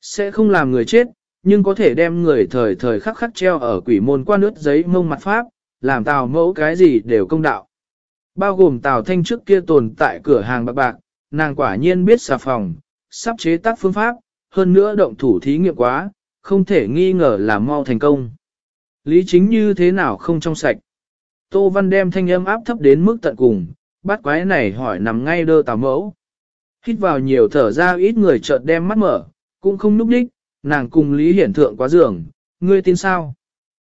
Sẽ không làm người chết, nhưng có thể đem người thời thời khắc khắc treo ở quỷ môn qua nước giấy mông mặt pháp, làm tào mẫu cái gì đều công đạo. Bao gồm tào thanh trước kia tồn tại cửa hàng bạc bạc, nàng quả nhiên biết xà phòng, sắp chế tác phương pháp, hơn nữa động thủ thí nghiệm quá, không thể nghi ngờ là mau thành công. Lý chính như thế nào không trong sạch. Tô Văn đem thanh âm áp thấp đến mức tận cùng, bắt quái này hỏi nằm ngay đơ tào mẫu. Hít vào nhiều thở ra ít người chợt đem mắt mở, cũng không núp đích, nàng cùng Lý Hiển Thượng quá giường, ngươi tin sao?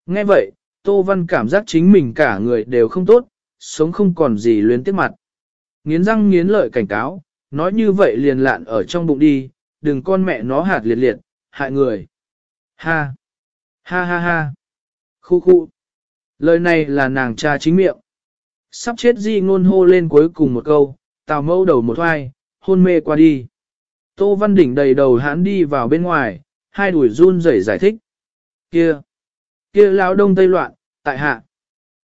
Nghe vậy, Tô Văn cảm giác chính mình cả người đều không tốt, sống không còn gì luyến tiếc mặt. Nghiến răng nghiến lợi cảnh cáo, nói như vậy liền lạn ở trong bụng đi, đừng con mẹ nó hạt liệt liệt, hại người. Ha! Ha ha ha! Khu khu! Lời này là nàng cha chính miệng. Sắp chết di ngôn hô lên cuối cùng một câu, tào mâu đầu một hoai, hôn mê qua đi. Tô Văn Đỉnh đầy đầu hãn đi vào bên ngoài, hai đuổi run rẩy giải thích. Kia! Kia lão đông tây loạn, tại hạ!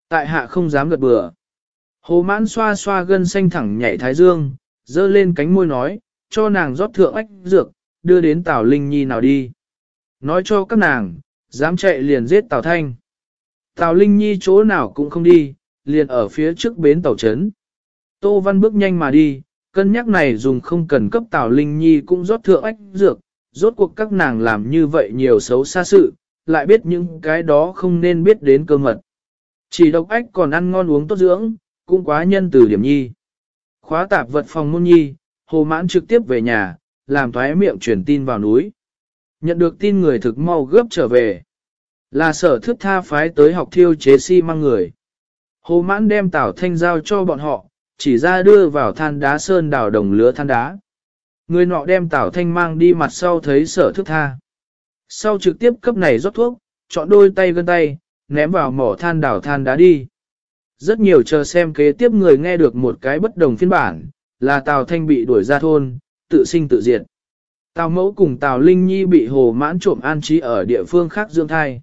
Tại hạ không dám gật bừa. Hồ mãn xoa xoa gân xanh thẳng nhảy thái dương, dơ lên cánh môi nói, cho nàng rót thượng ách dược, đưa đến Tào Linh Nhi nào đi. Nói cho các nàng, dám chạy liền giết Tào Thanh. Tào Linh Nhi chỗ nào cũng không đi, liền ở phía trước bến tàu trấn. Tô Văn bước nhanh mà đi, cân nhắc này dùng không cần cấp Tào Linh Nhi cũng rót thượng ách dược, rốt cuộc các nàng làm như vậy nhiều xấu xa sự, lại biết những cái đó không nên biết đến cơ mật. Chỉ độc ách còn ăn ngon uống tốt dưỡng, cũng quá nhân từ điểm nhi. Khóa tạp vật phòng môn nhi, hồ mãn trực tiếp về nhà, làm thoái miệng truyền tin vào núi. Nhận được tin người thực mau gấp trở về. Là sở thức tha phái tới học thiêu chế si mang người. Hồ mãn đem tảo thanh giao cho bọn họ, chỉ ra đưa vào than đá sơn đào đồng lứa than đá. Người nọ đem tảo thanh mang đi mặt sau thấy sở thức tha. Sau trực tiếp cấp này rót thuốc, chọn đôi tay gân tay, ném vào mỏ than đảo than đá đi. Rất nhiều chờ xem kế tiếp người nghe được một cái bất đồng phiên bản, là Tào Thanh bị đuổi ra thôn, tự sinh tự diệt. Tào Mẫu cùng Tào Linh Nhi bị hồ mãn trộm an trí ở địa phương khác dưỡng thai.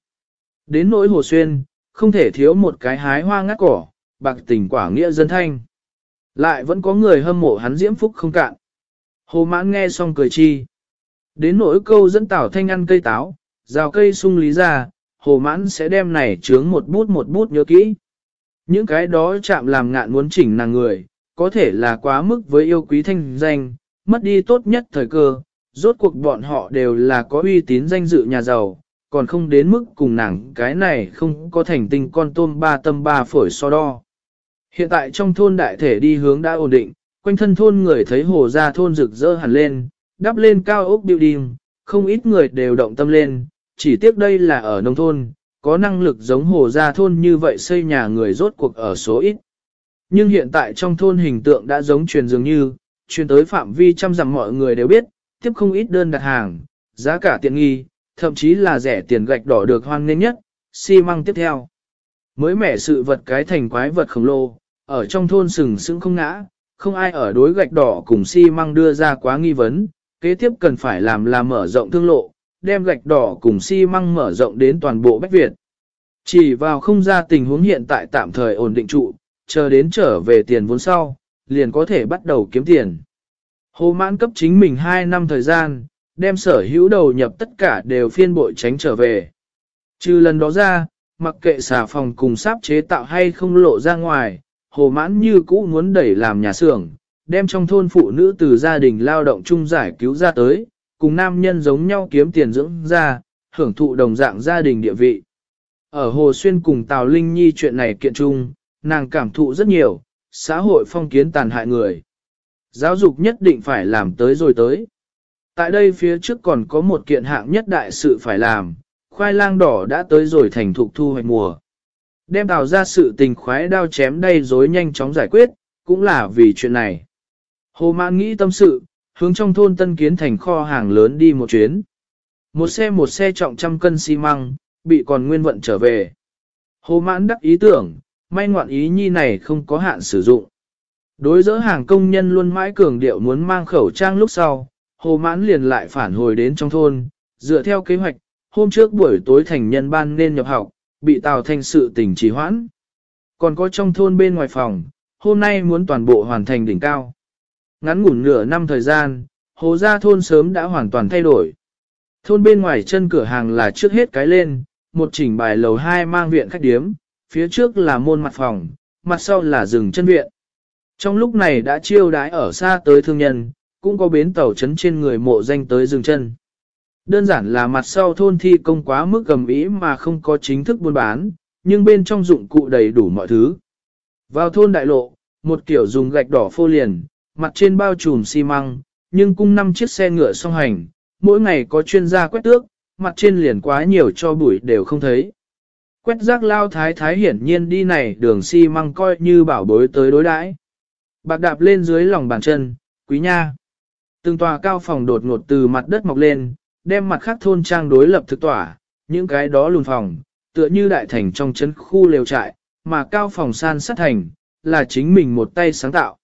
Đến nỗi hồ xuyên, không thể thiếu một cái hái hoa ngắt cỏ, bạc tình quả nghĩa dân thanh. Lại vẫn có người hâm mộ hắn diễm phúc không cạn. Hồ mãn nghe xong cười chi. Đến nỗi câu dẫn tảo Thanh ăn cây táo, rào cây sung lý ra, hồ mãn sẽ đem này chướng một bút một bút nhớ kỹ. Những cái đó chạm làm ngạn muốn chỉnh nàng người, có thể là quá mức với yêu quý thanh danh, mất đi tốt nhất thời cơ, rốt cuộc bọn họ đều là có uy tín danh dự nhà giàu, còn không đến mức cùng nàng cái này không có thành tinh con tôm ba tâm ba phổi so đo. Hiện tại trong thôn đại thể đi hướng đã ổn định, quanh thân thôn người thấy hồ ra thôn rực rỡ hẳn lên, đắp lên cao ốc building, không ít người đều động tâm lên, chỉ tiếc đây là ở nông thôn, có năng lực giống hồ gia thôn như vậy xây nhà người rốt cuộc ở số ít. Nhưng hiện tại trong thôn hình tượng đã giống truyền dường như, truyền tới phạm vi trăm dặm mọi người đều biết, tiếp không ít đơn đặt hàng, giá cả tiện nghi, thậm chí là rẻ tiền gạch đỏ được hoan nghênh nhất, xi măng tiếp theo. Mới mẻ sự vật cái thành quái vật khổng lồ, ở trong thôn sừng sững không ngã, không ai ở đối gạch đỏ cùng xi măng đưa ra quá nghi vấn, kế tiếp cần phải làm là mở rộng thương lộ, đem gạch đỏ cùng xi măng mở rộng đến toàn bộ Bách Việt. Chỉ vào không ra tình huống hiện tại tạm thời ổn định trụ, chờ đến trở về tiền vốn sau, liền có thể bắt đầu kiếm tiền. Hồ mãn cấp chính mình 2 năm thời gian, đem sở hữu đầu nhập tất cả đều phiên bội tránh trở về. Trừ lần đó ra, mặc kệ xà phòng cùng sáp chế tạo hay không lộ ra ngoài, hồ mãn như cũ muốn đẩy làm nhà xưởng, đem trong thôn phụ nữ từ gia đình lao động chung giải cứu ra tới, cùng nam nhân giống nhau kiếm tiền dưỡng ra, hưởng thụ đồng dạng gia đình địa vị. Ở Hồ Xuyên cùng Tào Linh Nhi chuyện này kiện chung, nàng cảm thụ rất nhiều, xã hội phong kiến tàn hại người. Giáo dục nhất định phải làm tới rồi tới. Tại đây phía trước còn có một kiện hạng nhất đại sự phải làm, khoai lang đỏ đã tới rồi thành thục thu hoạch mùa. Đem tạo ra sự tình khoái đao chém đây dối nhanh chóng giải quyết, cũng là vì chuyện này. Hồ Mãn nghĩ tâm sự, hướng trong thôn Tân Kiến thành kho hàng lớn đi một chuyến. Một xe một xe trọng trăm cân xi măng, bị còn nguyên vận trở về. Hồ mãn đắc ý tưởng, may ngoạn ý nhi này không có hạn sử dụng. Đối dỡ hàng công nhân luôn mãi cường điệu muốn mang khẩu trang lúc sau, hồ mãn liền lại phản hồi đến trong thôn, dựa theo kế hoạch, hôm trước buổi tối thành nhân ban nên nhập học, bị tào thành sự tình trì hoãn. Còn có trong thôn bên ngoài phòng, hôm nay muốn toàn bộ hoàn thành đỉnh cao. Ngắn ngủn nửa năm thời gian, hồ gia thôn sớm đã hoàn toàn thay đổi. Thôn bên ngoài chân cửa hàng là trước hết cái lên, một chỉnh bài lầu hai mang viện khách điếm, phía trước là môn mặt phòng, mặt sau là rừng chân viện. Trong lúc này đã chiêu đái ở xa tới thương nhân, cũng có bến tàu chấn trên người mộ danh tới rừng chân. Đơn giản là mặt sau thôn thi công quá mức gầm ý mà không có chính thức buôn bán, nhưng bên trong dụng cụ đầy đủ mọi thứ. Vào thôn đại lộ, một kiểu dùng gạch đỏ phô liền, mặt trên bao trùm xi măng, nhưng cung năm chiếc xe ngựa song hành, mỗi ngày có chuyên gia quét tước, mặt trên liền quá nhiều cho bụi đều không thấy. Quét rác lao thái thái hiển nhiên đi này đường xi măng coi như bảo bối tới đối đãi. Bạc đạp lên dưới lòng bàn chân, quý nha. Từng tòa cao phòng đột ngột từ mặt đất mọc lên, đem mặt khác thôn trang đối lập thực tỏa, những cái đó lùn phòng, tựa như đại thành trong chấn khu lều trại, mà cao phòng san sát thành, là chính mình một tay sáng tạo.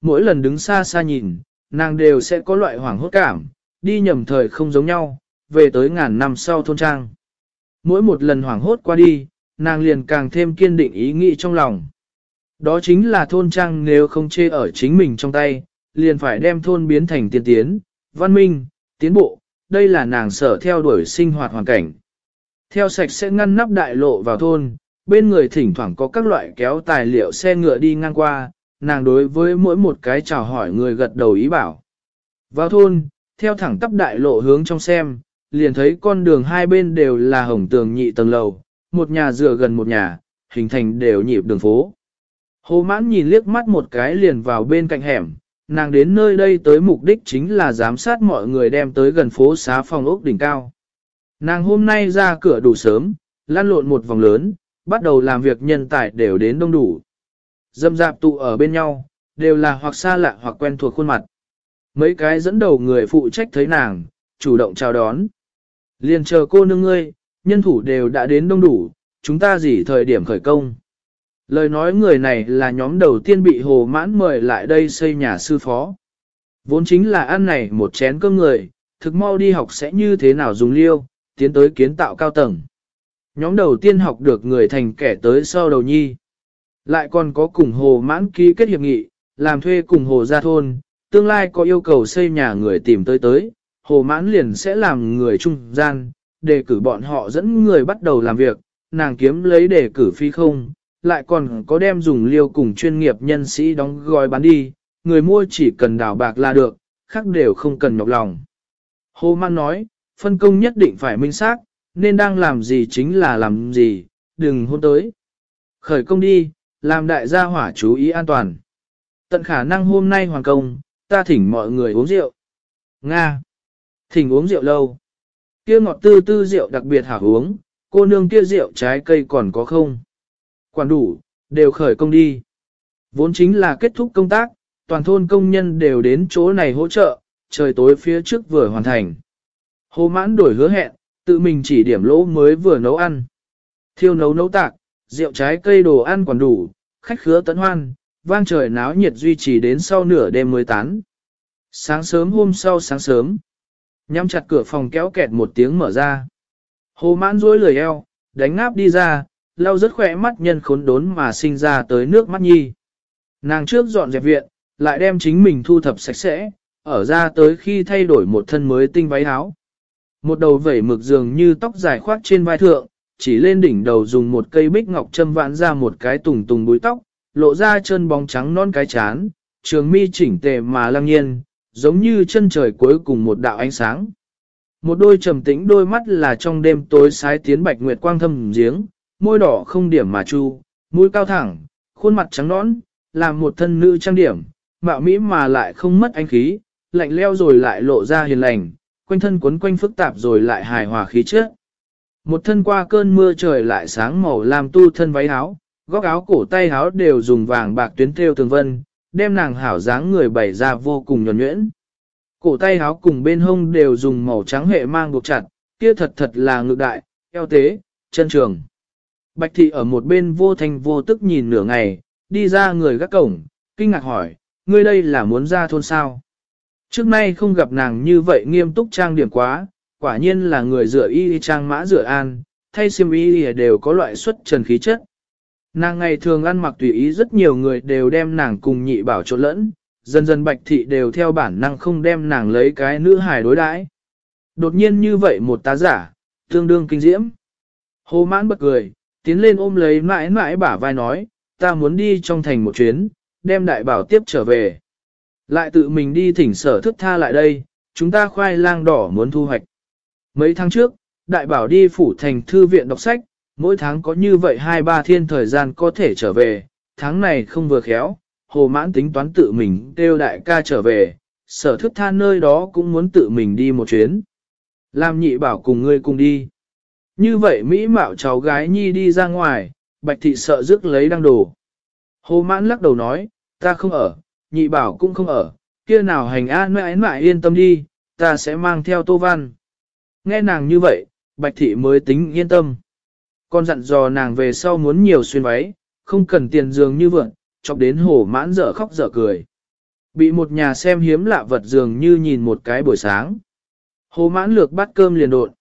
Mỗi lần đứng xa xa nhìn, nàng đều sẽ có loại hoảng hốt cảm, đi nhầm thời không giống nhau, về tới ngàn năm sau thôn trang. Mỗi một lần hoảng hốt qua đi, nàng liền càng thêm kiên định ý nghĩ trong lòng. Đó chính là thôn trang nếu không chê ở chính mình trong tay, liền phải đem thôn biến thành tiên tiến, văn minh, tiến bộ, đây là nàng sở theo đuổi sinh hoạt hoàn cảnh. Theo sạch sẽ ngăn nắp đại lộ vào thôn, bên người thỉnh thoảng có các loại kéo tài liệu xe ngựa đi ngang qua, nàng đối với mỗi một cái chào hỏi người gật đầu ý bảo. Vào thôn, theo thẳng tắp đại lộ hướng trong xem, liền thấy con đường hai bên đều là hồng tường nhị tầng lầu, một nhà dựa gần một nhà, hình thành đều nhịp đường phố. Hồ mãn nhìn liếc mắt một cái liền vào bên cạnh hẻm, nàng đến nơi đây tới mục đích chính là giám sát mọi người đem tới gần phố xá phòng ốc đỉnh cao. Nàng hôm nay ra cửa đủ sớm, lăn lộn một vòng lớn, bắt đầu làm việc nhân tài đều đến đông đủ. Dâm dạp tụ ở bên nhau, đều là hoặc xa lạ hoặc quen thuộc khuôn mặt. Mấy cái dẫn đầu người phụ trách thấy nàng, chủ động chào đón. Liền chờ cô nương ngươi, nhân thủ đều đã đến đông đủ, chúng ta gì thời điểm khởi công. Lời nói người này là nhóm đầu tiên bị hồ mãn mời lại đây xây nhà sư phó. Vốn chính là ăn này một chén cơm người, thực mau đi học sẽ như thế nào dùng liêu, tiến tới kiến tạo cao tầng. Nhóm đầu tiên học được người thành kẻ tới sau đầu nhi. Lại còn có cùng hồ mãn ký kết hiệp nghị, làm thuê cùng hồ gia thôn, tương lai có yêu cầu xây nhà người tìm tới tới, hồ mãn liền sẽ làm người trung gian, đề cử bọn họ dẫn người bắt đầu làm việc, nàng kiếm lấy đề cử phi không, lại còn có đem dùng liêu cùng chuyên nghiệp nhân sĩ đóng gói bán đi, người mua chỉ cần đảo bạc là được, khác đều không cần nhọc lòng. Hồ Man nói, phân công nhất định phải minh xác, nên đang làm gì chính là làm gì, đừng hôn tới. Khởi công đi, làm đại gia hỏa chú ý an toàn. Tận khả năng hôm nay hoàn công, ta thỉnh mọi người uống rượu. Nga. Thỉnh uống rượu lâu. Kia ngọt tư tư rượu đặc biệt hảo uống, cô nương kia rượu trái cây còn có không? Quản đủ, đều khởi công đi. Vốn chính là kết thúc công tác, toàn thôn công nhân đều đến chỗ này hỗ trợ, trời tối phía trước vừa hoàn thành. Hồ mãn đổi hứa hẹn, tự mình chỉ điểm lỗ mới vừa nấu ăn. Thiêu nấu nấu tạc, rượu trái cây đồ ăn còn đủ, khách khứa tấn hoan, vang trời náo nhiệt duy trì đến sau nửa đêm mới tán. Sáng sớm hôm sau sáng sớm, nhắm chặt cửa phòng kéo kẹt một tiếng mở ra. Hồ mãn dối lười eo, đánh ngáp đi ra, lau rất khỏe mắt nhân khốn đốn mà sinh ra tới nước mắt nhi. Nàng trước dọn dẹp viện, lại đem chính mình thu thập sạch sẽ, ở ra tới khi thay đổi một thân mới tinh váy áo. Một đầu vẩy mực dường như tóc dài khoác trên vai thượng, chỉ lên đỉnh đầu dùng một cây bích ngọc châm vãn ra một cái tùng tùng búi tóc, lộ ra chân bóng trắng non cái chán, trường mi chỉnh tề mà lăng nhiên, giống như chân trời cuối cùng một đạo ánh sáng. Một đôi trầm tĩnh đôi mắt là trong đêm tối sái tiến bạch nguyệt quang thâm giếng, môi đỏ không điểm mà chu, mũi cao thẳng, khuôn mặt trắng nõn, làm một thân nữ trang điểm, mạo mỹ mà lại không mất anh khí, lạnh leo rồi lại lộ ra hiền lành, quanh thân quấn quanh phức tạp rồi lại hài hòa khí chất. Một thân qua cơn mưa trời lại sáng màu làm tu thân váy áo, góc áo cổ tay áo đều dùng vàng bạc tuyến thêu tường vân, đem nàng hảo dáng người bày ra vô cùng nhuần nhuyễn. Cổ tay áo cùng bên hông đều dùng màu trắng hệ mang buộc chặt, kia thật thật là ngực đại, eo tế, chân trường. Bạch thị ở một bên vô thanh vô tức nhìn nửa ngày, đi ra người gác cổng, kinh ngạc hỏi, ngươi đây là muốn ra thôn sao? Trước nay không gặp nàng như vậy nghiêm túc trang điểm quá, quả nhiên là người rửa y trang mã rửa an, thay xiêm y đều có loại xuất trần khí chất. Nàng ngày thường ăn mặc tùy ý rất nhiều người đều đem nàng cùng nhị bảo trộn lẫn, dần dần bạch thị đều theo bản năng không đem nàng lấy cái nữ hài đối đãi. Đột nhiên như vậy một tá giả, tương đương kinh diễm. Hồ mãn bật cười, tiến lên ôm lấy mãi mãi bả vai nói, ta muốn đi trong thành một chuyến, đem đại bảo tiếp trở về. Lại tự mình đi thỉnh sở thức tha lại đây, chúng ta khoai lang đỏ muốn thu hoạch. Mấy tháng trước, đại bảo đi phủ thành thư viện đọc sách, mỗi tháng có như vậy hai ba thiên thời gian có thể trở về, tháng này không vừa khéo, hồ mãn tính toán tự mình kêu đại ca trở về, sở thức tha nơi đó cũng muốn tự mình đi một chuyến. Làm nhị bảo cùng ngươi cùng đi. Như vậy Mỹ mạo cháu gái nhi đi ra ngoài, bạch thị sợ rước lấy đăng đồ. Hồ mãn lắc đầu nói, ta không ở, nhị bảo cũng không ở, kia nào hành an mãi mãi yên tâm đi, ta sẽ mang theo tô văn. Nghe nàng như vậy, bạch thị mới tính yên tâm. Con dặn dò nàng về sau muốn nhiều xuyên váy, không cần tiền giường như vượn, chọc đến hồ mãn dở khóc dở cười. Bị một nhà xem hiếm lạ vật dường như nhìn một cái buổi sáng. Hồ mãn lược bắt cơm liền đột.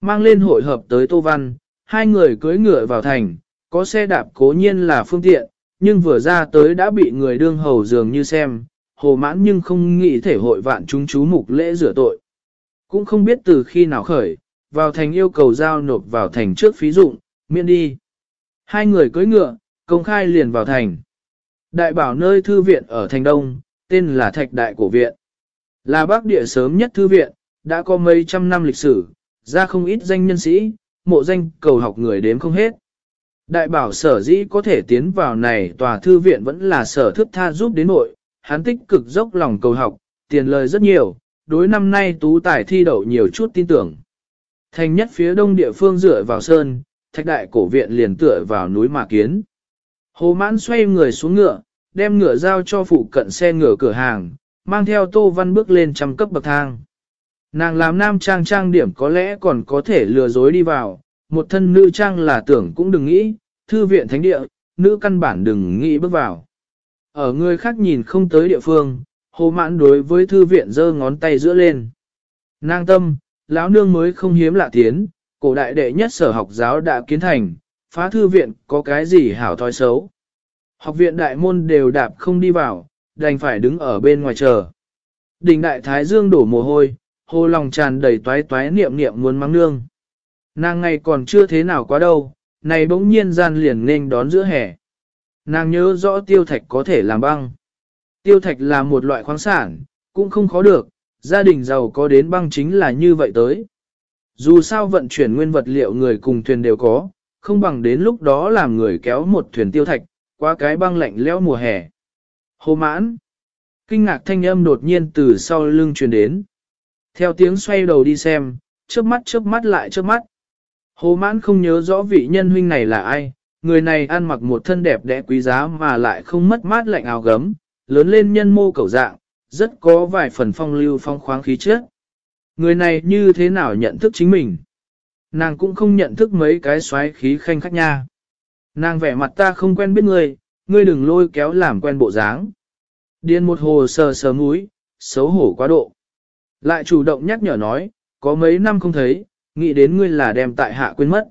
Mang lên hội hợp tới Tô Văn, hai người cưới ngựa vào thành, có xe đạp cố nhiên là phương tiện, nhưng vừa ra tới đã bị người đương hầu dường như xem, hồ mãn nhưng không nghĩ thể hội vạn chúng chú mục lễ rửa tội. Cũng không biết từ khi nào khởi, vào thành yêu cầu giao nộp vào thành trước phí dụng, miễn đi. Hai người cưới ngựa, công khai liền vào thành. Đại bảo nơi thư viện ở thành đông, tên là Thạch Đại Cổ Viện. Là bác địa sớm nhất thư viện, đã có mấy trăm năm lịch sử, ra không ít danh nhân sĩ, mộ danh cầu học người đếm không hết. Đại bảo sở dĩ có thể tiến vào này tòa thư viện vẫn là sở thức tha giúp đến nội, hắn tích cực dốc lòng cầu học, tiền lời rất nhiều, đối năm nay tú tài thi đậu nhiều chút tin tưởng. Thành nhất phía đông địa phương dựa vào sơn, thạch đại cổ viện liền tựa vào núi mà kiến. Hồ mãn xoay người xuống ngựa, đem ngựa giao cho phụ cận xe ngựa cửa hàng, mang theo tô văn bước lên trăm cấp bậc thang. Nàng làm nam trang trang điểm có lẽ còn có thể lừa dối đi vào, một thân nữ trang là tưởng cũng đừng nghĩ, thư viện thánh địa, nữ căn bản đừng nghĩ bước vào. Ở người khác nhìn không tới địa phương, hồ mãn đối với thư viện giơ ngón tay giữa lên. Nàng tâm, lão nương mới không hiếm lạ tiến, cổ đại đệ nhất sở học giáo đã kiến thành, phá thư viện có cái gì hảo thói xấu. Học viện đại môn đều đạp không đi vào, đành phải đứng ở bên ngoài chờ. Đình đại thái dương đổ mồ hôi, hồ lòng tràn đầy toái toái niệm niệm muốn mắng nương. Nàng ngày còn chưa thế nào quá đâu, này bỗng nhiên gian liền nên đón giữa hè. Nàng nhớ rõ tiêu thạch có thể làm băng. Tiêu thạch là một loại khoáng sản, cũng không khó được, gia đình giàu có đến băng chính là như vậy tới. Dù sao vận chuyển nguyên vật liệu người cùng thuyền đều có, không bằng đến lúc đó làm người kéo một thuyền tiêu thạch, qua cái băng lạnh lẽo mùa hè. Hồ mãn. Kinh ngạc thanh âm đột nhiên từ sau lưng truyền đến. Theo tiếng xoay đầu đi xem, chớp mắt chớp mắt lại chớp mắt. Hồ mãn không nhớ rõ vị nhân huynh này là ai, người này ăn mặc một thân đẹp đẽ quý giá mà lại không mất mát lạnh áo gấm, lớn lên nhân mô cầu dạng, rất có vài phần phong lưu phong khoáng khí chất. Người này như thế nào nhận thức chính mình? Nàng cũng không nhận thức mấy cái xoáy khí khanh khách nha. Nàng vẻ mặt ta không quen biết người, ngươi đừng lôi kéo làm quen bộ dáng. Điên một hồ sờ sờ mũi, xấu hổ quá độ. Lại chủ động nhắc nhở nói, có mấy năm không thấy, nghĩ đến ngươi là đem tại hạ quên mất.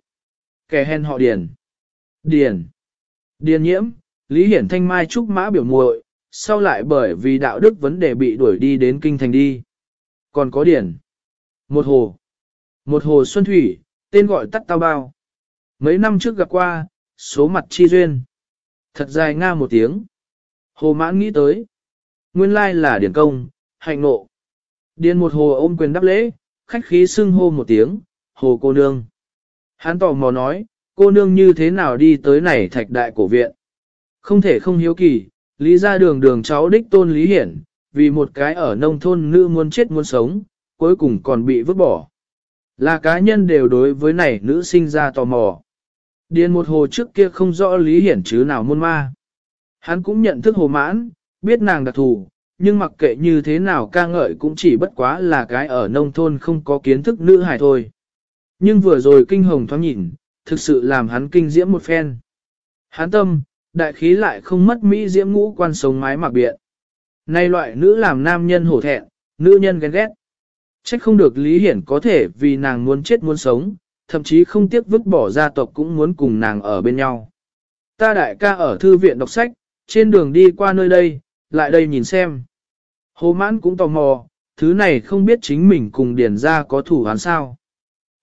Kẻ hèn họ Điền. Điền. Điền nhiễm, Lý Hiển Thanh Mai trúc mã biểu muội, sau lại bởi vì đạo đức vấn đề bị đuổi đi đến kinh thành đi. Còn có Điền. Một hồ. Một hồ Xuân Thủy, tên gọi tắt tao bao. Mấy năm trước gặp qua, số mặt chi duyên. Thật dài nga một tiếng. Hồ mãn nghĩ tới. Nguyên lai là điển công, hạnh nộ. Điền một hồ ôm quyền đáp lễ, khách khí xưng hô một tiếng, hồ cô nương. Hắn tò mò nói, cô nương như thế nào đi tới này thạch đại cổ viện. Không thể không hiếu kỳ, lý ra đường đường cháu đích tôn lý hiển, vì một cái ở nông thôn nữ muốn chết muốn sống, cuối cùng còn bị vứt bỏ. Là cá nhân đều đối với này nữ sinh ra tò mò. Điền một hồ trước kia không rõ lý hiển chứ nào môn ma. Hắn cũng nhận thức hồ mãn, biết nàng đặc thù, nhưng mặc kệ như thế nào ca ngợi cũng chỉ bất quá là cái ở nông thôn không có kiến thức nữ hài thôi. Nhưng vừa rồi kinh hồng thoáng nhìn, thực sự làm hắn kinh diễm một phen. Hắn tâm, đại khí lại không mất mỹ diễm ngũ quan sống mái mặc biện. Nay loại nữ làm nam nhân hổ thẹn, nữ nhân ghen ghét. Trách không được Lý Hiển có thể vì nàng muốn chết muốn sống, thậm chí không tiếc vứt bỏ gia tộc cũng muốn cùng nàng ở bên nhau. Ta đại ca ở thư viện đọc sách, trên đường đi qua nơi đây, lại đây nhìn xem. Hồ mãn cũng tò mò, thứ này không biết chính mình cùng điền ra có thủ án sao.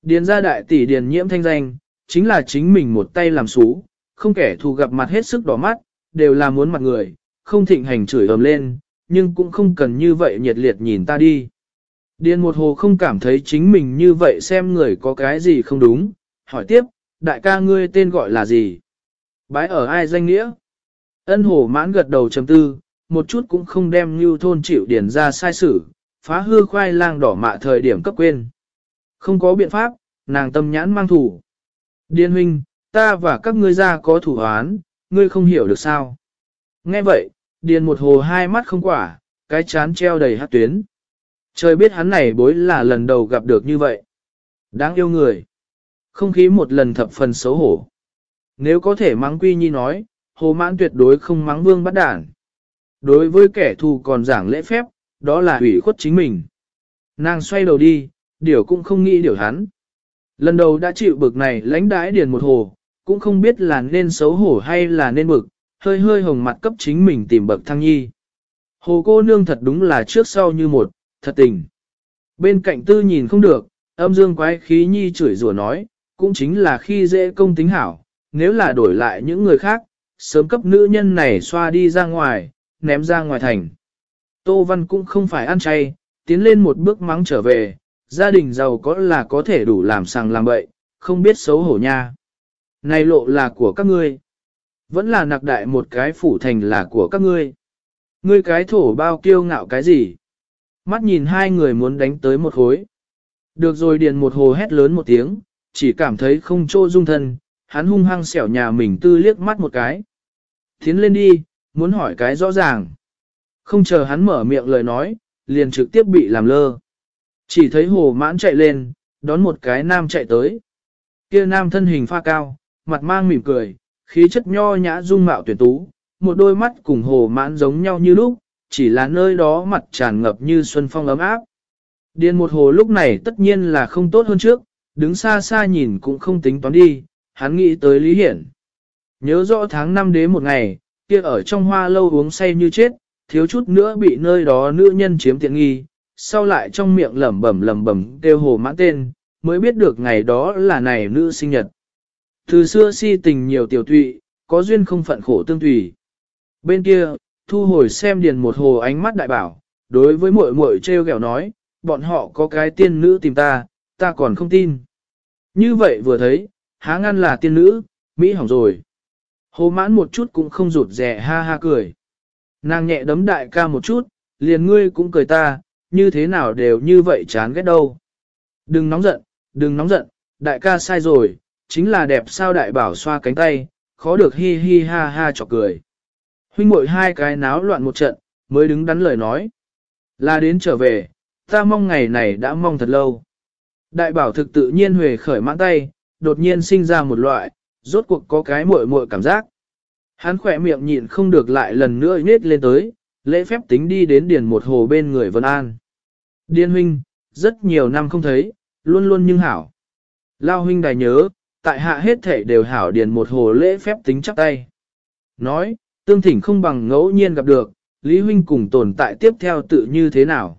Điền ra đại tỷ điền nhiễm thanh danh, chính là chính mình một tay làm xú, không kẻ thù gặp mặt hết sức đỏ mắt, đều là muốn mặt người, không thịnh hành chửi ầm lên, nhưng cũng không cần như vậy nhiệt liệt nhìn ta đi. Điền một hồ không cảm thấy chính mình như vậy xem người có cái gì không đúng, hỏi tiếp, đại ca ngươi tên gọi là gì? Bái ở ai danh nghĩa? Ân hồ mãn gật đầu chấm tư, một chút cũng không đem như thôn chịu điền ra sai sử, phá hư khoai lang đỏ mạ thời điểm cấp quên. Không có biện pháp, nàng tâm nhãn mang thủ. Điền huynh, ta và các ngươi ra có thủ án, ngươi không hiểu được sao. Nghe vậy, điền một hồ hai mắt không quả, cái chán treo đầy hát tuyến. Trời biết hắn này bối là lần đầu gặp được như vậy. Đáng yêu người. Không khí một lần thập phần xấu hổ. Nếu có thể mắng quy nhi nói, hồ mãn tuyệt đối không mắng vương bắt đản. Đối với kẻ thù còn giảng lễ phép, đó là ủy khuất chính mình. Nàng xoay đầu đi, điều cũng không nghĩ điều hắn. Lần đầu đã chịu bực này lãnh đãi điền một hồ, cũng không biết là nên xấu hổ hay là nên bực, hơi hơi hồng mặt cấp chính mình tìm bậc thăng nhi. Hồ cô nương thật đúng là trước sau như một, thật tình. Bên cạnh tư nhìn không được, âm dương quái khí nhi chửi rủa nói, cũng chính là khi dễ công tính hảo, nếu là đổi lại những người khác, sớm cấp nữ nhân này xoa đi ra ngoài, ném ra ngoài thành. Tô Văn cũng không phải ăn chay, tiến lên một bước mắng trở về, gia đình giàu có là có thể đủ làm sàng làm bậy, không biết xấu hổ nha. Này lộ là của các ngươi. Vẫn là nặc đại một cái phủ thành là của các ngươi. Ngươi cái thổ bao kiêu ngạo cái gì? Mắt nhìn hai người muốn đánh tới một hối. Được rồi điền một hồ hét lớn một tiếng, chỉ cảm thấy không chỗ dung thân, hắn hung hăng xẻo nhà mình tư liếc mắt một cái. Tiến lên đi, muốn hỏi cái rõ ràng. Không chờ hắn mở miệng lời nói, liền trực tiếp bị làm lơ. Chỉ thấy hồ mãn chạy lên, đón một cái nam chạy tới. Kia nam thân hình pha cao, mặt mang mỉm cười, khí chất nho nhã dung mạo tuyển tú, một đôi mắt cùng hồ mãn giống nhau như lúc, chỉ là nơi đó mặt tràn ngập như xuân phong ấm áp. Điền một hồ lúc này tất nhiên là không tốt hơn trước, đứng xa xa nhìn cũng không tính toán đi, hắn nghĩ tới Lý Hiển. Nhớ rõ tháng 5 đế một ngày, kia ở trong hoa lâu uống say như chết, thiếu chút nữa bị nơi đó nữ nhân chiếm tiện nghi, sau lại trong miệng lẩm bẩm lẩm bẩm kêu hồ mãn tên, mới biết được ngày đó là này nữ sinh nhật. Từ xưa si tình nhiều tiểu tụy, có duyên không phận khổ tương tùy. Bên kia, thu hồi xem điền một hồ ánh mắt đại bảo, đối với muội muội treo ghẹo nói, bọn họ có cái tiên nữ tìm ta, ta còn không tin. Như vậy vừa thấy, há ngăn là tiên nữ, Mỹ hỏng rồi. Hồ mãn một chút cũng không rụt rẻ ha ha cười. Nàng nhẹ đấm đại ca một chút, liền ngươi cũng cười ta, như thế nào đều như vậy chán ghét đâu. Đừng nóng giận, đừng nóng giận, đại ca sai rồi, chính là đẹp sao đại bảo xoa cánh tay, khó được hi hi ha ha chọc cười. Huynh muội hai cái náo loạn một trận, mới đứng đắn lời nói. Là đến trở về, ta mong ngày này đã mong thật lâu. Đại bảo thực tự nhiên huề khởi mãn tay, đột nhiên sinh ra một loại, rốt cuộc có cái muội muội cảm giác. Hắn khỏe miệng nhịn không được lại lần nữa nết lên tới, lễ phép tính đi đến điền một hồ bên người Vân An. Điền huynh, rất nhiều năm không thấy, luôn luôn nhưng hảo. Lao huynh đài nhớ, tại hạ hết thể đều hảo điền một hồ lễ phép tính chắc tay. Nói, tương thỉnh không bằng ngẫu nhiên gặp được, Lý huynh cùng tồn tại tiếp theo tự như thế nào.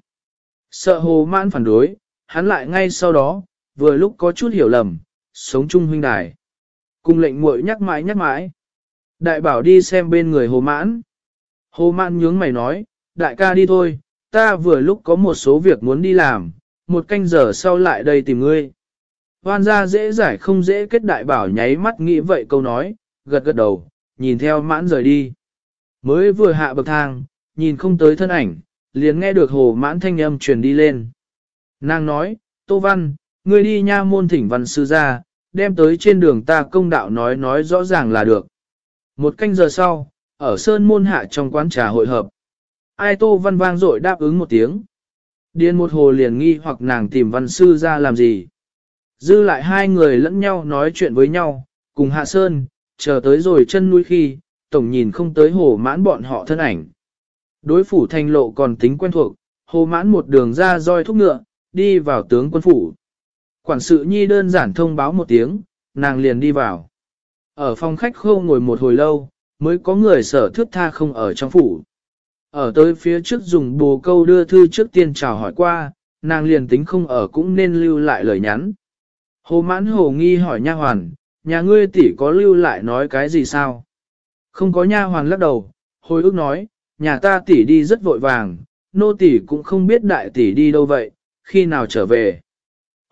Sợ hồ mãn phản đối, hắn lại ngay sau đó, vừa lúc có chút hiểu lầm, sống chung huynh đài. Cùng lệnh muội nhắc mãi nhắc mãi. Đại bảo đi xem bên người hồ mãn. Hồ mãn nhướng mày nói, đại ca đi thôi, ta vừa lúc có một số việc muốn đi làm, một canh giờ sau lại đây tìm ngươi. Hoan gia dễ giải không dễ kết đại bảo nháy mắt nghĩ vậy câu nói, gật gật đầu, nhìn theo mãn rời đi. Mới vừa hạ bậc thang, nhìn không tới thân ảnh, liền nghe được hồ mãn thanh âm truyền đi lên. Nàng nói, Tô Văn, ngươi đi nha môn thỉnh văn sư ra, đem tới trên đường ta công đạo nói nói rõ ràng là được. Một canh giờ sau, ở Sơn Môn Hạ trong quán trà hội hợp. Ai Tô Văn vang dội đáp ứng một tiếng. Điên một hồ liền nghi hoặc nàng tìm văn sư ra làm gì. Dư lại hai người lẫn nhau nói chuyện với nhau, cùng Hạ Sơn, chờ tới rồi chân núi khi, tổng nhìn không tới hồ mãn bọn họ thân ảnh. Đối phủ thanh lộ còn tính quen thuộc, hồ mãn một đường ra roi thúc ngựa, đi vào tướng quân phủ. Quản sự nhi đơn giản thông báo một tiếng, nàng liền đi vào. Ở phòng khách khô ngồi một hồi lâu, mới có người sở thước tha không ở trong phủ. Ở tới phía trước dùng bồ câu đưa thư trước tiên chào hỏi qua, nàng liền tính không ở cũng nên lưu lại lời nhắn. Hồ mãn hồ nghi hỏi nha hoàn, nhà ngươi tỷ có lưu lại nói cái gì sao? Không có nha hoàn lắc đầu, hồi ức nói, nhà ta tỷ đi rất vội vàng, nô tỷ cũng không biết đại tỷ đi đâu vậy, khi nào trở về.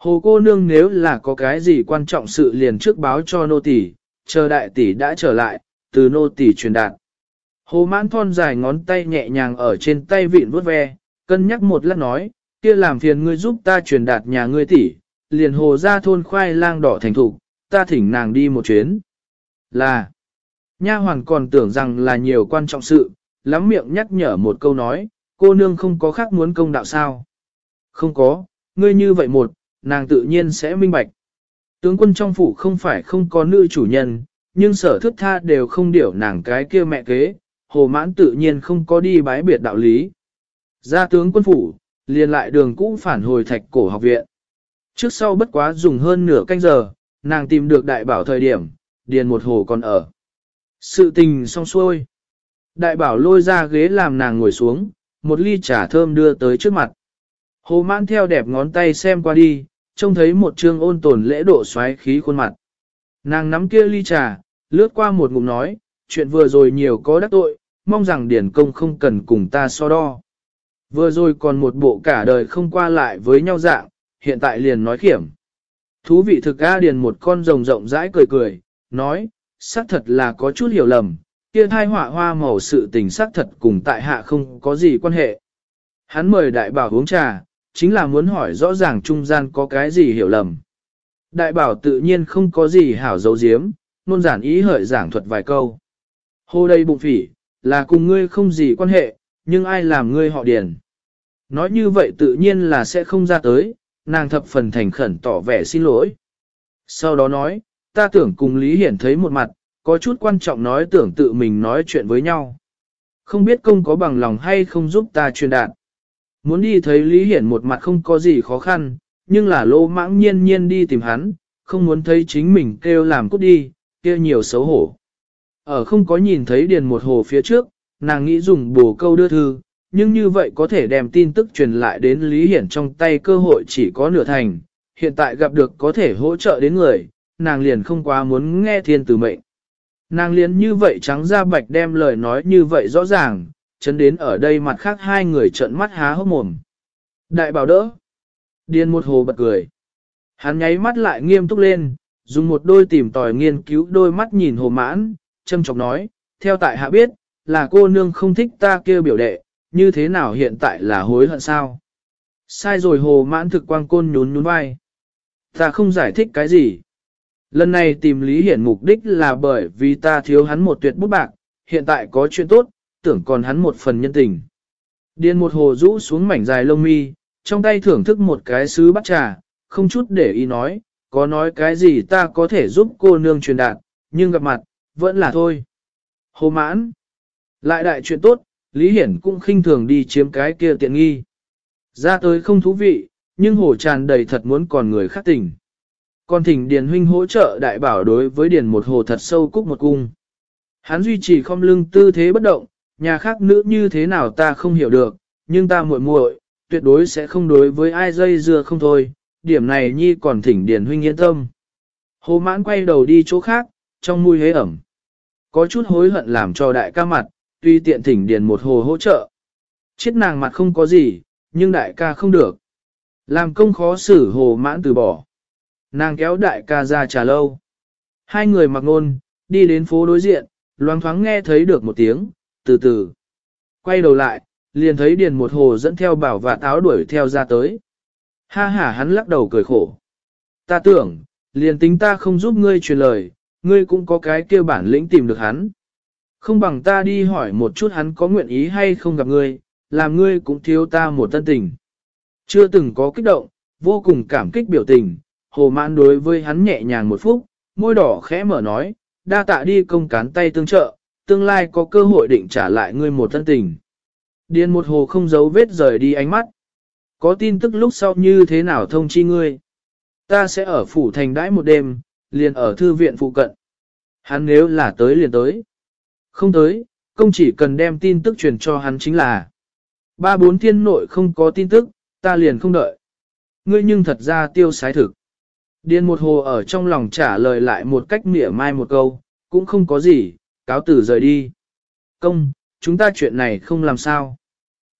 Hồ cô nương nếu là có cái gì quan trọng sự liền trước báo cho nô tỷ, chờ đại tỷ đã trở lại, từ nô tỷ truyền đạt. Hồ mãn thon dài ngón tay nhẹ nhàng ở trên tay vịn vuốt ve, cân nhắc một lát nói, kia làm phiền ngươi giúp ta truyền đạt nhà ngươi tỷ, liền hồ ra thôn khoai lang đỏ thành thục, ta thỉnh nàng đi một chuyến. Là, nha hoàn còn tưởng rằng là nhiều quan trọng sự, lắm miệng nhắc nhở một câu nói, cô nương không có khác muốn công đạo sao. Không có, ngươi như vậy một, nàng tự nhiên sẽ minh bạch. Tướng quân trong phủ không phải không có nữ chủ nhân, nhưng sở thức tha đều không điểu nàng cái kia mẹ kế, hồ mãn tự nhiên không có đi bái biệt đạo lý. Ra tướng quân phủ, liền lại đường cũ phản hồi thạch cổ học viện. Trước sau bất quá dùng hơn nửa canh giờ, nàng tìm được đại bảo thời điểm, điền một hồ còn ở. Sự tình xong xuôi. Đại bảo lôi ra ghế làm nàng ngồi xuống, một ly trà thơm đưa tới trước mặt. Hồ mãn theo đẹp ngón tay xem qua đi, trông thấy một trương ôn tồn lễ độ xoáy khí khuôn mặt. Nàng nắm kia ly trà, lướt qua một ngụm nói, chuyện vừa rồi nhiều có đắc tội, mong rằng điển công không cần cùng ta so đo. Vừa rồi còn một bộ cả đời không qua lại với nhau dạng, hiện tại liền nói khiểm. Thú vị thực A điền một con rồng rộng rãi cười cười, nói, xác thật là có chút hiểu lầm, kia thai họa hoa màu sự tình xác thật cùng tại hạ không có gì quan hệ. Hắn mời đại bảo uống trà, chính là muốn hỏi rõ ràng trung gian có cái gì hiểu lầm. Đại bảo tự nhiên không có gì hảo dấu diếm, nôn giản ý hợi giảng thuật vài câu. Hô đây bụng phỉ, là cùng ngươi không gì quan hệ, nhưng ai làm ngươi họ điền. Nói như vậy tự nhiên là sẽ không ra tới, nàng thập phần thành khẩn tỏ vẻ xin lỗi. Sau đó nói, ta tưởng cùng Lý Hiển thấy một mặt, có chút quan trọng nói tưởng tự mình nói chuyện với nhau. Không biết công có bằng lòng hay không giúp ta truyền đạt. Muốn đi thấy Lý Hiển một mặt không có gì khó khăn, nhưng là lô mãng nhiên nhiên đi tìm hắn, không muốn thấy chính mình kêu làm cút đi, kêu nhiều xấu hổ. Ở không có nhìn thấy điền một hồ phía trước, nàng nghĩ dùng bồ câu đưa thư, nhưng như vậy có thể đem tin tức truyền lại đến Lý Hiển trong tay cơ hội chỉ có nửa thành, hiện tại gặp được có thể hỗ trợ đến người, nàng liền không quá muốn nghe thiên tử mệnh. Nàng liền như vậy trắng ra bạch đem lời nói như vậy rõ ràng, chấn đến ở đây mặt khác hai người trợn mắt há hốc mồm. Đại bảo đỡ. Điên một hồ bật cười. Hắn nháy mắt lại nghiêm túc lên, dùng một đôi tìm tòi nghiên cứu đôi mắt nhìn hồ mãn, châm chọc nói, theo tại hạ biết, là cô nương không thích ta kêu biểu đệ, như thế nào hiện tại là hối hận sao? Sai rồi hồ mãn thực quang côn nhún nhún vai. Ta không giải thích cái gì. Lần này tìm Lý Hiển mục đích là bởi vì ta thiếu hắn một tuyệt bút bạc, hiện tại có chuyện tốt, tưởng còn hắn một phần nhân tình. Điền một hồ rũ xuống mảnh dài lông mi, trong tay thưởng thức một cái sứ bắt trà, không chút để ý nói, có nói cái gì ta có thể giúp cô nương truyền đạt, nhưng gặp mặt, vẫn là thôi. Hồ mãn. Lại đại chuyện tốt, Lý Hiển cũng khinh thường đi chiếm cái kia tiện nghi. Ra tới không thú vị, nhưng hồ tràn đầy thật muốn còn người khác tình. Còn thỉnh Điền huynh hỗ trợ đại bảo đối với Điền một hồ thật sâu cúc một cung. Hắn duy trì không lưng tư thế bất động, nhà khác nữ như thế nào ta không hiểu được, nhưng ta muội muội tuyệt đối sẽ không đối với ai dây dưa không thôi, điểm này nhi còn thỉnh Điền huynh yên tâm. Hồ mãn quay đầu đi chỗ khác, trong mùi hế ẩm. Có chút hối hận làm cho đại ca mặt, tuy tiện thỉnh Điền một hồ hỗ trợ. Chết nàng mặt không có gì, nhưng đại ca không được. Làm công khó xử hồ mãn từ bỏ. Nàng kéo đại ca ra trà lâu. Hai người mặc ngôn, đi đến phố đối diện, loáng thoáng nghe thấy được một tiếng, từ từ. Quay đầu lại, liền thấy điền một hồ dẫn theo bảo và táo đuổi theo ra tới. Ha ha hắn lắc đầu cười khổ. Ta tưởng, liền tính ta không giúp ngươi truyền lời, ngươi cũng có cái kêu bản lĩnh tìm được hắn. Không bằng ta đi hỏi một chút hắn có nguyện ý hay không gặp ngươi, làm ngươi cũng thiếu ta một tân tình. Chưa từng có kích động, vô cùng cảm kích biểu tình, hồ mãn đối với hắn nhẹ nhàng một phút, môi đỏ khẽ mở nói, đa tạ đi công cán tay tương trợ, tương lai có cơ hội định trả lại ngươi một thân tình. Điền một hồ không giấu vết rời đi ánh mắt. Có tin tức lúc sau như thế nào thông chi ngươi? Ta sẽ ở phủ thành đãi một đêm, liền ở thư viện phụ cận. Hắn nếu là tới liền tới. Không tới, công chỉ cần đem tin tức truyền cho hắn chính là. Ba bốn thiên nội không có tin tức, ta liền không đợi. Ngươi nhưng thật ra tiêu sái thực. Điền một hồ ở trong lòng trả lời lại một cách mỉa mai một câu, cũng không có gì, cáo tử rời đi. Công, chúng ta chuyện này không làm sao.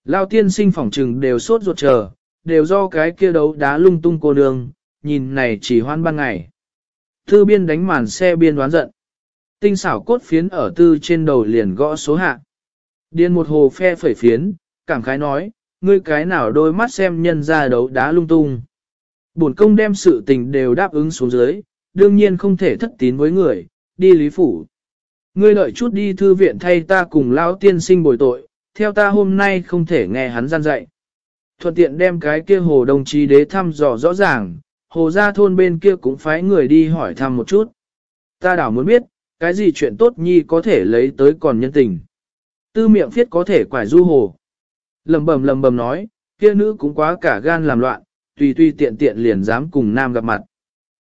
Lao tiên sinh phỏng trừng đều sốt ruột chờ, đều do cái kia đấu đá lung tung cô nương, nhìn này chỉ hoan ban ngày. Thư biên đánh màn xe biên đoán giận. Tinh xảo cốt phiến ở tư trên đầu liền gõ số hạ. Điên một hồ phe phẩy phiến, cảm khái nói, ngươi cái nào đôi mắt xem nhân ra đấu đá lung tung. Bổn công đem sự tình đều đáp ứng xuống dưới, đương nhiên không thể thất tín với người, đi lý phủ. Ngươi đợi chút đi thư viện thay ta cùng lão tiên sinh bồi tội, theo ta hôm nay không thể nghe hắn gian dạy. Thuận tiện đem cái kia hồ đồng chí đế thăm dò rõ ràng, hồ gia thôn bên kia cũng phái người đi hỏi thăm một chút. Ta đảo muốn biết, cái gì chuyện tốt nhi có thể lấy tới còn nhân tình. Tư miệng phiết có thể quải du hồ. Lầm bầm lầm bầm nói, kia nữ cũng quá cả gan làm loạn, tùy tùy tiện tiện liền dám cùng nam gặp mặt.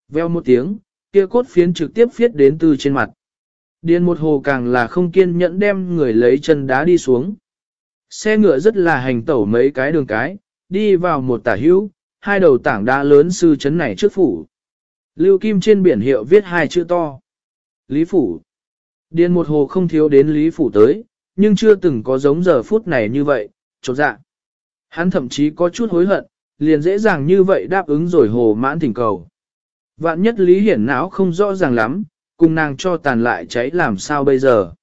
Veo một tiếng, kia cốt phiến trực tiếp phiết đến từ trên mặt. Điền một hồ càng là không kiên nhẫn đem người lấy chân đá đi xuống. Xe ngựa rất là hành tẩu mấy cái đường cái, đi vào một tả hữu, hai đầu tảng đá lớn sư chấn này trước phủ. Lưu Kim trên biển hiệu viết hai chữ to. Lý Phủ. Điền một hồ không thiếu đến Lý Phủ tới, nhưng chưa từng có giống giờ phút này như vậy, chột dạ. Hắn thậm chí có chút hối hận, liền dễ dàng như vậy đáp ứng rồi hồ mãn thỉnh cầu. Vạn nhất Lý Hiển não không rõ ràng lắm, cùng nàng cho tàn lại cháy làm sao bây giờ.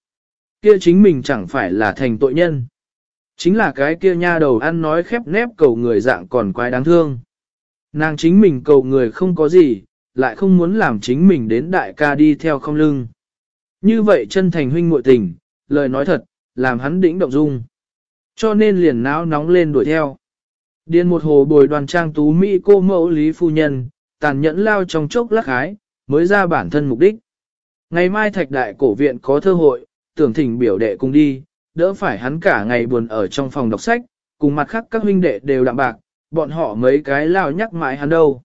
Kia chính mình chẳng phải là thành tội nhân. Chính là cái kia nha đầu ăn nói khép nép cầu người dạng còn quái đáng thương. Nàng chính mình cầu người không có gì, lại không muốn làm chính mình đến đại ca đi theo không lưng. Như vậy chân thành huynh muội tình, lời nói thật, làm hắn đỉnh động dung. Cho nên liền náo nóng lên đuổi theo. điên một hồ bồi đoàn trang tú Mỹ cô mẫu Lý Phu Nhân, tàn nhẫn lao trong chốc lắc hái, mới ra bản thân mục đích. Ngày mai thạch đại cổ viện có thơ hội, tưởng thỉnh biểu đệ cùng đi, đỡ phải hắn cả ngày buồn ở trong phòng đọc sách, cùng mặt khác các huynh đệ đều đạm bạc, bọn họ mấy cái lao nhắc mãi hắn đâu.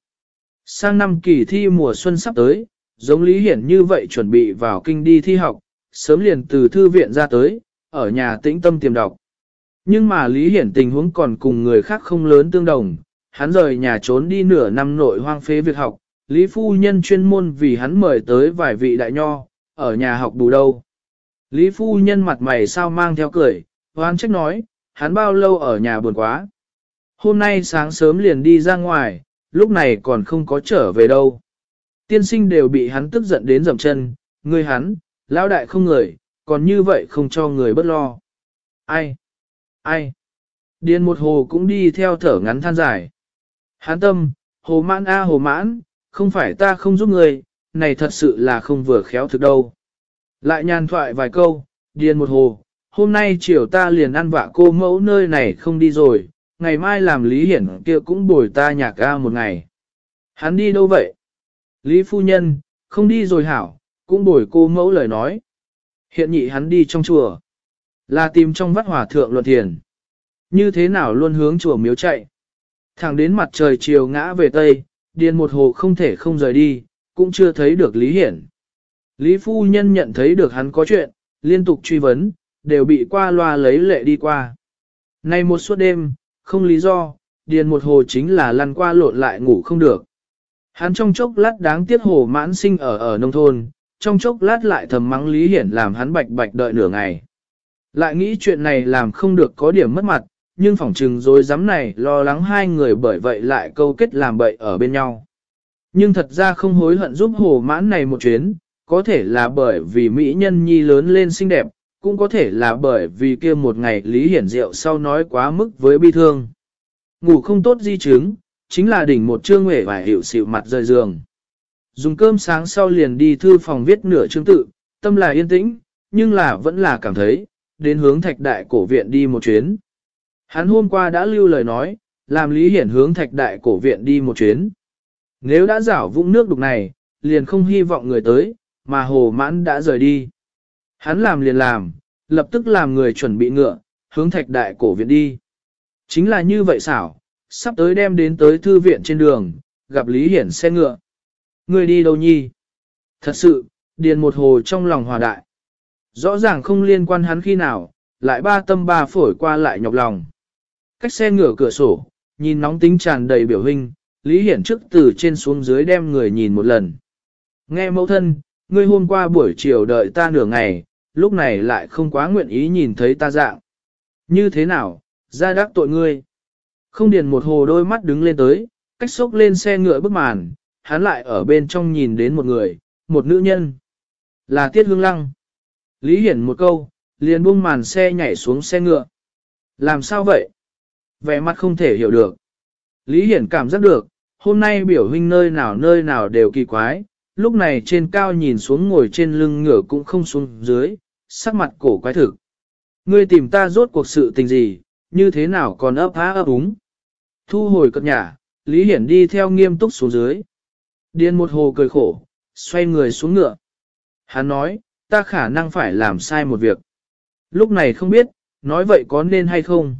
Sang năm kỳ thi mùa xuân sắp tới, giống Lý Hiển như vậy chuẩn bị vào kinh đi thi học, sớm liền từ thư viện ra tới, ở nhà tĩnh tâm tiềm đọc. Nhưng mà Lý Hiển tình huống còn cùng người khác không lớn tương đồng, hắn rời nhà trốn đi nửa năm nội hoang phế việc học, Lý Phu Nhân chuyên môn vì hắn mời tới vài vị đại nho, ở nhà học bù đâu. Lý Phu Nhân mặt mày sao mang theo cười, hoang trách nói, hắn bao lâu ở nhà buồn quá. Hôm nay sáng sớm liền đi ra ngoài, lúc này còn không có trở về đâu. Tiên sinh đều bị hắn tức giận đến dầm chân, người hắn, lão đại không người, còn như vậy không cho người bất lo. Ai? Ai? Điền một hồ cũng đi theo thở ngắn than dài. Hán tâm, hồ mãn a hồ mãn, không phải ta không giúp người, này thật sự là không vừa khéo thực đâu. Lại nhàn thoại vài câu, điền một hồ, hôm nay chiều ta liền ăn vạ cô mẫu nơi này không đi rồi, ngày mai làm Lý Hiển kia cũng bồi ta nhạc ga một ngày. Hắn đi đâu vậy? Lý phu nhân, không đi rồi hảo, cũng bồi cô mẫu lời nói. Hiện nhị hắn đi trong chùa, là tìm trong vắt hòa thượng luận thiền. Như thế nào luôn hướng chùa miếu chạy. Thẳng đến mặt trời chiều ngã về Tây, điền một hồ không thể không rời đi, cũng chưa thấy được Lý Hiển. Lý phu nhân nhận thấy được hắn có chuyện, liên tục truy vấn, đều bị qua loa lấy lệ đi qua. Nay một suốt đêm, không lý do, điền một hồ chính là lăn qua lộn lại ngủ không được. Hắn trong chốc lát đáng tiếc hồ mãn sinh ở ở nông thôn, trong chốc lát lại thầm mắng Lý Hiển làm hắn bạch bạch đợi nửa ngày. Lại nghĩ chuyện này làm không được có điểm mất mặt, nhưng phỏng trừng dối dám này lo lắng hai người bởi vậy lại câu kết làm bậy ở bên nhau. Nhưng thật ra không hối hận giúp hồ mãn này một chuyến, có thể là bởi vì Mỹ nhân nhi lớn lên xinh đẹp, cũng có thể là bởi vì kia một ngày Lý Hiển Diệu sau nói quá mức với bi thương. Ngủ không tốt di chứng, chính là đỉnh một chương huệ và hiệu xịu mặt rời giường. Dùng cơm sáng sau liền đi thư phòng viết nửa chương tự, tâm là yên tĩnh, nhưng là vẫn là cảm thấy, đến hướng thạch đại cổ viện đi một chuyến. Hắn hôm qua đã lưu lời nói, làm Lý Hiển hướng thạch đại cổ viện đi một chuyến. Nếu đã rảo vũng nước đục này, liền không hy vọng người tới, mà hồ mãn đã rời đi. Hắn làm liền làm, lập tức làm người chuẩn bị ngựa, hướng thạch đại cổ viện đi. Chính là như vậy xảo, sắp tới đem đến tới thư viện trên đường, gặp Lý Hiển xe ngựa. Người đi đâu nhi? Thật sự, điền một hồ trong lòng hòa đại. Rõ ràng không liên quan hắn khi nào, lại ba tâm ba phổi qua lại nhọc lòng. Cách xe ngửa cửa sổ, nhìn nóng tính tràn đầy biểu hình, Lý Hiển trước từ trên xuống dưới đem người nhìn một lần. Nghe mẫu thân, ngươi hôm qua buổi chiều đợi ta nửa ngày, lúc này lại không quá nguyện ý nhìn thấy ta dạng. Như thế nào, ra đắc tội ngươi. Không điền một hồ đôi mắt đứng lên tới, cách xốc lên xe ngựa bức màn, hắn lại ở bên trong nhìn đến một người, một nữ nhân. Là Tiết Hương Lăng. Lý Hiển một câu, liền buông màn xe nhảy xuống xe ngựa. Làm sao vậy? Vẻ mặt không thể hiểu được. Lý Hiển cảm giác được, hôm nay biểu huynh nơi nào nơi nào đều kỳ quái, lúc này trên cao nhìn xuống ngồi trên lưng ngựa cũng không xuống dưới, sắc mặt cổ quái thực. Ngươi tìm ta rốt cuộc sự tình gì, như thế nào còn ấp há ấp úng. Thu hồi cất nhà, Lý Hiển đi theo nghiêm túc xuống dưới. Điên một hồ cười khổ, xoay người xuống ngựa. Hắn nói, ta khả năng phải làm sai một việc. Lúc này không biết, nói vậy có nên hay không.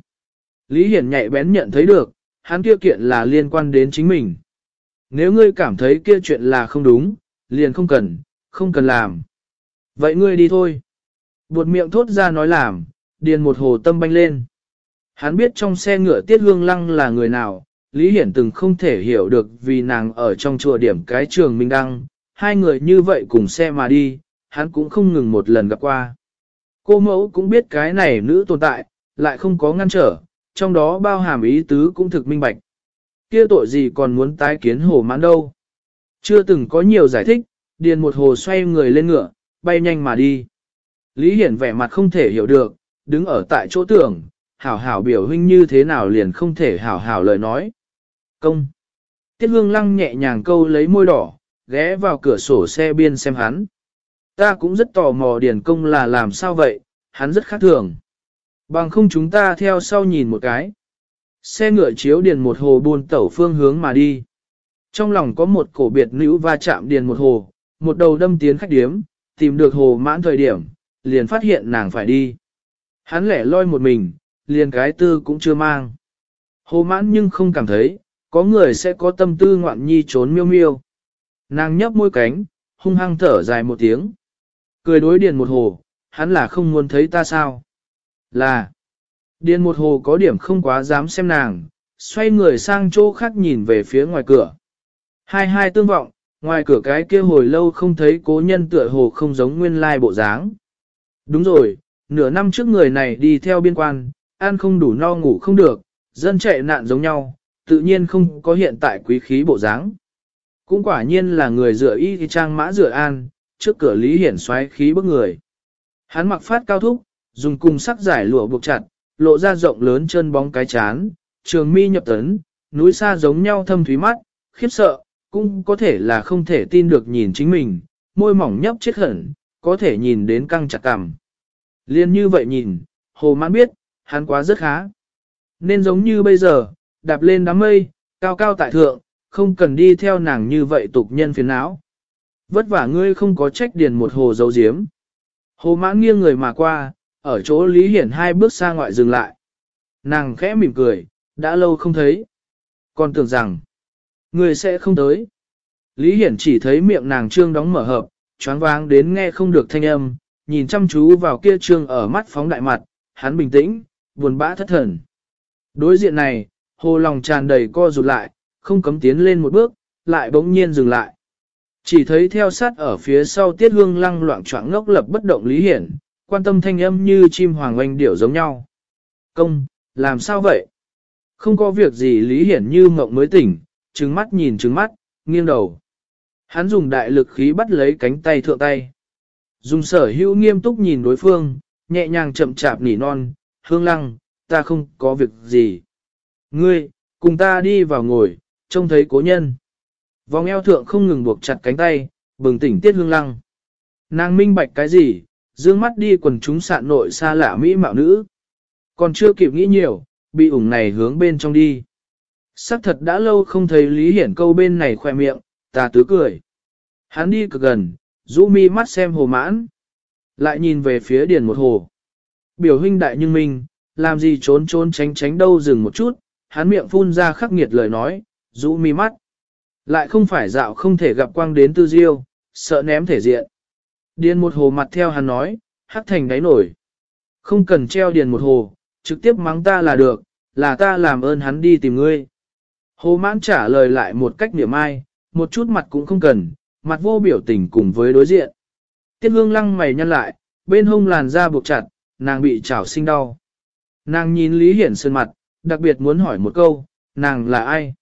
Lý Hiển nhạy bén nhận thấy được, hắn kia kiện là liên quan đến chính mình. Nếu ngươi cảm thấy kia chuyện là không đúng, liền không cần, không cần làm. Vậy ngươi đi thôi. Buột miệng thốt ra nói làm, điền một hồ tâm banh lên. Hắn biết trong xe ngựa tiết hương lăng là người nào, Lý Hiển từng không thể hiểu được vì nàng ở trong chùa điểm cái trường Minh Đăng, hai người như vậy cùng xe mà đi, hắn cũng không ngừng một lần gặp qua. Cô mẫu cũng biết cái này nữ tồn tại, lại không có ngăn trở, trong đó bao hàm ý tứ cũng thực minh bạch. Kia tội gì còn muốn tái kiến hồ mãn đâu. Chưa từng có nhiều giải thích, điền một hồ xoay người lên ngựa, bay nhanh mà đi. Lý Hiển vẻ mặt không thể hiểu được, đứng ở tại chỗ tưởng, hảo hảo biểu huynh như thế nào liền không thể hảo hảo lời nói. Công. Tiết hương lăng nhẹ nhàng câu lấy môi đỏ, ghé vào cửa sổ xe biên xem hắn. Ta cũng rất tò mò điền công là làm sao vậy, hắn rất khác thường. Bằng không chúng ta theo sau nhìn một cái. Xe ngựa chiếu điền một hồ buôn tẩu phương hướng mà đi. Trong lòng có một cổ biệt nữ va chạm điền một hồ, một đầu đâm tiến khách điếm, tìm được hồ mãn thời điểm, liền phát hiện nàng phải đi. Hắn lẻ loi một mình, liền cái tư cũng chưa mang. Hồ mãn nhưng không cảm thấy, có người sẽ có tâm tư ngoạn nhi trốn miêu miêu. Nàng nhấp môi cánh, hung hăng thở dài một tiếng. Cười đối điền một hồ, hắn là không muốn thấy ta sao? Là, điền một hồ có điểm không quá dám xem nàng, xoay người sang chỗ khác nhìn về phía ngoài cửa. Hai hai tương vọng, ngoài cửa cái kia hồi lâu không thấy cố nhân tựa hồ không giống nguyên lai bộ dáng. Đúng rồi, nửa năm trước người này đi theo biên quan, ăn không đủ no ngủ không được, dân chạy nạn giống nhau, tự nhiên không có hiện tại quý khí bộ dáng. Cũng quả nhiên là người dựa y thì trang mã dựa an, trước cửa Lý Hiển xoáy khí bức người. Hắn mặc phát cao thúc, dùng cung sắc giải lụa buộc chặt, lộ ra rộng lớn chân bóng cái chán, trường mi nhập tấn, núi xa giống nhau thâm thúy mắt, khiếp sợ, cũng có thể là không thể tin được nhìn chính mình, môi mỏng nhấp chết hẳn, có thể nhìn đến căng chặt cằm. Liên như vậy nhìn, hồ mãn biết, hắn quá rất khá. Nên giống như bây giờ, đạp lên đám mây, cao cao tại thượng, không cần đi theo nàng như vậy tục nhân phiền não. Vất vả ngươi không có trách điền một hồ dấu diếm. Hồ mãn nghiêng người mà qua, ở chỗ Lý Hiển hai bước xa ngoại dừng lại. Nàng khẽ mỉm cười, đã lâu không thấy. Còn tưởng rằng, người sẽ không tới. Lý Hiển chỉ thấy miệng nàng trương đóng mở hợp, choáng váng đến nghe không được thanh âm, nhìn chăm chú vào kia trương ở mắt phóng đại mặt, hắn bình tĩnh, buồn bã thất thần. Đối diện này, hồ lòng tràn đầy co rụt lại, không cấm tiến lên một bước, lại bỗng nhiên dừng lại. Chỉ thấy theo sát ở phía sau tiết hương lăng loạn choạng ngốc lập bất động lý hiển, quan tâm thanh âm như chim hoàng oanh điểu giống nhau. Công, làm sao vậy? Không có việc gì lý hiển như mộng mới tỉnh, trừng mắt nhìn trừng mắt, nghiêng đầu. Hắn dùng đại lực khí bắt lấy cánh tay thượng tay. Dùng sở hữu nghiêm túc nhìn đối phương, nhẹ nhàng chậm chạp nỉ non, hương lăng, ta không có việc gì. Ngươi, cùng ta đi vào ngồi, trông thấy cố nhân. Vòng eo thượng không ngừng buộc chặt cánh tay, bừng tỉnh tiết hương lăng. Nàng minh bạch cái gì, dương mắt đi quần chúng sạn nội xa lạ mỹ mạo nữ. Còn chưa kịp nghĩ nhiều, bị ủng này hướng bên trong đi. Sắc thật đã lâu không thấy Lý Hiển câu bên này khoe miệng, ta tứ cười. Hắn đi cực gần, rũ mi mắt xem hồ mãn. Lại nhìn về phía điền một hồ. Biểu huynh đại nhưng minh, làm gì trốn trốn tránh tránh đâu dừng một chút, hắn miệng phun ra khắc nghiệt lời nói, rũ mi mắt. Lại không phải dạo không thể gặp quang đến tư diêu, sợ ném thể diện. Điền một hồ mặt theo hắn nói, hắc thành đáy nổi. Không cần treo điền một hồ, trực tiếp mắng ta là được, là ta làm ơn hắn đi tìm ngươi. Hồ mãn trả lời lại một cách niệm ai, một chút mặt cũng không cần, mặt vô biểu tình cùng với đối diện. Tiết hương lăng mày nhăn lại, bên hông làn da buộc chặt, nàng bị chảo sinh đau. Nàng nhìn Lý Hiển sơn mặt, đặc biệt muốn hỏi một câu, nàng là ai?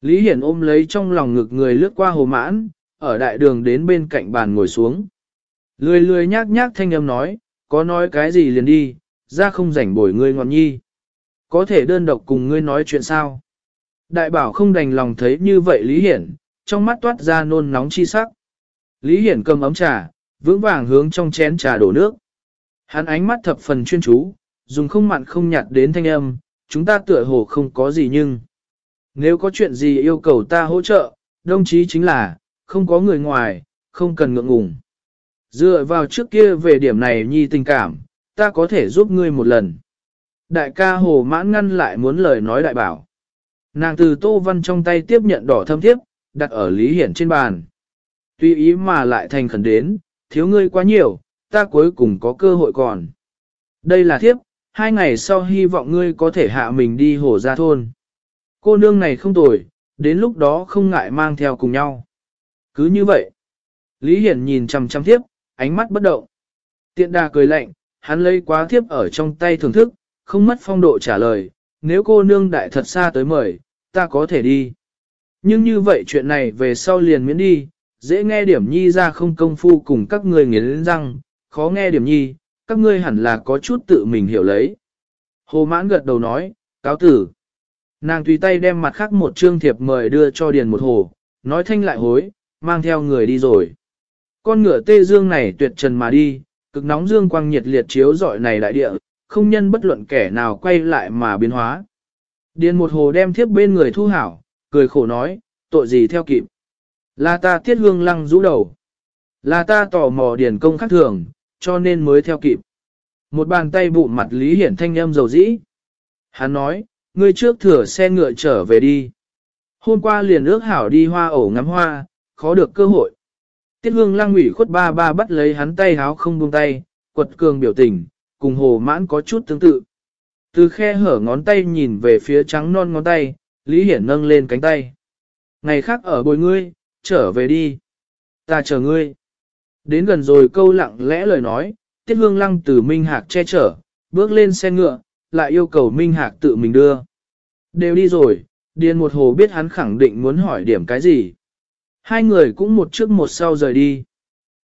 Lý Hiển ôm lấy trong lòng ngực người lướt qua hồ mãn, ở đại đường đến bên cạnh bàn ngồi xuống. Lười lười nhác nhác thanh âm nói, có nói cái gì liền đi, ra không rảnh bồi ngươi ngọn nhi. Có thể đơn độc cùng ngươi nói chuyện sao? Đại bảo không đành lòng thấy như vậy Lý Hiển, trong mắt toát ra nôn nóng chi sắc. Lý Hiển cầm ấm trà, vững vàng hướng trong chén trà đổ nước. Hắn ánh mắt thập phần chuyên chú, dùng không mặn không nhạt đến thanh âm, chúng ta tựa hồ không có gì nhưng. Nếu có chuyện gì yêu cầu ta hỗ trợ, đồng chí chính là, không có người ngoài, không cần ngượng ngùng. Dựa vào trước kia về điểm này nhi tình cảm, ta có thể giúp ngươi một lần. Đại ca hồ mãn ngăn lại muốn lời nói đại bảo. Nàng từ tô văn trong tay tiếp nhận đỏ thâm thiếp, đặt ở Lý Hiển trên bàn. Tuy ý mà lại thành khẩn đến, thiếu ngươi quá nhiều, ta cuối cùng có cơ hội còn. Đây là thiếp, hai ngày sau hy vọng ngươi có thể hạ mình đi hồ ra thôn. Cô nương này không tồi, đến lúc đó không ngại mang theo cùng nhau. Cứ như vậy. Lý Hiển nhìn chằm chằm thiếp, ánh mắt bất động. Tiện đà cười lạnh, hắn lấy quá thiếp ở trong tay thưởng thức, không mất phong độ trả lời, nếu cô nương đại thật xa tới mời, ta có thể đi. Nhưng như vậy chuyện này về sau liền miễn đi, dễ nghe điểm nhi ra không công phu cùng các người nghiến răng, khó nghe điểm nhi, các ngươi hẳn là có chút tự mình hiểu lấy. Hồ mãn gật đầu nói, cáo tử. Nàng tùy tay đem mặt khác một trương thiệp mời đưa cho điền một hồ, nói thanh lại hối, mang theo người đi rồi. Con ngựa tê dương này tuyệt trần mà đi, cực nóng dương quang nhiệt liệt chiếu dọi này đại địa, không nhân bất luận kẻ nào quay lại mà biến hóa. Điền một hồ đem thiếp bên người thu hảo, cười khổ nói, tội gì theo kịp. Là ta tiết hương lăng rũ đầu. Là ta tò mò điền công khắc thường, cho nên mới theo kịp. Một bàn tay bụng mặt Lý Hiển thanh âm dầu dĩ. Hắn nói, ngươi trước thửa xe ngựa trở về đi. Hôm qua liền ước hảo đi hoa ổ ngắm hoa, khó được cơ hội. Tiết hương Lang ủy khuất ba ba bắt lấy hắn tay háo không buông tay, quật cường biểu tình, cùng hồ mãn có chút tương tự. Từ khe hở ngón tay nhìn về phía trắng non ngón tay, Lý Hiển nâng lên cánh tay. Ngày khác ở bồi ngươi, trở về đi. Ta chờ ngươi. Đến gần rồi câu lặng lẽ lời nói, Tiết Hương Lăng từ Minh Hạc che chở, bước lên xe ngựa, lại yêu cầu Minh Hạc tự mình đưa. Đều đi rồi, Điền một hồ biết hắn khẳng định muốn hỏi điểm cái gì. Hai người cũng một trước một sau rời đi.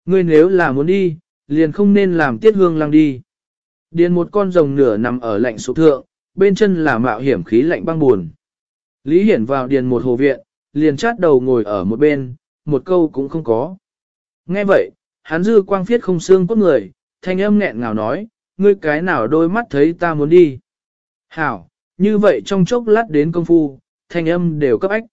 Ngươi nếu là muốn đi, liền không nên làm Tiết Hương Lăng đi. Điền một con rồng nửa nằm ở lạnh sụp thượng, bên chân là mạo hiểm khí lạnh băng buồn. Lý Hiển vào điền một hồ viện, liền chát đầu ngồi ở một bên, một câu cũng không có. Nghe vậy, hắn dư quang phiết không xương cốt người, thanh âm nghẹn ngào nói, ngươi cái nào đôi mắt thấy ta muốn đi. Hảo, như vậy trong chốc lát đến công phu, thanh âm đều cấp ách.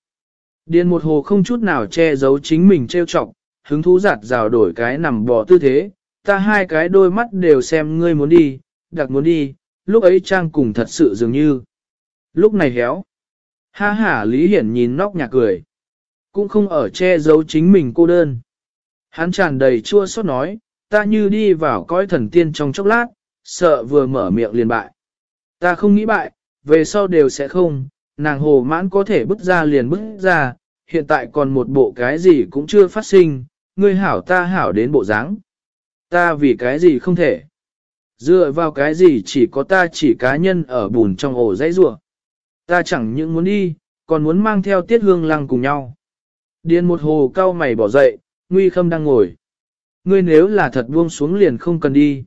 Điền một hồ không chút nào che giấu chính mình trêu chọc, hứng thú giặt rào đổi cái nằm bò tư thế, ta hai cái đôi mắt đều xem ngươi muốn đi, đặc muốn đi, lúc ấy trang cùng thật sự dường như. Lúc này héo. Ha ha Lý Hiển nhìn nóc nhà cười. Cũng không ở che giấu chính mình cô đơn. Hắn tràn đầy chua xót nói, ta như đi vào coi thần tiên trong chốc lát, sợ vừa mở miệng liền bại. Ta không nghĩ bại, về sau đều sẽ không, nàng hồ mãn có thể bứt ra liền bứt ra, hiện tại còn một bộ cái gì cũng chưa phát sinh, ngươi hảo ta hảo đến bộ dáng. Ta vì cái gì không thể. Dựa vào cái gì chỉ có ta chỉ cá nhân ở bùn trong ổ dãy rủa Ta chẳng những muốn đi, còn muốn mang theo tiết hương lăng cùng nhau. Điền một hồ cao mày bỏ dậy, nguy khâm đang ngồi. Ngươi nếu là thật buông xuống liền không cần đi.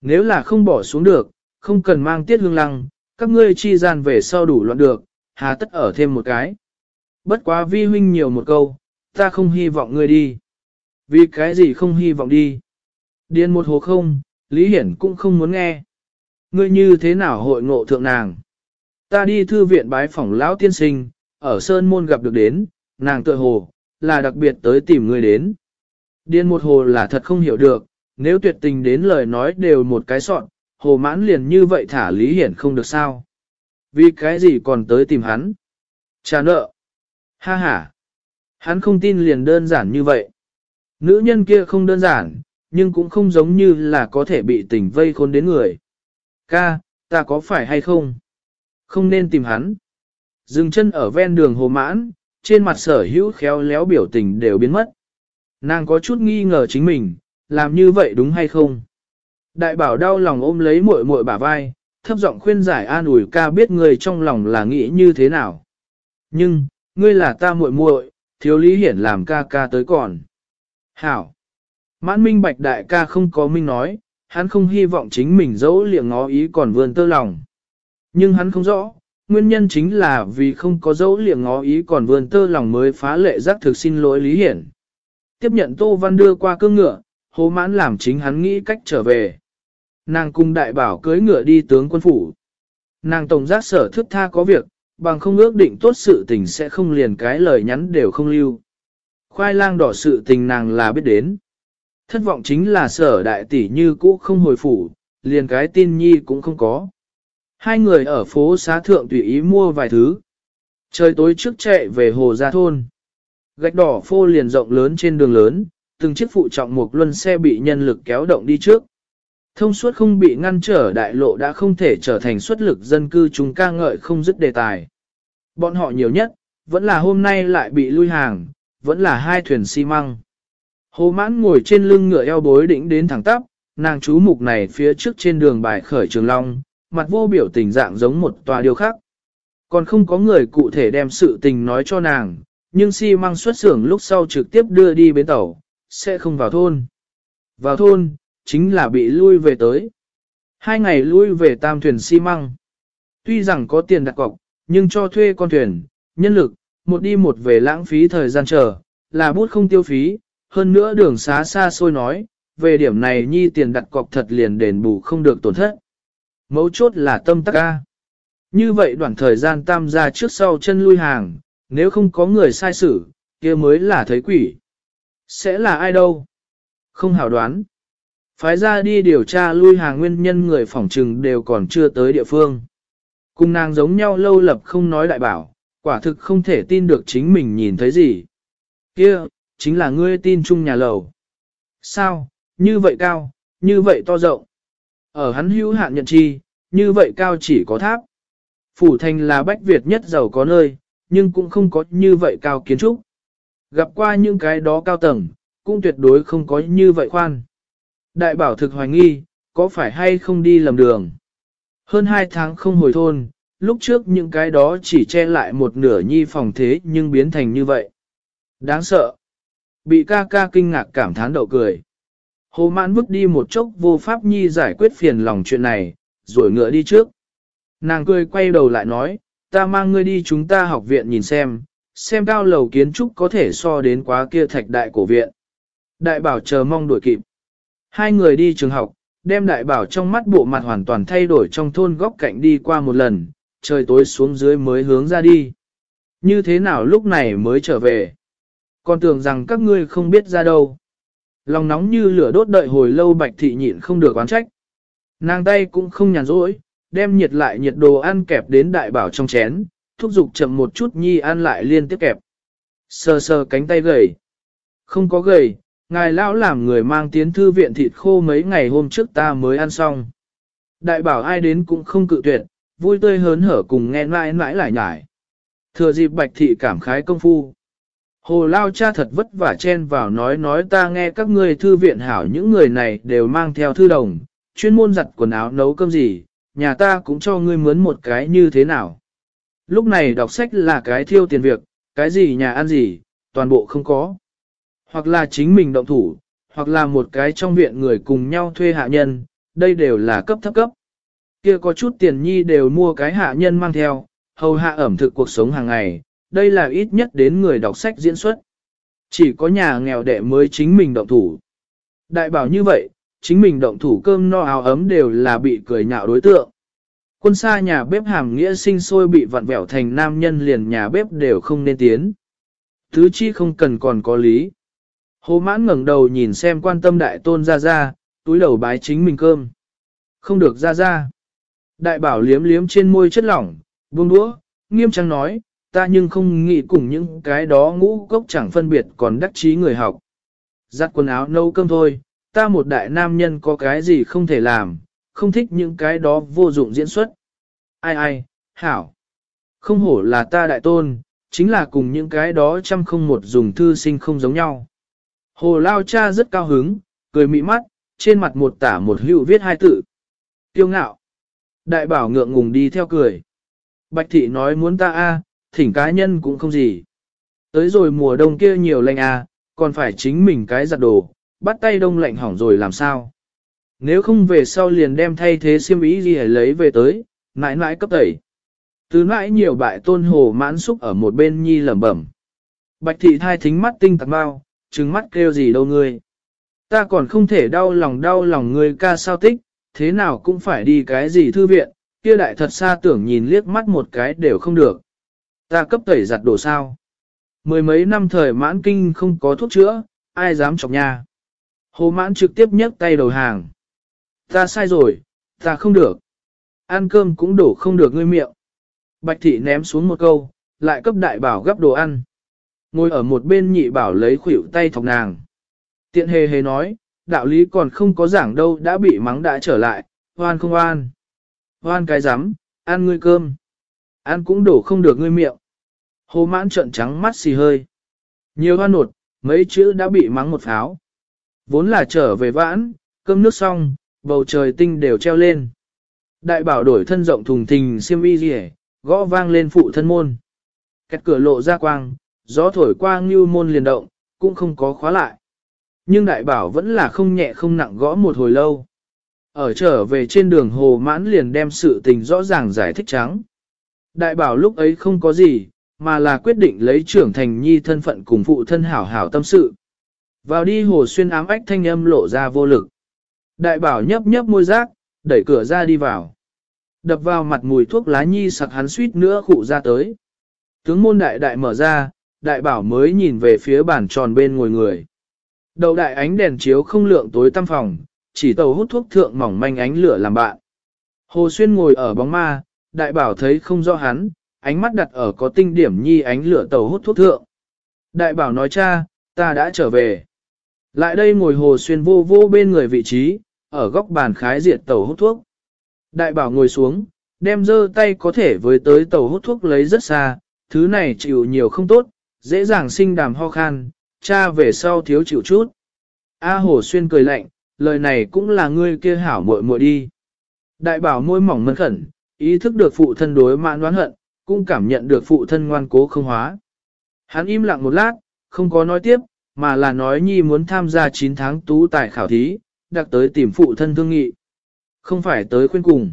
Nếu là không bỏ xuống được, không cần mang tiết hương lăng, các ngươi chi gian về sau đủ loạn được, hà tất ở thêm một cái. Bất quá vi huynh nhiều một câu, ta không hy vọng ngươi đi. Vì cái gì không hy vọng đi? Điên một hồ không, Lý Hiển cũng không muốn nghe. Ngươi như thế nào hội ngộ thượng nàng? Ta đi thư viện bái phỏng lão tiên sinh, ở Sơn Môn gặp được đến, nàng tựa hồ, là đặc biệt tới tìm ngươi đến. Điên một hồ là thật không hiểu được, nếu tuyệt tình đến lời nói đều một cái soạn, hồ mãn liền như vậy thả Lý Hiển không được sao. Vì cái gì còn tới tìm hắn? Trả nợ. Ha ha. Hắn không tin liền đơn giản như vậy. Nữ nhân kia không đơn giản, nhưng cũng không giống như là có thể bị tình vây khôn đến người. Ca, ta có phải hay không? Không nên tìm hắn. Dừng chân ở ven đường hồ mãn, trên mặt sở hữu khéo léo biểu tình đều biến mất. Nàng có chút nghi ngờ chính mình, làm như vậy đúng hay không? Đại bảo đau lòng ôm lấy muội muội bả vai, thấp giọng khuyên giải an ủi ca biết người trong lòng là nghĩ như thế nào. Nhưng, ngươi là ta muội muội, thiếu lý hiển làm ca ca tới còn. Hảo! Mãn minh bạch đại ca không có minh nói, hắn không hy vọng chính mình dẫu liệng ngó ý còn vươn tơ lòng. Nhưng hắn không rõ, nguyên nhân chính là vì không có dấu liệng ngó ý còn vươn tơ lòng mới phá lệ giác thực xin lỗi Lý Hiển. Tiếp nhận Tô Văn đưa qua cương ngựa, hố mãn làm chính hắn nghĩ cách trở về. Nàng cung đại bảo cưới ngựa đi tướng quân phủ. Nàng tổng giác sở thức tha có việc, bằng không ước định tốt sự tình sẽ không liền cái lời nhắn đều không lưu. Khoai lang đỏ sự tình nàng là biết đến. Thất vọng chính là sở đại tỷ như cũ không hồi phủ, liền cái tin nhi cũng không có. Hai người ở phố xá thượng tùy ý mua vài thứ. Trời tối trước chạy về hồ gia thôn. Gạch đỏ phô liền rộng lớn trên đường lớn, từng chiếc phụ trọng một luân xe bị nhân lực kéo động đi trước. Thông suốt không bị ngăn trở đại lộ đã không thể trở thành xuất lực dân cư chúng ca ngợi không dứt đề tài. Bọn họ nhiều nhất, vẫn là hôm nay lại bị lui hàng, vẫn là hai thuyền xi măng. Hồ mãn ngồi trên lưng ngựa eo bối đỉnh đến thẳng tắp, nàng chú mục này phía trước trên đường bài khởi trường long, mặt vô biểu tình dạng giống một tòa điều khác. Còn không có người cụ thể đem sự tình nói cho nàng, nhưng xi măng xuất xưởng lúc sau trực tiếp đưa đi bến tàu, sẽ không vào thôn. Vào thôn, chính là bị lui về tới. Hai ngày lui về tam thuyền xi măng. Tuy rằng có tiền đặt cọc, nhưng cho thuê con thuyền, nhân lực, một đi một về lãng phí thời gian chờ, là bút không tiêu phí, hơn nữa đường xá xa xôi nói, về điểm này nhi tiền đặt cọc thật liền đền bù không được tổn thất. Mấu chốt là tâm tắc ca. Như vậy đoạn thời gian tam gia trước sau chân lui hàng, nếu không có người sai xử, kia mới là thấy quỷ. Sẽ là ai đâu? Không hảo đoán. Phái ra đi điều tra lui hàng nguyên nhân người phỏng trừng đều còn chưa tới địa phương. Cùng nàng giống nhau lâu lập không nói đại bảo, quả thực không thể tin được chính mình nhìn thấy gì. Kia, chính là ngươi tin chung nhà lầu. Sao, như vậy cao, như vậy to rộng. Ở hắn hữu hạn nhận chi, như vậy cao chỉ có tháp. Phủ thành là bách Việt nhất giàu có nơi, nhưng cũng không có như vậy cao kiến trúc. Gặp qua những cái đó cao tầng, cũng tuyệt đối không có như vậy khoan. Đại bảo thực hoài nghi, có phải hay không đi lầm đường. Hơn hai tháng không hồi thôn, lúc trước những cái đó chỉ che lại một nửa nhi phòng thế nhưng biến thành như vậy. Đáng sợ. Bị ca ca kinh ngạc cảm thán đậu cười. Hồ mãn bước đi một chốc vô pháp nhi giải quyết phiền lòng chuyện này, rồi ngựa đi trước. Nàng cười quay đầu lại nói, ta mang ngươi đi chúng ta học viện nhìn xem, xem cao lầu kiến trúc có thể so đến quá kia thạch đại cổ viện. Đại bảo chờ mong đuổi kịp. Hai người đi trường học, đem đại bảo trong mắt bộ mặt hoàn toàn thay đổi trong thôn góc cạnh đi qua một lần, trời tối xuống dưới mới hướng ra đi. Như thế nào lúc này mới trở về? Còn tưởng rằng các ngươi không biết ra đâu. Lòng nóng như lửa đốt đợi hồi lâu bạch thị nhịn không được oán trách. Nàng tay cũng không nhàn rỗi, đem nhiệt lại nhiệt đồ ăn kẹp đến đại bảo trong chén, thúc giục chậm một chút nhi ăn lại liên tiếp kẹp. Sờ sờ cánh tay gầy. Không có gầy, ngài lão làm người mang tiến thư viện thịt khô mấy ngày hôm trước ta mới ăn xong. Đại bảo ai đến cũng không cự tuyệt, vui tươi hớn hở cùng nghe mãi mãi lại nhải. Thừa dịp bạch thị cảm khái công phu. Hồ lao cha thật vất vả chen vào nói nói ta nghe các ngươi thư viện hảo những người này đều mang theo thư đồng, chuyên môn giặt quần áo nấu cơm gì, nhà ta cũng cho ngươi mướn một cái như thế nào. Lúc này đọc sách là cái thiêu tiền việc, cái gì nhà ăn gì, toàn bộ không có. Hoặc là chính mình động thủ, hoặc là một cái trong viện người cùng nhau thuê hạ nhân, đây đều là cấp thấp cấp. Kia có chút tiền nhi đều mua cái hạ nhân mang theo, hầu hạ ẩm thực cuộc sống hàng ngày, đây là ít nhất đến người đọc sách diễn xuất. Chỉ có nhà nghèo đệ mới chính mình động thủ. Đại bảo như vậy, chính mình động thủ cơm no áo ấm đều là bị cười nhạo đối tượng. Quân xa nhà bếp hàm nghĩa sinh sôi bị vặn vẹo thành nam nhân liền nhà bếp đều không nên tiến. Thứ chi không cần còn có lý. Hồ mãn ngẩng đầu nhìn xem quan tâm đại tôn ra ra, túi đầu bái chính mình cơm. Không được ra ra. Đại bảo liếm liếm trên môi chất lỏng, buông đũa, nghiêm trang nói, ta nhưng không nghĩ cùng những cái đó ngũ cốc chẳng phân biệt còn đắc chí người học. Giặt quần áo nấu cơm thôi, ta một đại nam nhân có cái gì không thể làm, không thích những cái đó vô dụng diễn xuất. Ai ai, hảo. Không hổ là ta đại tôn, chính là cùng những cái đó trăm không một dùng thư sinh không giống nhau. Hồ Lao Cha rất cao hứng, cười mị mắt, trên mặt một tả một hữu viết hai tự. Tiêu ngạo. Đại bảo ngượng ngùng đi theo cười. Bạch thị nói muốn ta a, thỉnh cá nhân cũng không gì. Tới rồi mùa đông kia nhiều lạnh a, à, còn phải chính mình cái giặt đồ, bắt tay đông lạnh hỏng rồi làm sao. Nếu không về sau liền đem thay thế xiêm ý gì lấy về tới, mãi mãi cấp tẩy. Từ mãi nhiều bại tôn hồ mãn xúc ở một bên nhi lẩm bẩm. Bạch thị thai thính mắt tinh tạc bao, trừng mắt kêu gì đâu ngươi. Ta còn không thể đau lòng đau lòng ngươi ca sao tích, thế nào cũng phải đi cái gì thư viện, kia đại thật xa tưởng nhìn liếc mắt một cái đều không được. Ta cấp tẩy giặt đồ sao. Mười mấy năm thời mãn kinh không có thuốc chữa, ai dám chọc nha. Hồ mãn trực tiếp nhấc tay đầu hàng. Ta sai rồi, ta không được. Ăn cơm cũng đổ không được ngươi miệng. Bạch thị ném xuống một câu, lại cấp đại bảo gấp đồ ăn. Ngồi ở một bên nhị bảo lấy khuỷu tay thọc nàng. Tiện hề hề nói, đạo lý còn không có giảng đâu đã bị mắng đã trở lại, hoan không hoan. Hoan cái rắm ăn ngươi cơm. Ăn cũng đổ không được ngươi miệng. Hồ mãn trợn trắng mắt xì hơi. Nhiều hoan nột, mấy chữ đã bị mắng một pháo. Vốn là trở về vãn, cơm nước xong, bầu trời tinh đều treo lên. Đại bảo đổi thân rộng thùng thình xiêm y rỉ, gõ vang lên phụ thân môn. Kẹt cửa lộ ra quang, gió thổi qua ngưu môn liền động, cũng không có khóa lại. Nhưng đại bảo vẫn là không nhẹ không nặng gõ một hồi lâu. Ở trở về trên đường hồ mãn liền đem sự tình rõ ràng giải thích trắng. Đại bảo lúc ấy không có gì, mà là quyết định lấy trưởng thành nhi thân phận cùng phụ thân hảo hảo tâm sự. Vào đi hồ xuyên ám ách thanh âm lộ ra vô lực. Đại bảo nhấp nhấp môi rác, đẩy cửa ra đi vào. Đập vào mặt mùi thuốc lá nhi sặc hắn suýt nữa khụ ra tới. Tướng môn đại đại mở ra, đại bảo mới nhìn về phía bàn tròn bên ngồi người. Đầu đại ánh đèn chiếu không lượng tối tăm phòng, chỉ tàu hút thuốc thượng mỏng manh ánh lửa làm bạn. Hồ Xuyên ngồi ở bóng ma, đại bảo thấy không rõ hắn, ánh mắt đặt ở có tinh điểm nhi ánh lửa tàu hút thuốc thượng. Đại bảo nói cha, ta đã trở về. Lại đây ngồi Hồ Xuyên vô vô bên người vị trí, ở góc bàn khái diệt tàu hút thuốc. Đại bảo ngồi xuống, đem dơ tay có thể với tới tàu hút thuốc lấy rất xa, thứ này chịu nhiều không tốt, dễ dàng sinh đàm ho khan, cha về sau thiếu chịu chút. A Hồ Xuyên cười lạnh, lời này cũng là ngươi kia hảo muội muội đi. Đại bảo môi mỏng mân khẩn, ý thức được phụ thân đối mãn đoán hận, cũng cảm nhận được phụ thân ngoan cố không hóa. Hắn im lặng một lát, không có nói tiếp, mà là nói nhi muốn tham gia 9 tháng tú tài khảo thí, đặc tới tìm phụ thân thương nghị. Không phải tới khuyên cùng.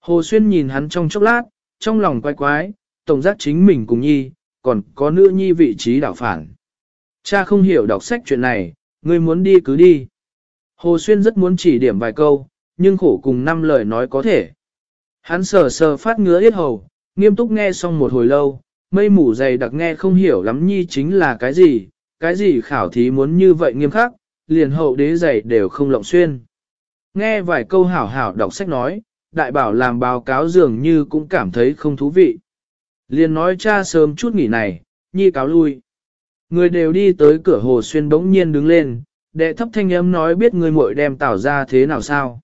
Hồ Xuyên nhìn hắn trong chốc lát, trong lòng quái quái, tổng giác chính mình cùng nhi, còn có nữ nhi vị trí đảo phản. Cha không hiểu đọc sách chuyện này, ngươi muốn đi cứ đi. Hồ Xuyên rất muốn chỉ điểm vài câu, nhưng khổ cùng năm lời nói có thể. Hắn sờ sờ phát ngứa yết hầu, nghiêm túc nghe xong một hồi lâu, mây mù dày đặc nghe không hiểu lắm nhi chính là cái gì, cái gì khảo thí muốn như vậy nghiêm khắc, liền hậu đế dày đều không lộng xuyên. Nghe vài câu hảo hảo đọc sách nói, đại bảo làm báo cáo dường như cũng cảm thấy không thú vị. Liền nói cha sớm chút nghỉ này, nhi cáo lui. Người đều đi tới cửa hồ xuyên bỗng nhiên đứng lên, đệ thấp thanh âm nói biết người muội đem tảo ra thế nào sao.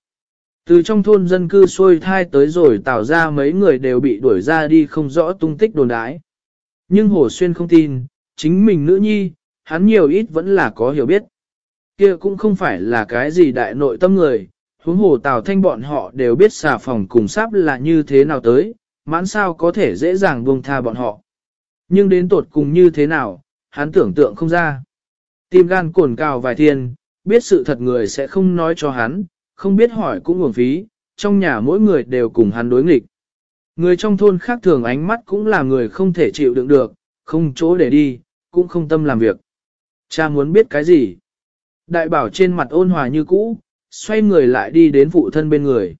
Từ trong thôn dân cư xuôi thai tới rồi tảo ra mấy người đều bị đuổi ra đi không rõ tung tích đồn đái. Nhưng hồ xuyên không tin, chính mình nữ nhi, hắn nhiều ít vẫn là có hiểu biết. kia cũng không phải là cái gì đại nội tâm người, huống hồ tào thanh bọn họ đều biết xà phòng cùng sáp là như thế nào tới, mãn sao có thể dễ dàng buông tha bọn họ. Nhưng đến tột cùng như thế nào, hắn tưởng tượng không ra. Tim gan cồn cào vài thiên, biết sự thật người sẽ không nói cho hắn, không biết hỏi cũng uổng phí, trong nhà mỗi người đều cùng hắn đối nghịch. Người trong thôn khác thường ánh mắt cũng là người không thể chịu đựng được, không chỗ để đi, cũng không tâm làm việc. Cha muốn biết cái gì? Đại bảo trên mặt ôn hòa như cũ, xoay người lại đi đến phụ thân bên người.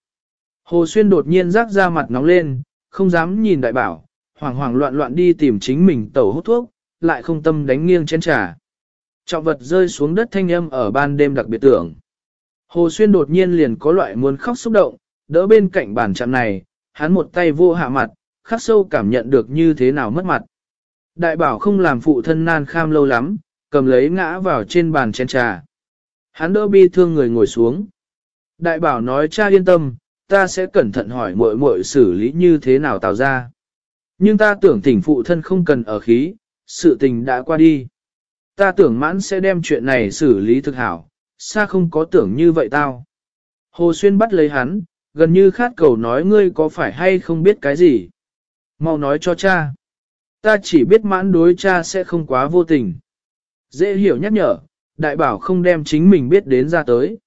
Hồ Xuyên đột nhiên rắc ra mặt nóng lên, không dám nhìn đại bảo, hoảng hoảng loạn loạn đi tìm chính mình tẩu hút thuốc, lại không tâm đánh nghiêng chén trà. Trọng vật rơi xuống đất thanh âm ở ban đêm đặc biệt tưởng. Hồ Xuyên đột nhiên liền có loại muốn khóc xúc động, đỡ bên cạnh bàn chạm này, hắn một tay vô hạ mặt, khắc sâu cảm nhận được như thế nào mất mặt. Đại bảo không làm phụ thân nan kham lâu lắm, cầm lấy ngã vào trên bàn chén trà. Hắn đỡ bi thương người ngồi xuống. Đại bảo nói cha yên tâm, ta sẽ cẩn thận hỏi muội muội xử lý như thế nào tạo ra. Nhưng ta tưởng thỉnh phụ thân không cần ở khí, sự tình đã qua đi. Ta tưởng mãn sẽ đem chuyện này xử lý thực hảo, xa không có tưởng như vậy tao. Hồ Xuyên bắt lấy hắn, gần như khát cầu nói ngươi có phải hay không biết cái gì. Mau nói cho cha. Ta chỉ biết mãn đối cha sẽ không quá vô tình. Dễ hiểu nhắc nhở, đại bảo không đem chính mình biết đến ra tới.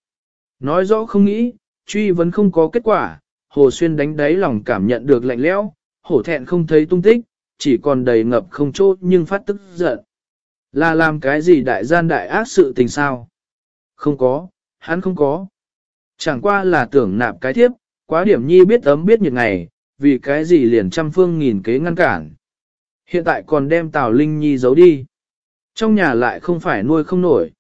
Nói rõ không nghĩ, truy vẫn không có kết quả, Hồ Xuyên đánh đáy lòng cảm nhận được lạnh lẽo, hổ thẹn không thấy tung tích, chỉ còn đầy ngập không chốt nhưng phát tức giận. Là làm cái gì đại gian đại ác sự tình sao? Không có, hắn không có. Chẳng qua là tưởng nạp cái thiếp, quá điểm nhi biết ấm biết nhiệt ngày, vì cái gì liền trăm phương nghìn kế ngăn cản. Hiện tại còn đem Tào Linh Nhi giấu đi. Trong nhà lại không phải nuôi không nổi.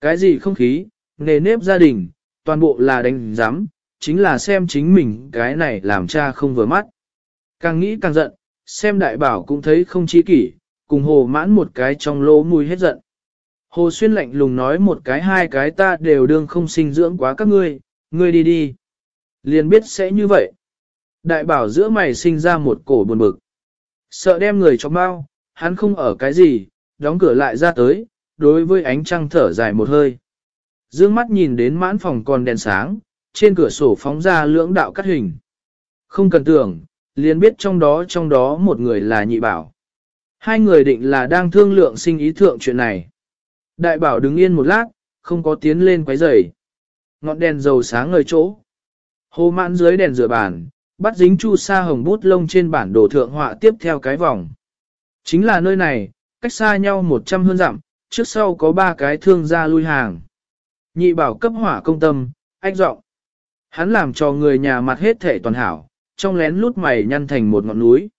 Cái gì không khí, nề nếp gia đình, toàn bộ là đánh giám, chính là xem chính mình cái này làm cha không vừa mắt. Càng nghĩ càng giận, xem đại bảo cũng thấy không chi kỷ, cùng hồ mãn một cái trong lỗ mùi hết giận. Hồ xuyên lạnh lùng nói một cái hai cái ta đều đương không sinh dưỡng quá các ngươi, ngươi đi đi. Liền biết sẽ như vậy. Đại bảo giữa mày sinh ra một cổ buồn bực. Sợ đem người cho bao, hắn không ở cái gì, đóng cửa lại ra tới, đối với ánh trăng thở dài một hơi. Dương mắt nhìn đến mãn phòng còn đèn sáng, trên cửa sổ phóng ra lưỡng đạo cắt hình. Không cần tưởng, liền biết trong đó trong đó một người là nhị bảo. Hai người định là đang thương lượng sinh ý thượng chuyện này. Đại bảo đứng yên một lát, không có tiến lên quấy rầy. Ngọn đèn dầu sáng ngời chỗ. Hồ mãn dưới đèn rửa bàn, bắt dính chu sa hồng bút lông trên bản đồ thượng họa tiếp theo cái vòng. Chính là nơi này, cách xa nhau 100 hơn dặm, trước sau có ba cái thương gia lui hàng. Nhị bảo cấp hỏa công tâm, ách giọng. Hắn làm cho người nhà mặt hết thể toàn hảo, trong lén lút mày nhăn thành một ngọn núi.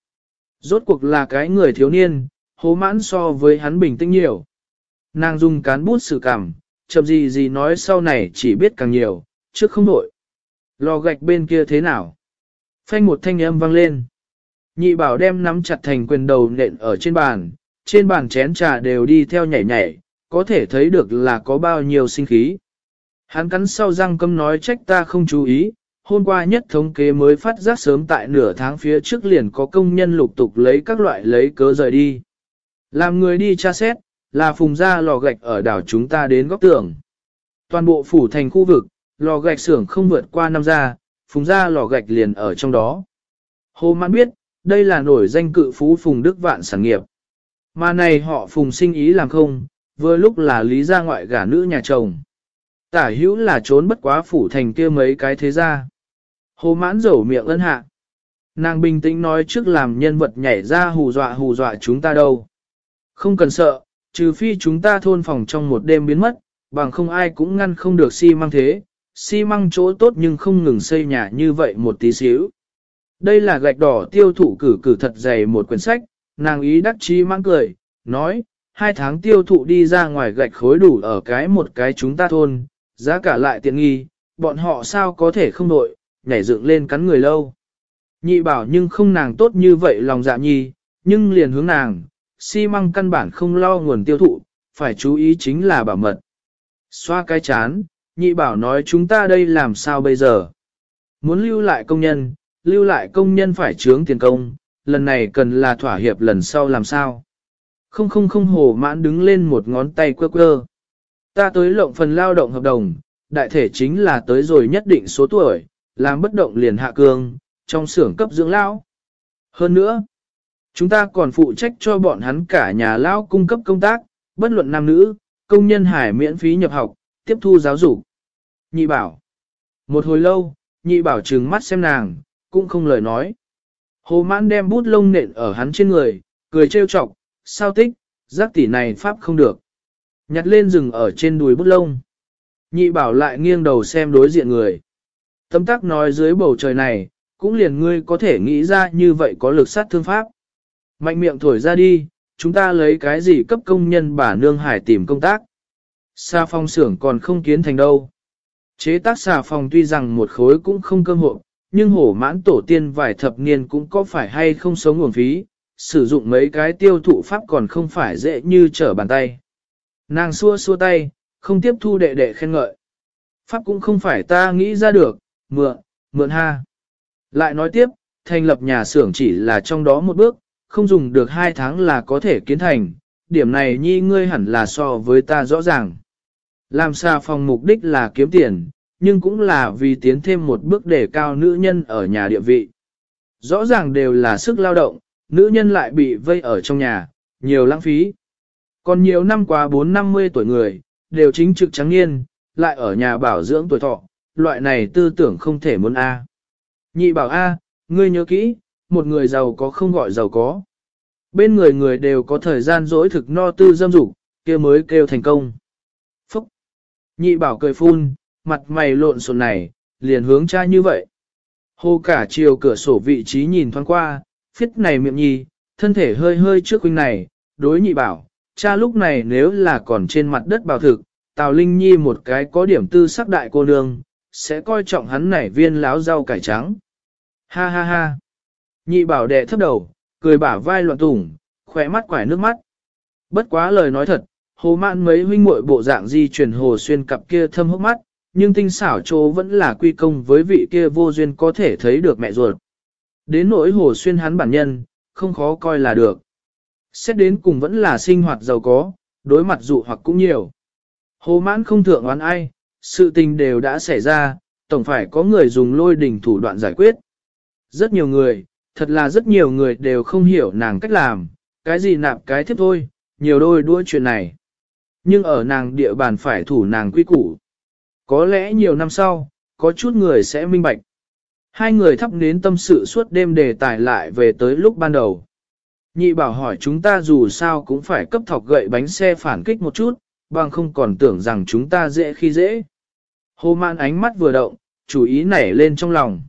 Rốt cuộc là cái người thiếu niên, hố mãn so với hắn bình tĩnh nhiều. Nàng dùng cán bút sự cảm, chậm gì gì nói sau này chỉ biết càng nhiều, trước không đổi. Lò gạch bên kia thế nào? Phanh một thanh âm vang lên. Nhị bảo đem nắm chặt thành quyền đầu nện ở trên bàn, trên bàn chén trà đều đi theo nhảy nhảy, có thể thấy được là có bao nhiêu sinh khí. Hắn cắn sau răng câm nói trách ta không chú ý, hôm qua nhất thống kế mới phát giác sớm tại nửa tháng phía trước liền có công nhân lục tục lấy các loại lấy cớ rời đi. Làm người đi tra xét, là phùng ra lò gạch ở đảo chúng ta đến góc tường. Toàn bộ phủ thành khu vực, lò gạch xưởng không vượt qua năm ra, phùng ra lò gạch liền ở trong đó. Hồ Mãn biết, đây là nổi danh cự phú Phùng Đức Vạn sản nghiệp. Mà này họ Phùng sinh ý làm không, vừa lúc là lý ra ngoại gả nữ nhà chồng. Tả hữu là trốn bất quá phủ thành kia mấy cái thế ra. Hồ mãn rổ miệng ân hạ. Nàng bình tĩnh nói trước làm nhân vật nhảy ra hù dọa hù dọa chúng ta đâu. Không cần sợ, trừ phi chúng ta thôn phòng trong một đêm biến mất, bằng không ai cũng ngăn không được xi si măng thế, xi si măng chỗ tốt nhưng không ngừng xây nhà như vậy một tí xíu. Đây là gạch đỏ tiêu thụ cử cử thật dày một quyển sách, nàng ý đắc chí mang cười, nói, hai tháng tiêu thụ đi ra ngoài gạch khối đủ ở cái một cái chúng ta thôn, giá cả lại tiện nghi, bọn họ sao có thể không nội nhảy dựng lên cắn người lâu. Nhị bảo nhưng không nàng tốt như vậy lòng dạ nhi, nhưng liền hướng nàng, xi măng căn bản không lo nguồn tiêu thụ, phải chú ý chính là bảo mật. Xoa cái chán, nhị bảo nói chúng ta đây làm sao bây giờ? Muốn lưu lại công nhân, lưu lại công nhân phải trướng tiền công, lần này cần là thỏa hiệp lần sau làm sao? Không không không hồ mãn đứng lên một ngón tay quơ quơ. Ta tới lộng phần lao động hợp đồng, đại thể chính là tới rồi nhất định số tuổi, làm bất động liền hạ cương, trong xưởng cấp dưỡng lão. Hơn nữa, chúng ta còn phụ trách cho bọn hắn cả nhà lão cung cấp công tác, bất luận nam nữ, công nhân hải miễn phí nhập học, tiếp thu giáo dục. Nhị bảo. Một hồi lâu, nhị bảo trừng mắt xem nàng, cũng không lời nói. Hồ mãn đem bút lông nện ở hắn trên người, cười trêu chọc, sao tích, giác tỷ này pháp không được. Nhặt lên rừng ở trên đùi bút lông. Nhị bảo lại nghiêng đầu xem đối diện người. Tâm tác nói dưới bầu trời này, cũng liền ngươi có thể nghĩ ra như vậy có lực sát thương pháp. Mạnh miệng thổi ra đi, chúng ta lấy cái gì cấp công nhân bà nương hải tìm công tác. Xà phong xưởng còn không kiến thành đâu. Chế tác xà phòng tuy rằng một khối cũng không cơ hội, nhưng hổ mãn tổ tiên vài thập niên cũng có phải hay không sống nguồn phí, sử dụng mấy cái tiêu thụ pháp còn không phải dễ như trở bàn tay. Nàng xua xua tay, không tiếp thu đệ đệ khen ngợi. Pháp cũng không phải ta nghĩ ra được, mượn, mượn ha. Lại nói tiếp, thành lập nhà xưởng chỉ là trong đó một bước, không dùng được hai tháng là có thể kiến thành, điểm này nhi ngươi hẳn là so với ta rõ ràng. Làm xa phòng mục đích là kiếm tiền, nhưng cũng là vì tiến thêm một bước để cao nữ nhân ở nhà địa vị. Rõ ràng đều là sức lao động, nữ nhân lại bị vây ở trong nhà, nhiều lãng phí. Còn nhiều năm qua 4-50 tuổi người, đều chính trực trắng niên, lại ở nhà bảo dưỡng tuổi thọ, loại này tư tưởng không thể muốn A. Nhị bảo A, ngươi nhớ kỹ, một người giàu có không gọi giàu có. Bên người người đều có thời gian dỗi thực no tư dâm dục, kia mới kêu thành công. Phúc! Nhị bảo cười phun, mặt mày lộn xộn này, liền hướng cha như vậy. Hồ cả chiều cửa sổ vị trí nhìn thoáng qua, phiết này miệng nhi, thân thể hơi hơi trước huynh này, đối nhị bảo, cha lúc này nếu là còn trên mặt đất bào thực, Tào Linh Nhi một cái có điểm tư sắc đại cô nương, sẽ coi trọng hắn nảy viên láo rau cải trắng. Ha ha ha! Nhị bảo đệ thấp đầu, cười bả vai loạn tủng, khỏe mắt quải nước mắt. Bất quá lời nói thật, hồ mạn mấy huynh muội bộ dạng di chuyển hồ xuyên cặp kia thâm hốc mắt, nhưng tinh xảo chỗ vẫn là quy công với vị kia vô duyên có thể thấy được mẹ ruột. Đến nỗi hồ xuyên hắn bản nhân, không khó coi là được. Xét đến cùng vẫn là sinh hoạt giàu có, đối mặt dụ hoặc cũng nhiều. Hồ mãn không thượng oán ai, sự tình đều đã xảy ra, tổng phải có người dùng lôi đình thủ đoạn giải quyết. Rất nhiều người, thật là rất nhiều người đều không hiểu nàng cách làm, cái gì nạp cái thiếp thôi, nhiều đôi đua chuyện này. Nhưng ở nàng địa bàn phải thủ nàng quy củ. Có lẽ nhiều năm sau, có chút người sẽ minh bạch. Hai người thắp nến tâm sự suốt đêm đề tài lại về tới lúc ban đầu. Nhị bảo hỏi chúng ta dù sao cũng phải cấp thọc gậy bánh xe phản kích một chút, bằng không còn tưởng rằng chúng ta dễ khi dễ. Hồ mạn ánh mắt vừa động, chủ ý nảy lên trong lòng.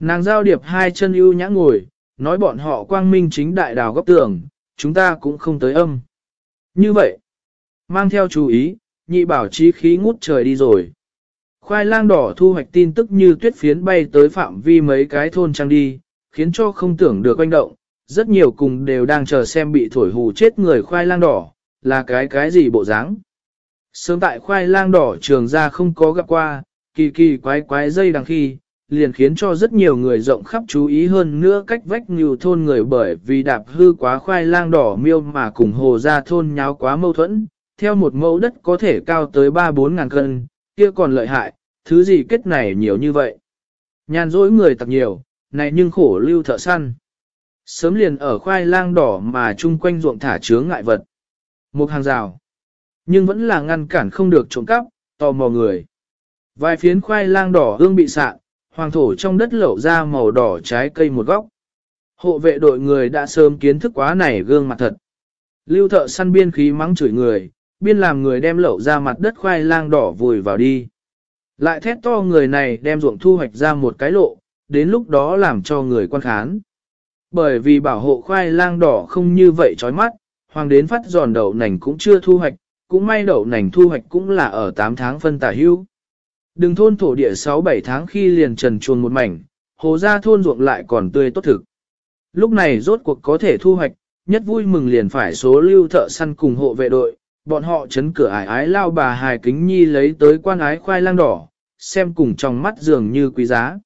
Nàng giao điệp hai chân ưu nhã ngồi, nói bọn họ quang minh chính đại đào góc tường, chúng ta cũng không tới âm. Như vậy, mang theo chú ý, nhị bảo trí khí ngút trời đi rồi. Khoai lang đỏ thu hoạch tin tức như tuyết phiến bay tới phạm vi mấy cái thôn trang đi, khiến cho không tưởng được quanh động, rất nhiều cùng đều đang chờ xem bị thổi hù chết người khoai lang đỏ, là cái cái gì bộ dáng. Sớm tại khoai lang đỏ trường ra không có gặp qua, kỳ kỳ quái quái dây đằng khi, liền khiến cho rất nhiều người rộng khắp chú ý hơn nữa cách vách nhiều thôn người bởi vì đạp hư quá khoai lang đỏ miêu mà cùng hồ ra thôn nháo quá mâu thuẫn, theo một mẫu đất có thể cao tới 3-4 ngàn cân, kia còn lợi hại, thứ gì kết này nhiều như vậy. Nhàn dỗi người tặc nhiều, này nhưng khổ lưu thợ săn. Sớm liền ở khoai lang đỏ mà chung quanh ruộng thả chướng ngại vật. Một hàng rào. Nhưng vẫn là ngăn cản không được trộm cắp, tò mò người. Vài phiến khoai lang đỏ hương bị sạn, hoàng thổ trong đất lậu ra màu đỏ trái cây một góc. Hộ vệ đội người đã sớm kiến thức quá này gương mặt thật. Lưu thợ săn biên khí mắng chửi người, biên làm người đem lậu ra mặt đất khoai lang đỏ vùi vào đi. Lại thét to người này đem ruộng thu hoạch ra một cái lộ, đến lúc đó làm cho người quan khán. Bởi vì bảo hộ khoai lang đỏ không như vậy chói mắt, hoàng đến phát giòn đậu nành cũng chưa thu hoạch, cũng may đậu nành thu hoạch cũng là ở 8 tháng phân tả hưu. Đừng thôn thổ địa 6-7 tháng khi liền trần chuồn một mảnh, hồ ra thôn ruộng lại còn tươi tốt thực. Lúc này rốt cuộc có thể thu hoạch, nhất vui mừng liền phải số lưu thợ săn cùng hộ vệ đội, bọn họ chấn cửa ải ái lao bà hài kính nhi lấy tới quan ái khoai lang đỏ, xem cùng trong mắt dường như quý giá.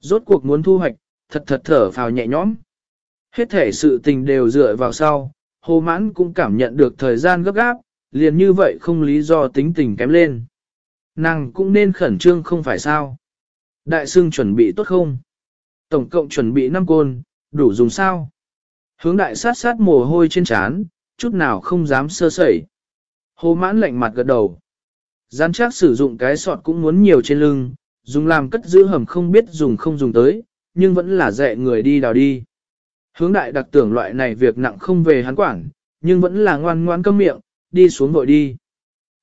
Rốt cuộc muốn thu hoạch, thật thật thở phào nhẹ nhõm. Hết thể sự tình đều dựa vào sau, hồ mãn cũng cảm nhận được thời gian gấp gáp, liền như vậy không lý do tính tình kém lên. Nàng cũng nên khẩn trương không phải sao. Đại sương chuẩn bị tốt không? Tổng cộng chuẩn bị 5 côn, đủ dùng sao? Hướng đại sát sát mồ hôi trên trán, chút nào không dám sơ sẩy. Hồ mãn lạnh mặt gật đầu. Gián chắc sử dụng cái sọt cũng muốn nhiều trên lưng, dùng làm cất giữ hầm không biết dùng không dùng tới, nhưng vẫn là dạy người đi đào đi. Hướng đại đặc tưởng loại này việc nặng không về hắn quản, nhưng vẫn là ngoan ngoan câm miệng, đi xuống vội đi.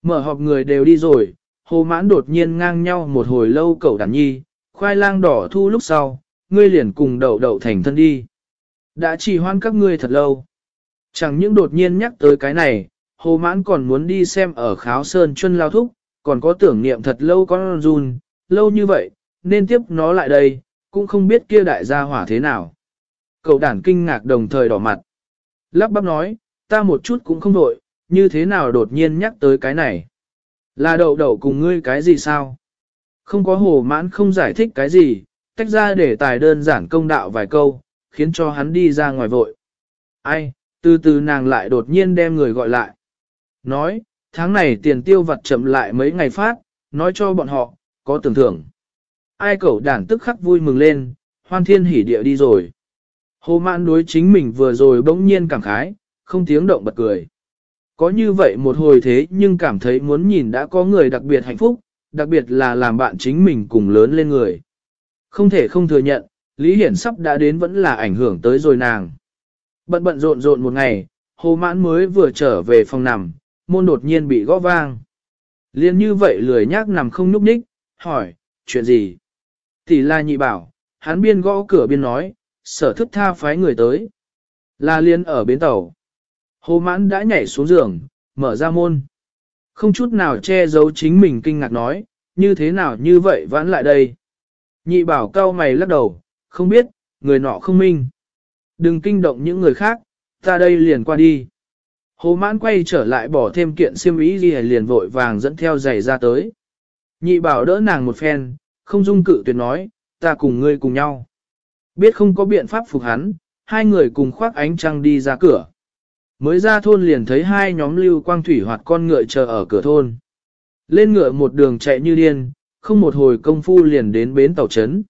Mở họp người đều đi rồi, hồ mãn đột nhiên ngang nhau một hồi lâu cầu đàn nhi, khoai lang đỏ thu lúc sau, ngươi liền cùng đậu đậu thành thân đi. Đã trì hoan các ngươi thật lâu. Chẳng những đột nhiên nhắc tới cái này, hồ mãn còn muốn đi xem ở kháo sơn chân lao thúc, còn có tưởng niệm thật lâu con run, lâu như vậy, nên tiếp nó lại đây, cũng không biết kia đại gia hỏa thế nào. Cậu đàn kinh ngạc đồng thời đỏ mặt. Lắp bắp nói, ta một chút cũng không đội, như thế nào đột nhiên nhắc tới cái này. Là đậu đậu cùng ngươi cái gì sao? Không có hồ mãn không giải thích cái gì, tách ra để tài đơn giản công đạo vài câu, khiến cho hắn đi ra ngoài vội. Ai, từ từ nàng lại đột nhiên đem người gọi lại. Nói, tháng này tiền tiêu vặt chậm lại mấy ngày phát, nói cho bọn họ, có tưởng thưởng. Ai cậu đản tức khắc vui mừng lên, hoan thiên hỉ địa đi rồi. Hồ mãn đối chính mình vừa rồi bỗng nhiên cảm khái, không tiếng động bật cười. Có như vậy một hồi thế nhưng cảm thấy muốn nhìn đã có người đặc biệt hạnh phúc, đặc biệt là làm bạn chính mình cùng lớn lên người. Không thể không thừa nhận, Lý Hiển sắp đã đến vẫn là ảnh hưởng tới rồi nàng. Bận bận rộn rộn một ngày, hồ mãn mới vừa trở về phòng nằm, môn đột nhiên bị gõ vang. Liên như vậy lười nhác nằm không nhúc nhích, hỏi, chuyện gì? Tỷ la nhị bảo, hắn biên gõ cửa biên nói, sở thức tha phái người tới. La liên ở bến tàu. Hồ mãn đã nhảy xuống giường, mở ra môn. Không chút nào che giấu chính mình kinh ngạc nói, như thế nào như vậy vãn lại đây. Nhị bảo cao mày lắc đầu, không biết, người nọ không minh. Đừng kinh động những người khác, ta đây liền qua đi. Hồ mãn quay trở lại bỏ thêm kiện xiêm ý gì liền vội vàng dẫn theo giày ra tới. Nhị bảo đỡ nàng một phen, không dung cự tuyệt nói, ta cùng ngươi cùng nhau. Biết không có biện pháp phục hắn, hai người cùng khoác ánh trăng đi ra cửa. Mới ra thôn liền thấy hai nhóm lưu quang thủy hoạt con ngựa chờ ở cửa thôn. Lên ngựa một đường chạy như điên, không một hồi công phu liền đến bến tàu trấn.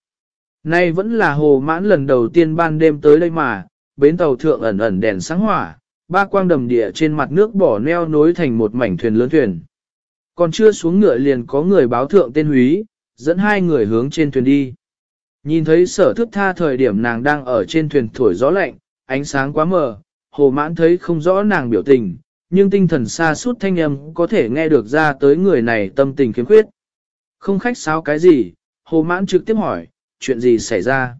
Nay vẫn là hồ mãn lần đầu tiên ban đêm tới đây mà, bến tàu thượng ẩn ẩn đèn sáng hỏa, ba quang đầm địa trên mặt nước bỏ neo nối thành một mảnh thuyền lớn thuyền. Còn chưa xuống ngựa liền có người báo thượng tên húy, dẫn hai người hướng trên thuyền đi. Nhìn thấy sở thức tha thời điểm nàng đang ở trên thuyền thổi gió lạnh, ánh sáng quá mờ, hồ mãn thấy không rõ nàng biểu tình, nhưng tinh thần xa suốt thanh âm có thể nghe được ra tới người này tâm tình khiếm khuyết. Không khách sáo cái gì, hồ mãn trực tiếp hỏi, chuyện gì xảy ra?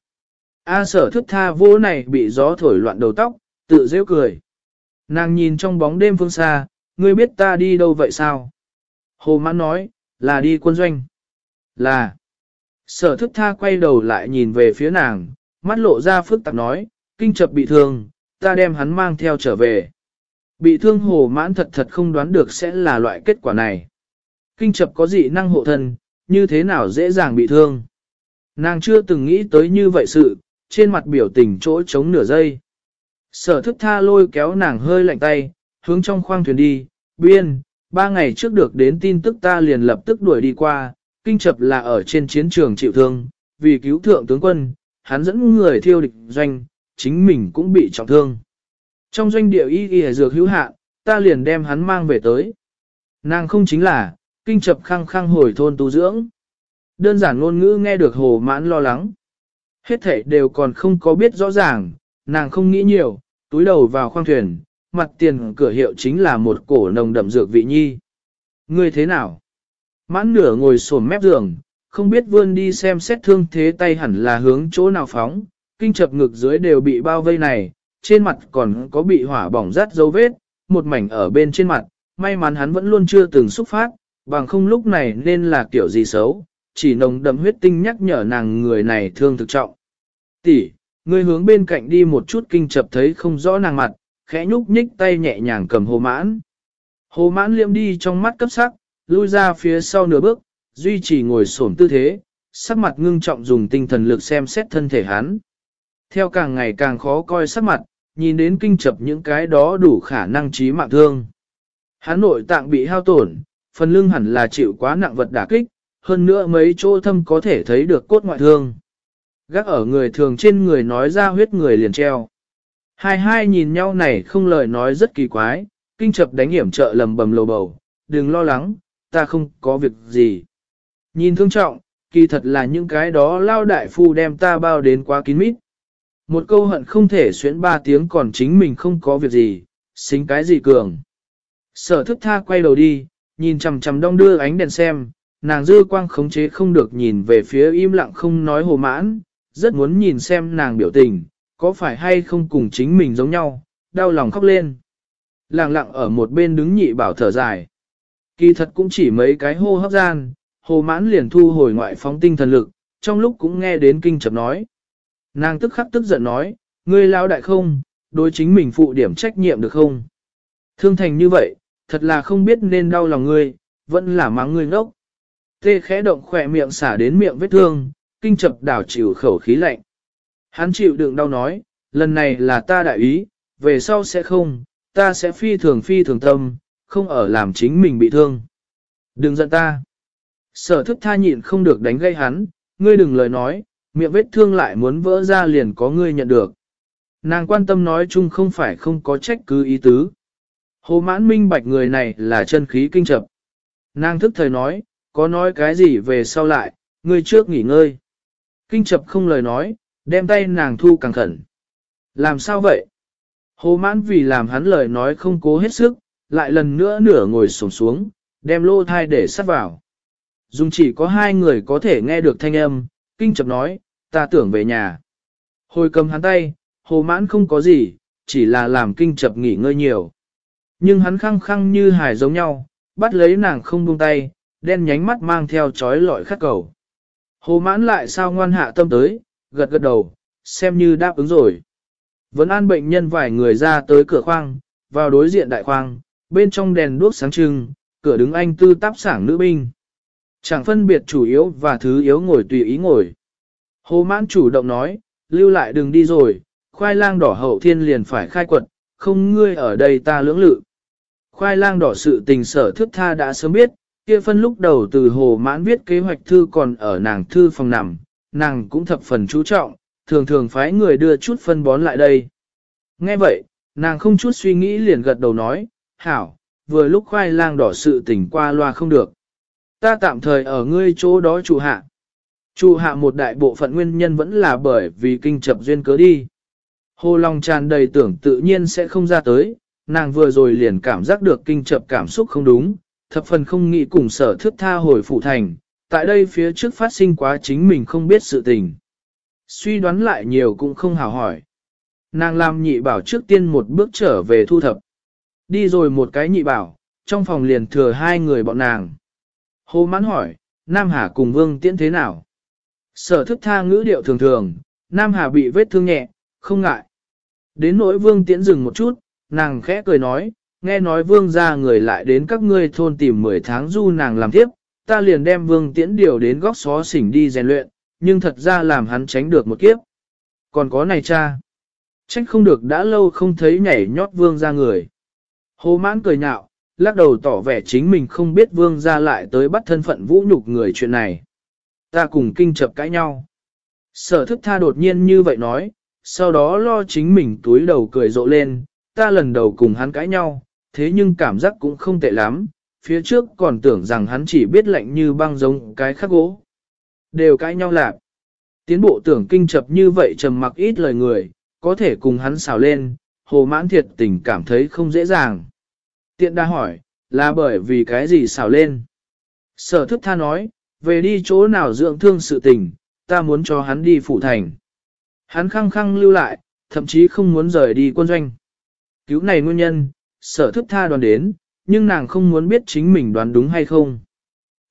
A sở thức tha vô này bị gió thổi loạn đầu tóc, tự rêu cười. Nàng nhìn trong bóng đêm phương xa, ngươi biết ta đi đâu vậy sao? Hồ mãn nói, là đi quân doanh. Là. Sở thức tha quay đầu lại nhìn về phía nàng, mắt lộ ra phức tạp nói, kinh chập bị thương, ta đem hắn mang theo trở về. Bị thương hồ mãn thật thật không đoán được sẽ là loại kết quả này. Kinh chập có dị năng hộ thân, như thế nào dễ dàng bị thương. Nàng chưa từng nghĩ tới như vậy sự, trên mặt biểu tình chỗ trống nửa giây. Sở thức tha lôi kéo nàng hơi lạnh tay, hướng trong khoang thuyền đi, biên, ba ngày trước được đến tin tức ta liền lập tức đuổi đi qua, kinh chập là ở trên chiến trường chịu thương, vì cứu thượng tướng quân, hắn dẫn người thiêu địch doanh, chính mình cũng bị trọng thương. Trong doanh địa y y dược hữu hạn, ta liền đem hắn mang về tới. Nàng không chính là, kinh chập khăng khăng hồi thôn tu dưỡng. Đơn giản ngôn ngữ nghe được hồ mãn lo lắng. Hết thể đều còn không có biết rõ ràng, nàng không nghĩ nhiều, túi đầu vào khoang thuyền, mặt tiền cửa hiệu chính là một cổ nồng đậm dược vị nhi. Ngươi thế nào? Mãn nửa ngồi sổm mép giường, không biết vươn đi xem xét thương thế tay hẳn là hướng chỗ nào phóng, kinh chập ngực dưới đều bị bao vây này, trên mặt còn có bị hỏa bỏng rát dấu vết, một mảnh ở bên trên mặt, may mắn hắn vẫn luôn chưa từng xúc phát, bằng không lúc này nên là kiểu gì xấu, chỉ nồng đậm huyết tinh nhắc nhở nàng người này thương thực trọng. Tỷ, người hướng bên cạnh đi một chút kinh chập thấy không rõ nàng mặt, khẽ nhúc nhích tay nhẹ nhàng cầm hồ mãn. Hồ mãn liêm đi trong mắt cấp sắc, lui ra phía sau nửa bước, duy trì ngồi xổm tư thế, sắc mặt ngưng trọng dùng tinh thần lực xem xét thân thể hắn. Theo càng ngày càng khó coi sắc mặt, nhìn đến kinh chập những cái đó đủ khả năng trí mạng thương. Hắn nội tạng bị hao tổn, phần lưng hẳn là chịu quá nặng vật đả kích, hơn nữa mấy chỗ thâm có thể thấy được cốt ngoại thương. Gác ở người thường trên người nói ra huyết người liền treo. Hai hai nhìn nhau này không lời nói rất kỳ quái, kinh chập đánh hiểm trợ lầm bầm lầu bầu, đừng lo lắng, ta không có việc gì. Nhìn thương trọng, kỳ thật là những cái đó lao đại phu đem ta bao đến quá kín mít. Một câu hận không thể xuyến ba tiếng còn chính mình không có việc gì, xính cái gì cường. Sở thức tha quay đầu đi, nhìn chằm chằm đong đưa ánh đèn xem, nàng dư quang khống chế không được nhìn về phía im lặng không nói hồ mãn, rất muốn nhìn xem nàng biểu tình, có phải hay không cùng chính mình giống nhau, đau lòng khóc lên. Lặng lặng ở một bên đứng nhị bảo thở dài. Kỳ thật cũng chỉ mấy cái hô hấp gian, hồ mãn liền thu hồi ngoại phóng tinh thần lực, trong lúc cũng nghe đến kinh chập nói. Nàng tức khắc tức giận nói, ngươi lao đại không, đối chính mình phụ điểm trách nhiệm được không? Thương thành như vậy, thật là không biết nên đau lòng ngươi, vẫn là mắng ngươi ngốc. Tê khẽ động khỏe miệng xả đến miệng vết thương, kinh chập đảo chịu khẩu khí lạnh. Hắn chịu đựng đau nói, lần này là ta đại ý, về sau sẽ không, ta sẽ phi thường phi thường tâm, không ở làm chính mình bị thương. Đừng giận ta. Sở thức tha nhịn không được đánh gây hắn, ngươi đừng lời nói, miệng vết thương lại muốn vỡ ra liền có ngươi nhận được. Nàng quan tâm nói chung không phải không có trách cứ ý tứ. Hồ mãn minh bạch người này là chân khí kinh chập. Nàng thức thời nói, có nói cái gì về sau lại, ngươi trước nghỉ ngơi. Kinh chập không lời nói, đem tay nàng thu càng khẩn. Làm sao vậy? Hồ mãn vì làm hắn lời nói không cố hết sức, lại lần nữa nửa ngồi sổng xuống, đem lô thai để sắt vào. Dùng chỉ có hai người có thể nghe được thanh âm, kinh chập nói, ta tưởng về nhà. Hồi cầm hắn tay, hồ mãn không có gì, chỉ là làm kinh chập nghỉ ngơi nhiều. Nhưng hắn khăng khăng như hài giống nhau, bắt lấy nàng không buông tay, đen nhánh mắt mang theo chói lọi khát cầu. Hồ mãn lại sao ngoan hạ tâm tới, gật gật đầu, xem như đáp ứng rồi. Vẫn an bệnh nhân vài người ra tới cửa khoang, vào đối diện đại khoang, bên trong đèn đuốc sáng trưng, cửa đứng anh tư táp sảng nữ binh. Chẳng phân biệt chủ yếu và thứ yếu ngồi tùy ý ngồi. Hồ mãn chủ động nói, lưu lại đừng đi rồi, khoai lang đỏ hậu thiên liền phải khai quật, không ngươi ở đây ta lưỡng lự. Khoai lang đỏ sự tình sở thước tha đã sớm biết, kia phân lúc đầu từ hồ mãn viết kế hoạch thư còn ở nàng thư phòng nằm, nàng cũng thập phần chú trọng, thường thường phái người đưa chút phân bón lại đây. Nghe vậy, nàng không chút suy nghĩ liền gật đầu nói, hảo, vừa lúc khoai lang đỏ sự tình qua loa không được. Ta tạm thời ở ngươi chỗ đó trụ hạ. Trụ hạ một đại bộ phận nguyên nhân vẫn là bởi vì kinh chập duyên cớ đi. Hồ Long tràn đầy tưởng tự nhiên sẽ không ra tới, nàng vừa rồi liền cảm giác được kinh chập cảm xúc không đúng, thập phần không nghĩ cùng sở thước tha hồi phụ thành, tại đây phía trước phát sinh quá chính mình không biết sự tình. Suy đoán lại nhiều cũng không hào hỏi. Nàng làm nhị bảo trước tiên một bước trở về thu thập. Đi rồi một cái nhị bảo, trong phòng liền thừa hai người bọn nàng. Hồ mãn hỏi, Nam Hà cùng Vương Tiễn thế nào? Sở thức tha ngữ điệu thường thường, Nam Hà bị vết thương nhẹ, không ngại. Đến nỗi Vương Tiễn dừng một chút, nàng khẽ cười nói, nghe nói Vương ra người lại đến các ngươi thôn tìm 10 tháng du nàng làm tiếp, ta liền đem Vương Tiễn điều đến góc xó xỉnh đi rèn luyện, nhưng thật ra làm hắn tránh được một kiếp. Còn có này cha, trách không được đã lâu không thấy nhảy nhót Vương ra người. Hồ mãn cười nhạo, lắc đầu tỏ vẻ chính mình không biết vương ra lại tới bắt thân phận vũ nhục người chuyện này. Ta cùng kinh chập cãi nhau. Sở thức tha đột nhiên như vậy nói, sau đó lo chính mình túi đầu cười rộ lên, ta lần đầu cùng hắn cãi nhau, thế nhưng cảm giác cũng không tệ lắm, phía trước còn tưởng rằng hắn chỉ biết lạnh như băng giống cái khắc gỗ. Đều cãi nhau lạc. Tiến bộ tưởng kinh chập như vậy trầm mặc ít lời người, có thể cùng hắn xào lên, hồ mãn thiệt tình cảm thấy không dễ dàng. Tiện đa hỏi, là bởi vì cái gì xào lên? Sở thức tha nói, về đi chỗ nào dưỡng thương sự tình, ta muốn cho hắn đi phụ thành. Hắn khăng khăng lưu lại, thậm chí không muốn rời đi quân doanh. Cứu này nguyên nhân, sở thức tha đoán đến, nhưng nàng không muốn biết chính mình đoán đúng hay không.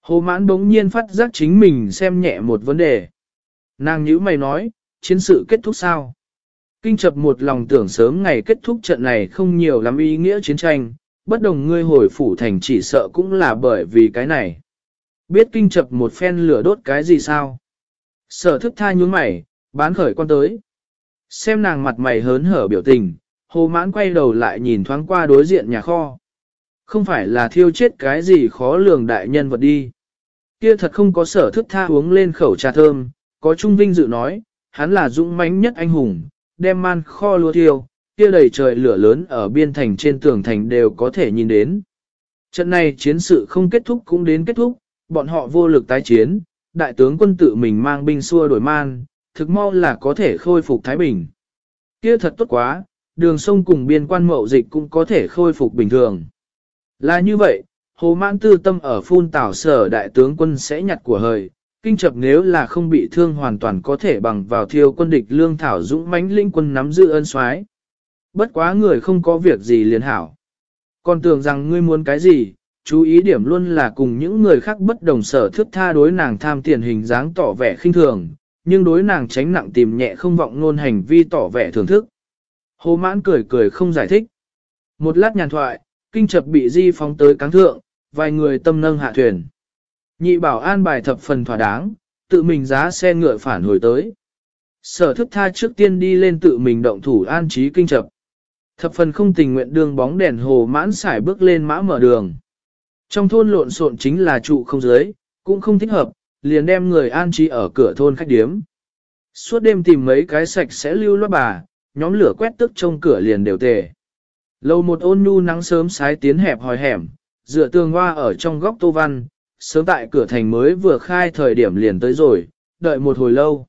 Hồ mãn bỗng nhiên phát giác chính mình xem nhẹ một vấn đề. Nàng nhữ mày nói, chiến sự kết thúc sao? Kinh chập một lòng tưởng sớm ngày kết thúc trận này không nhiều lắm ý nghĩa chiến tranh, bất đồng ngươi hồi phủ thành chỉ sợ cũng là bởi vì cái này. Biết kinh chập một phen lửa đốt cái gì sao? Sở thức tha nhún mày, bán khởi quan tới. Xem nàng mặt mày hớn hở biểu tình, hồ mãn quay đầu lại nhìn thoáng qua đối diện nhà kho. Không phải là thiêu chết cái gì khó lường đại nhân vật đi. Kia thật không có sở thức tha uống lên khẩu trà thơm, có trung vinh dự nói, hắn là dũng mãnh nhất anh hùng, đem man kho lúa thiêu, kia đầy trời lửa lớn ở biên thành trên tường thành đều có thể nhìn đến. Trận này chiến sự không kết thúc cũng đến kết thúc, bọn họ vô lực tái chiến, đại tướng quân tự mình mang binh xua đổi man, thực mau là có thể khôi phục Thái Bình. Kia thật tốt quá, đường sông cùng biên quan mậu dịch cũng có thể khôi phục bình thường. Là như vậy, Hồ Mãn tư tâm ở phun tảo sở đại tướng quân sẽ nhặt của hời, kinh chập nếu là không bị thương hoàn toàn có thể bằng vào thiêu quân địch lương thảo dũng mãnh linh quân nắm giữ ân soái. Bất quá người không có việc gì liền hảo. Còn tưởng rằng ngươi muốn cái gì, chú ý điểm luôn là cùng những người khác bất đồng sở thức tha đối nàng tham tiền hình dáng tỏ vẻ khinh thường, nhưng đối nàng tránh nặng tìm nhẹ không vọng ngôn hành vi tỏ vẻ thưởng thức. Hồ mãn cười cười không giải thích. Một lát nhàn thoại, kinh chập bị di phóng tới cáng thượng, vài người tâm nâng hạ thuyền. Nhị bảo an bài thập phần thỏa đáng, tự mình giá xe ngựa phản hồi tới. Sở thức tha trước tiên đi lên tự mình động thủ an trí kinh chập. Thập phần không tình nguyện đường bóng đèn hồ mãn xải bước lên mã mở đường. Trong thôn lộn xộn chính là trụ không dưới, cũng không thích hợp, liền đem người an trí ở cửa thôn khách điếm. Suốt đêm tìm mấy cái sạch sẽ lưu loát bà, nhóm lửa quét tức trong cửa liền đều tề. Lâu một ôn nhu nắng sớm sái tiến hẹp hòi hẻm, dựa tường hoa ở trong góc tô văn, sớm tại cửa thành mới vừa khai thời điểm liền tới rồi, đợi một hồi lâu.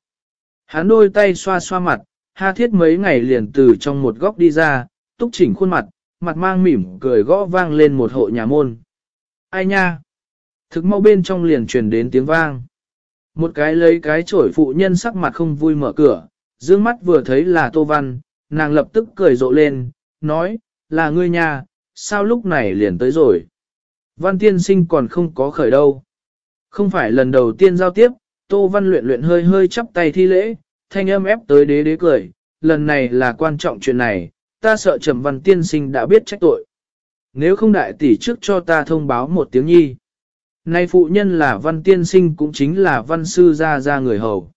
Hắn đôi tay xoa xoa mặt, ha thiết mấy ngày liền từ trong một góc đi ra, túc chỉnh khuôn mặt, mặt mang mỉm cười gõ vang lên một hộ nhà môn. Ai nha? Thực mau bên trong liền truyền đến tiếng vang. Một cái lấy cái chổi phụ nhân sắc mặt không vui mở cửa, dương mắt vừa thấy là Tô Văn, nàng lập tức cười rộ lên, nói, là ngươi nha, sao lúc này liền tới rồi. Văn tiên sinh còn không có khởi đâu. Không phải lần đầu tiên giao tiếp, Tô Văn luyện luyện hơi hơi chắp tay thi lễ, thanh âm ép tới đế đế cười, lần này là quan trọng chuyện này, ta sợ trầm văn tiên sinh đã biết trách tội. Nếu không đại tỷ trước cho ta thông báo một tiếng nhi. Nay phụ nhân là văn tiên sinh cũng chính là văn sư gia gia người hầu.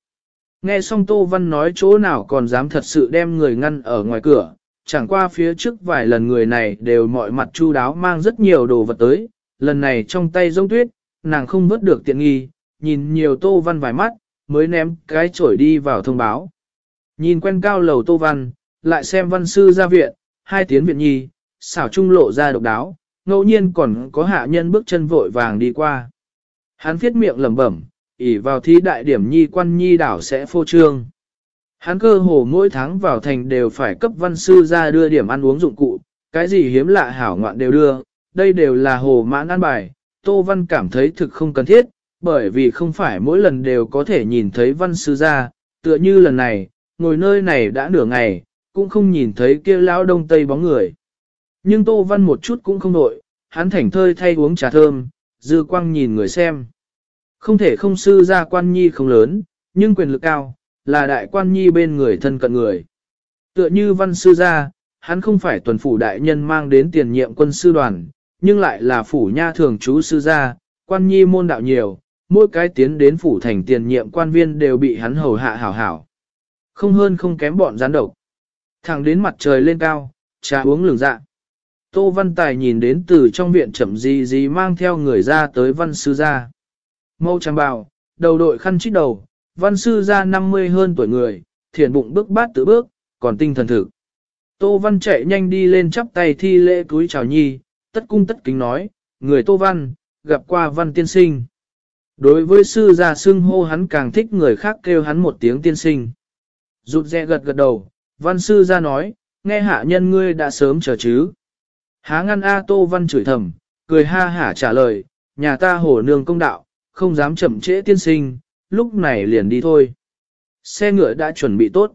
Nghe xong Tô Văn nói chỗ nào còn dám thật sự đem người ngăn ở ngoài cửa, chẳng qua phía trước vài lần người này đều mọi mặt chu đáo mang rất nhiều đồ vật tới, lần này trong tay rông tuyết, nàng không vớt được tiện nghi, nhìn nhiều Tô Văn vài mắt, mới ném cái chổi đi vào thông báo. Nhìn quen cao lầu Tô Văn, lại xem văn sư ra viện, hai tiếng viện nhi, xảo trung lộ ra độc đáo, ngẫu nhiên còn có hạ nhân bước chân vội vàng đi qua. Hắn viết miệng lẩm bẩm, ỉ vào thi đại điểm nhi quan nhi đảo sẽ phô trương. Hắn cơ hồ mỗi tháng vào thành đều phải cấp văn sư ra đưa điểm ăn uống dụng cụ, cái gì hiếm lạ hảo ngoạn đều đưa, đây đều là hồ mãn ăn bài, Tô Văn cảm thấy thực không cần thiết, bởi vì không phải mỗi lần đều có thể nhìn thấy văn sư ra, tựa như lần này, ngồi nơi này đã nửa ngày, cũng không nhìn thấy kia lão đông tây bóng người. Nhưng Tô Văn một chút cũng không nội, hắn thảnh thơi thay uống trà thơm, dư quang nhìn người xem. Không thể không sư ra quan nhi không lớn, nhưng quyền lực cao, là đại quan nhi bên người thân cận người. Tựa như văn sư gia, hắn không phải tuần phủ đại nhân mang đến tiền nhiệm quân sư đoàn, nhưng lại là phủ nha thường chú sư gia, quan nhi môn đạo nhiều, mỗi cái tiến đến phủ thành tiền nhiệm quan viên đều bị hắn hầu hạ hảo hảo. Không hơn không kém bọn gián độc. Thẳng đến mặt trời lên cao, trà uống lường dạ. Tô Văn Tài nhìn đến từ trong viện chậm gì gì mang theo người ra tới văn sư gia. Mâu trang bào, đầu đội khăn chít đầu, văn sư gia 50 hơn tuổi người, thiền bụng bước bát tự bước, còn tinh thần thực. Tô Văn chạy nhanh đi lên chắp tay thi lễ túi chào nhi, tất cung tất kính nói, người Tô Văn, gặp qua văn tiên sinh. Đối với sư gia xưng hô hắn càng thích người khác kêu hắn một tiếng tiên sinh. Rụt rè gật gật đầu, văn sư gia nói, nghe hạ nhân ngươi đã sớm chờ chứ. Há ngăn A Tô Văn chửi thầm, cười ha hả trả lời, nhà ta hổ nương công đạo, không dám chậm trễ tiên sinh, lúc này liền đi thôi. Xe ngựa đã chuẩn bị tốt.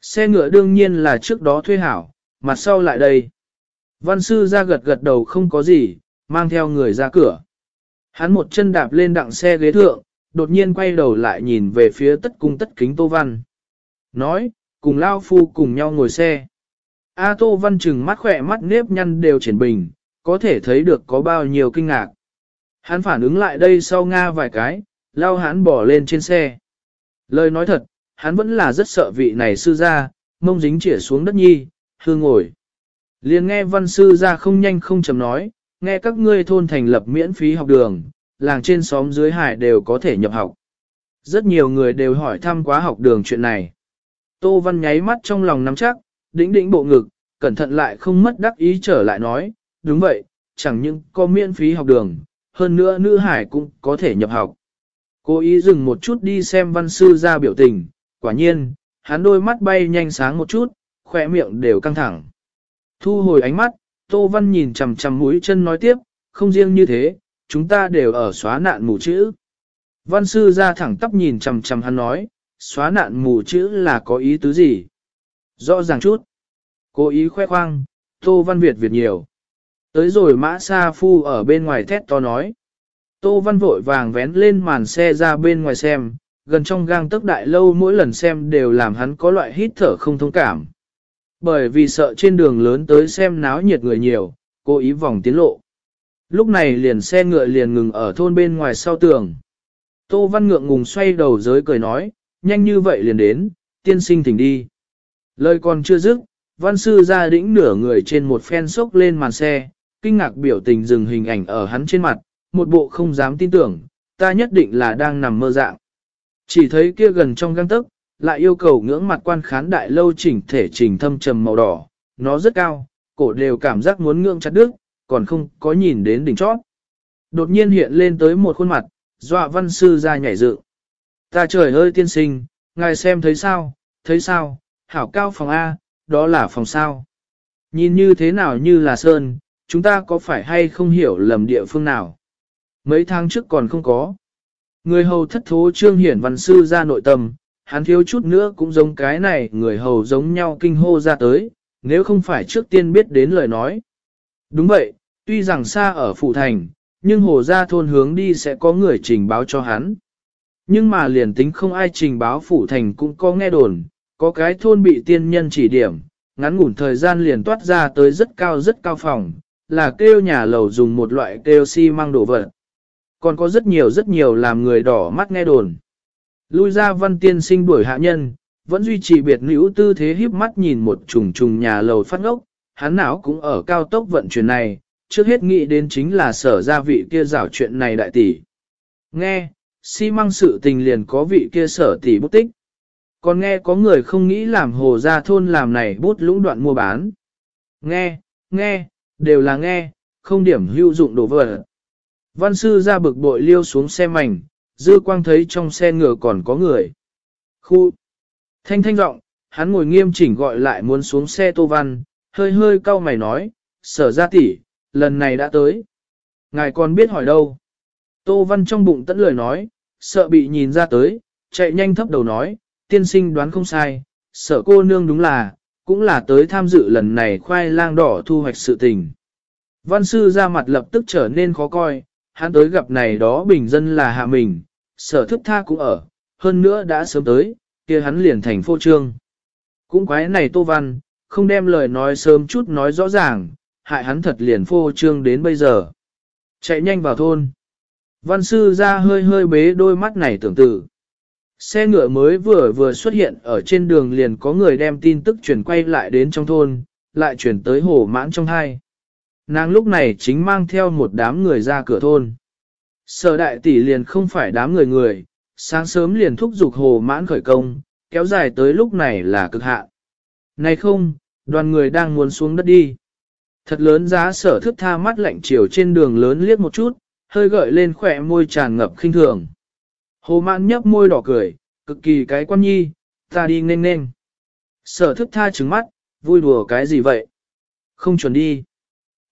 Xe ngựa đương nhiên là trước đó thuê hảo, mặt sau lại đây. Văn sư ra gật gật đầu không có gì, mang theo người ra cửa. Hắn một chân đạp lên đặng xe ghế thượng, đột nhiên quay đầu lại nhìn về phía tất cung tất kính Tô Văn. Nói, cùng Lao Phu cùng nhau ngồi xe. A Tô Văn chừng mắt khỏe mắt nếp nhăn đều triển bình, có thể thấy được có bao nhiêu kinh ngạc. Hắn phản ứng lại đây sau Nga vài cái, lao hắn bỏ lên trên xe. Lời nói thật, hắn vẫn là rất sợ vị này sư ra, mông dính chỉa xuống đất nhi, hư ngồi. Liền nghe văn sư ra không nhanh không chậm nói, nghe các ngươi thôn thành lập miễn phí học đường, làng trên xóm dưới hải đều có thể nhập học. Rất nhiều người đều hỏi thăm quá học đường chuyện này. Tô Văn nháy mắt trong lòng nắm chắc, đĩnh đĩnh bộ ngực, cẩn thận lại không mất đắc ý trở lại nói, đúng vậy, chẳng những có miễn phí học đường, hơn nữa nữ hải cũng có thể nhập học. cô ý dừng một chút đi xem văn sư ra biểu tình, quả nhiên, hắn đôi mắt bay nhanh sáng một chút, khỏe miệng đều căng thẳng. Thu hồi ánh mắt, Tô Văn nhìn chằm chằm mũi chân nói tiếp, không riêng như thế, chúng ta đều ở xóa nạn mù chữ. Văn sư ra thẳng tắp nhìn chằm chằm hắn nói, xóa nạn mù chữ là có ý tứ gì? Rõ ràng chút. Cố ý khoe khoang, Tô Văn Việt Việt nhiều. Tới rồi mã sa phu ở bên ngoài thét to nói. Tô Văn vội vàng vén lên màn xe ra bên ngoài xem, gần trong gang tức đại lâu mỗi lần xem đều làm hắn có loại hít thở không thông cảm. Bởi vì sợ trên đường lớn tới xem náo nhiệt người nhiều, cố ý vòng tiến lộ. Lúc này liền xe ngựa liền ngừng ở thôn bên ngoài sau tường. Tô Văn ngượng ngùng xoay đầu giới cười nói, nhanh như vậy liền đến, tiên sinh thỉnh đi. Lời còn chưa dứt, văn sư ra đĩnh nửa người trên một phen sốc lên màn xe, kinh ngạc biểu tình dừng hình ảnh ở hắn trên mặt, một bộ không dám tin tưởng, ta nhất định là đang nằm mơ dạng. Chỉ thấy kia gần trong găng tức, lại yêu cầu ngưỡng mặt quan khán đại lâu chỉnh thể trình thâm trầm màu đỏ, nó rất cao, cổ đều cảm giác muốn ngưỡng chặt đứt, còn không có nhìn đến đỉnh chót. Đột nhiên hiện lên tới một khuôn mặt, dọa văn sư ra nhảy dựng. Ta trời ơi tiên sinh, ngài xem thấy sao, thấy sao, hảo cao phòng A, đó là phòng sao. Nhìn như thế nào như là sơn, chúng ta có phải hay không hiểu lầm địa phương nào. Mấy tháng trước còn không có. Người hầu thất thố trương hiển văn sư ra nội tâm, hắn thiếu chút nữa cũng giống cái này người hầu giống nhau kinh hô ra tới, nếu không phải trước tiên biết đến lời nói. Đúng vậy, tuy rằng xa ở phụ thành, nhưng hồ ra thôn hướng đi sẽ có người trình báo cho hắn. Nhưng mà liền tính không ai trình báo phủ thành cũng có nghe đồn, có cái thôn bị tiên nhân chỉ điểm, ngắn ngủn thời gian liền toát ra tới rất cao rất cao phòng, là kêu nhà lầu dùng một loại kêu xi si mang đổ vật. Còn có rất nhiều rất nhiều làm người đỏ mắt nghe đồn. Lui ra văn tiên sinh đuổi hạ nhân, vẫn duy trì biệt nữ tư thế híp mắt nhìn một trùng trùng nhà lầu phát ngốc, hắn não cũng ở cao tốc vận chuyển này, trước hết nghĩ đến chính là sở gia vị kia rảo chuyện này đại tỷ. Nghe, xi măng sự tình liền có vị kia sở tỷ bút tích. Còn nghe có người không nghĩ làm hồ gia thôn làm này bút lũng đoạn mua bán. Nghe, nghe, đều là nghe, không điểm hữu dụng đồ vật. Văn sư ra bực bội liêu xuống xe mảnh, dư quang thấy trong xe ngựa còn có người. Khu! Thanh thanh giọng, hắn ngồi nghiêm chỉnh gọi lại muốn xuống xe tô văn, hơi hơi cau mày nói, sở ra tỷ, lần này đã tới. Ngài còn biết hỏi đâu? Tô văn trong bụng tẫn lời nói, sợ bị nhìn ra tới, chạy nhanh thấp đầu nói, tiên sinh đoán không sai, sở cô nương đúng là, cũng là tới tham dự lần này khoai lang đỏ thu hoạch sự tình. Văn sư ra mặt lập tức trở nên khó coi, hắn tới gặp này đó bình dân là hạ mình, sở thức tha cũng ở, hơn nữa đã sớm tới, kia hắn liền thành phô trương. Cũng quái này Tô Văn, không đem lời nói sớm chút nói rõ ràng, hại hắn thật liền phô trương đến bây giờ. Chạy nhanh vào thôn. Văn sư ra hơi hơi bế đôi mắt này tưởng tự. Xe ngựa mới vừa vừa xuất hiện ở trên đường liền có người đem tin tức chuyển quay lại đến trong thôn, lại chuyển tới hồ mãn trong hai. Nàng lúc này chính mang theo một đám người ra cửa thôn. Sở đại tỷ liền không phải đám người người, sáng sớm liền thúc giục hồ mãn khởi công, kéo dài tới lúc này là cực hạn. Này không, đoàn người đang muốn xuống đất đi. Thật lớn giá sở thức tha mắt lạnh chiều trên đường lớn liếc một chút, hơi gợi lên khỏe môi tràn ngập khinh thường. Hồ mãn nhấp môi đỏ cười, cực kỳ cái quan nhi, ta đi nên nên. Sở thức tha trứng mắt, vui đùa cái gì vậy? Không chuẩn đi.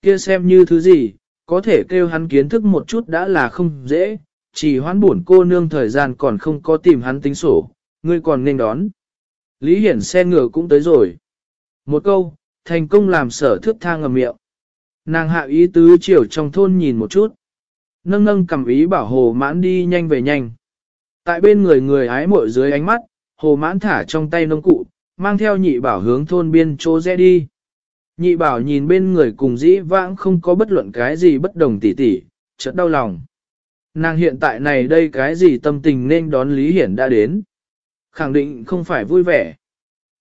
Kia xem như thứ gì, có thể kêu hắn kiến thức một chút đã là không dễ, chỉ hoán buồn cô nương thời gian còn không có tìm hắn tính sổ, ngươi còn nên đón. Lý Hiển xe ngựa cũng tới rồi. Một câu, thành công làm sở thước thang ngầm miệng. Nàng hạ ý tứ chiều trong thôn nhìn một chút. Nâng nâng cầm ý bảo hồ mãn đi nhanh về nhanh. Tại bên người người ái mội dưới ánh mắt, hồ mãn thả trong tay nông cụ, mang theo nhị bảo hướng thôn biên chỗ rẽ đi. Nhị bảo nhìn bên người cùng dĩ vãng không có bất luận cái gì bất đồng tỉ tỉ, chợt đau lòng. Nàng hiện tại này đây cái gì tâm tình nên đón Lý Hiển đã đến. Khẳng định không phải vui vẻ.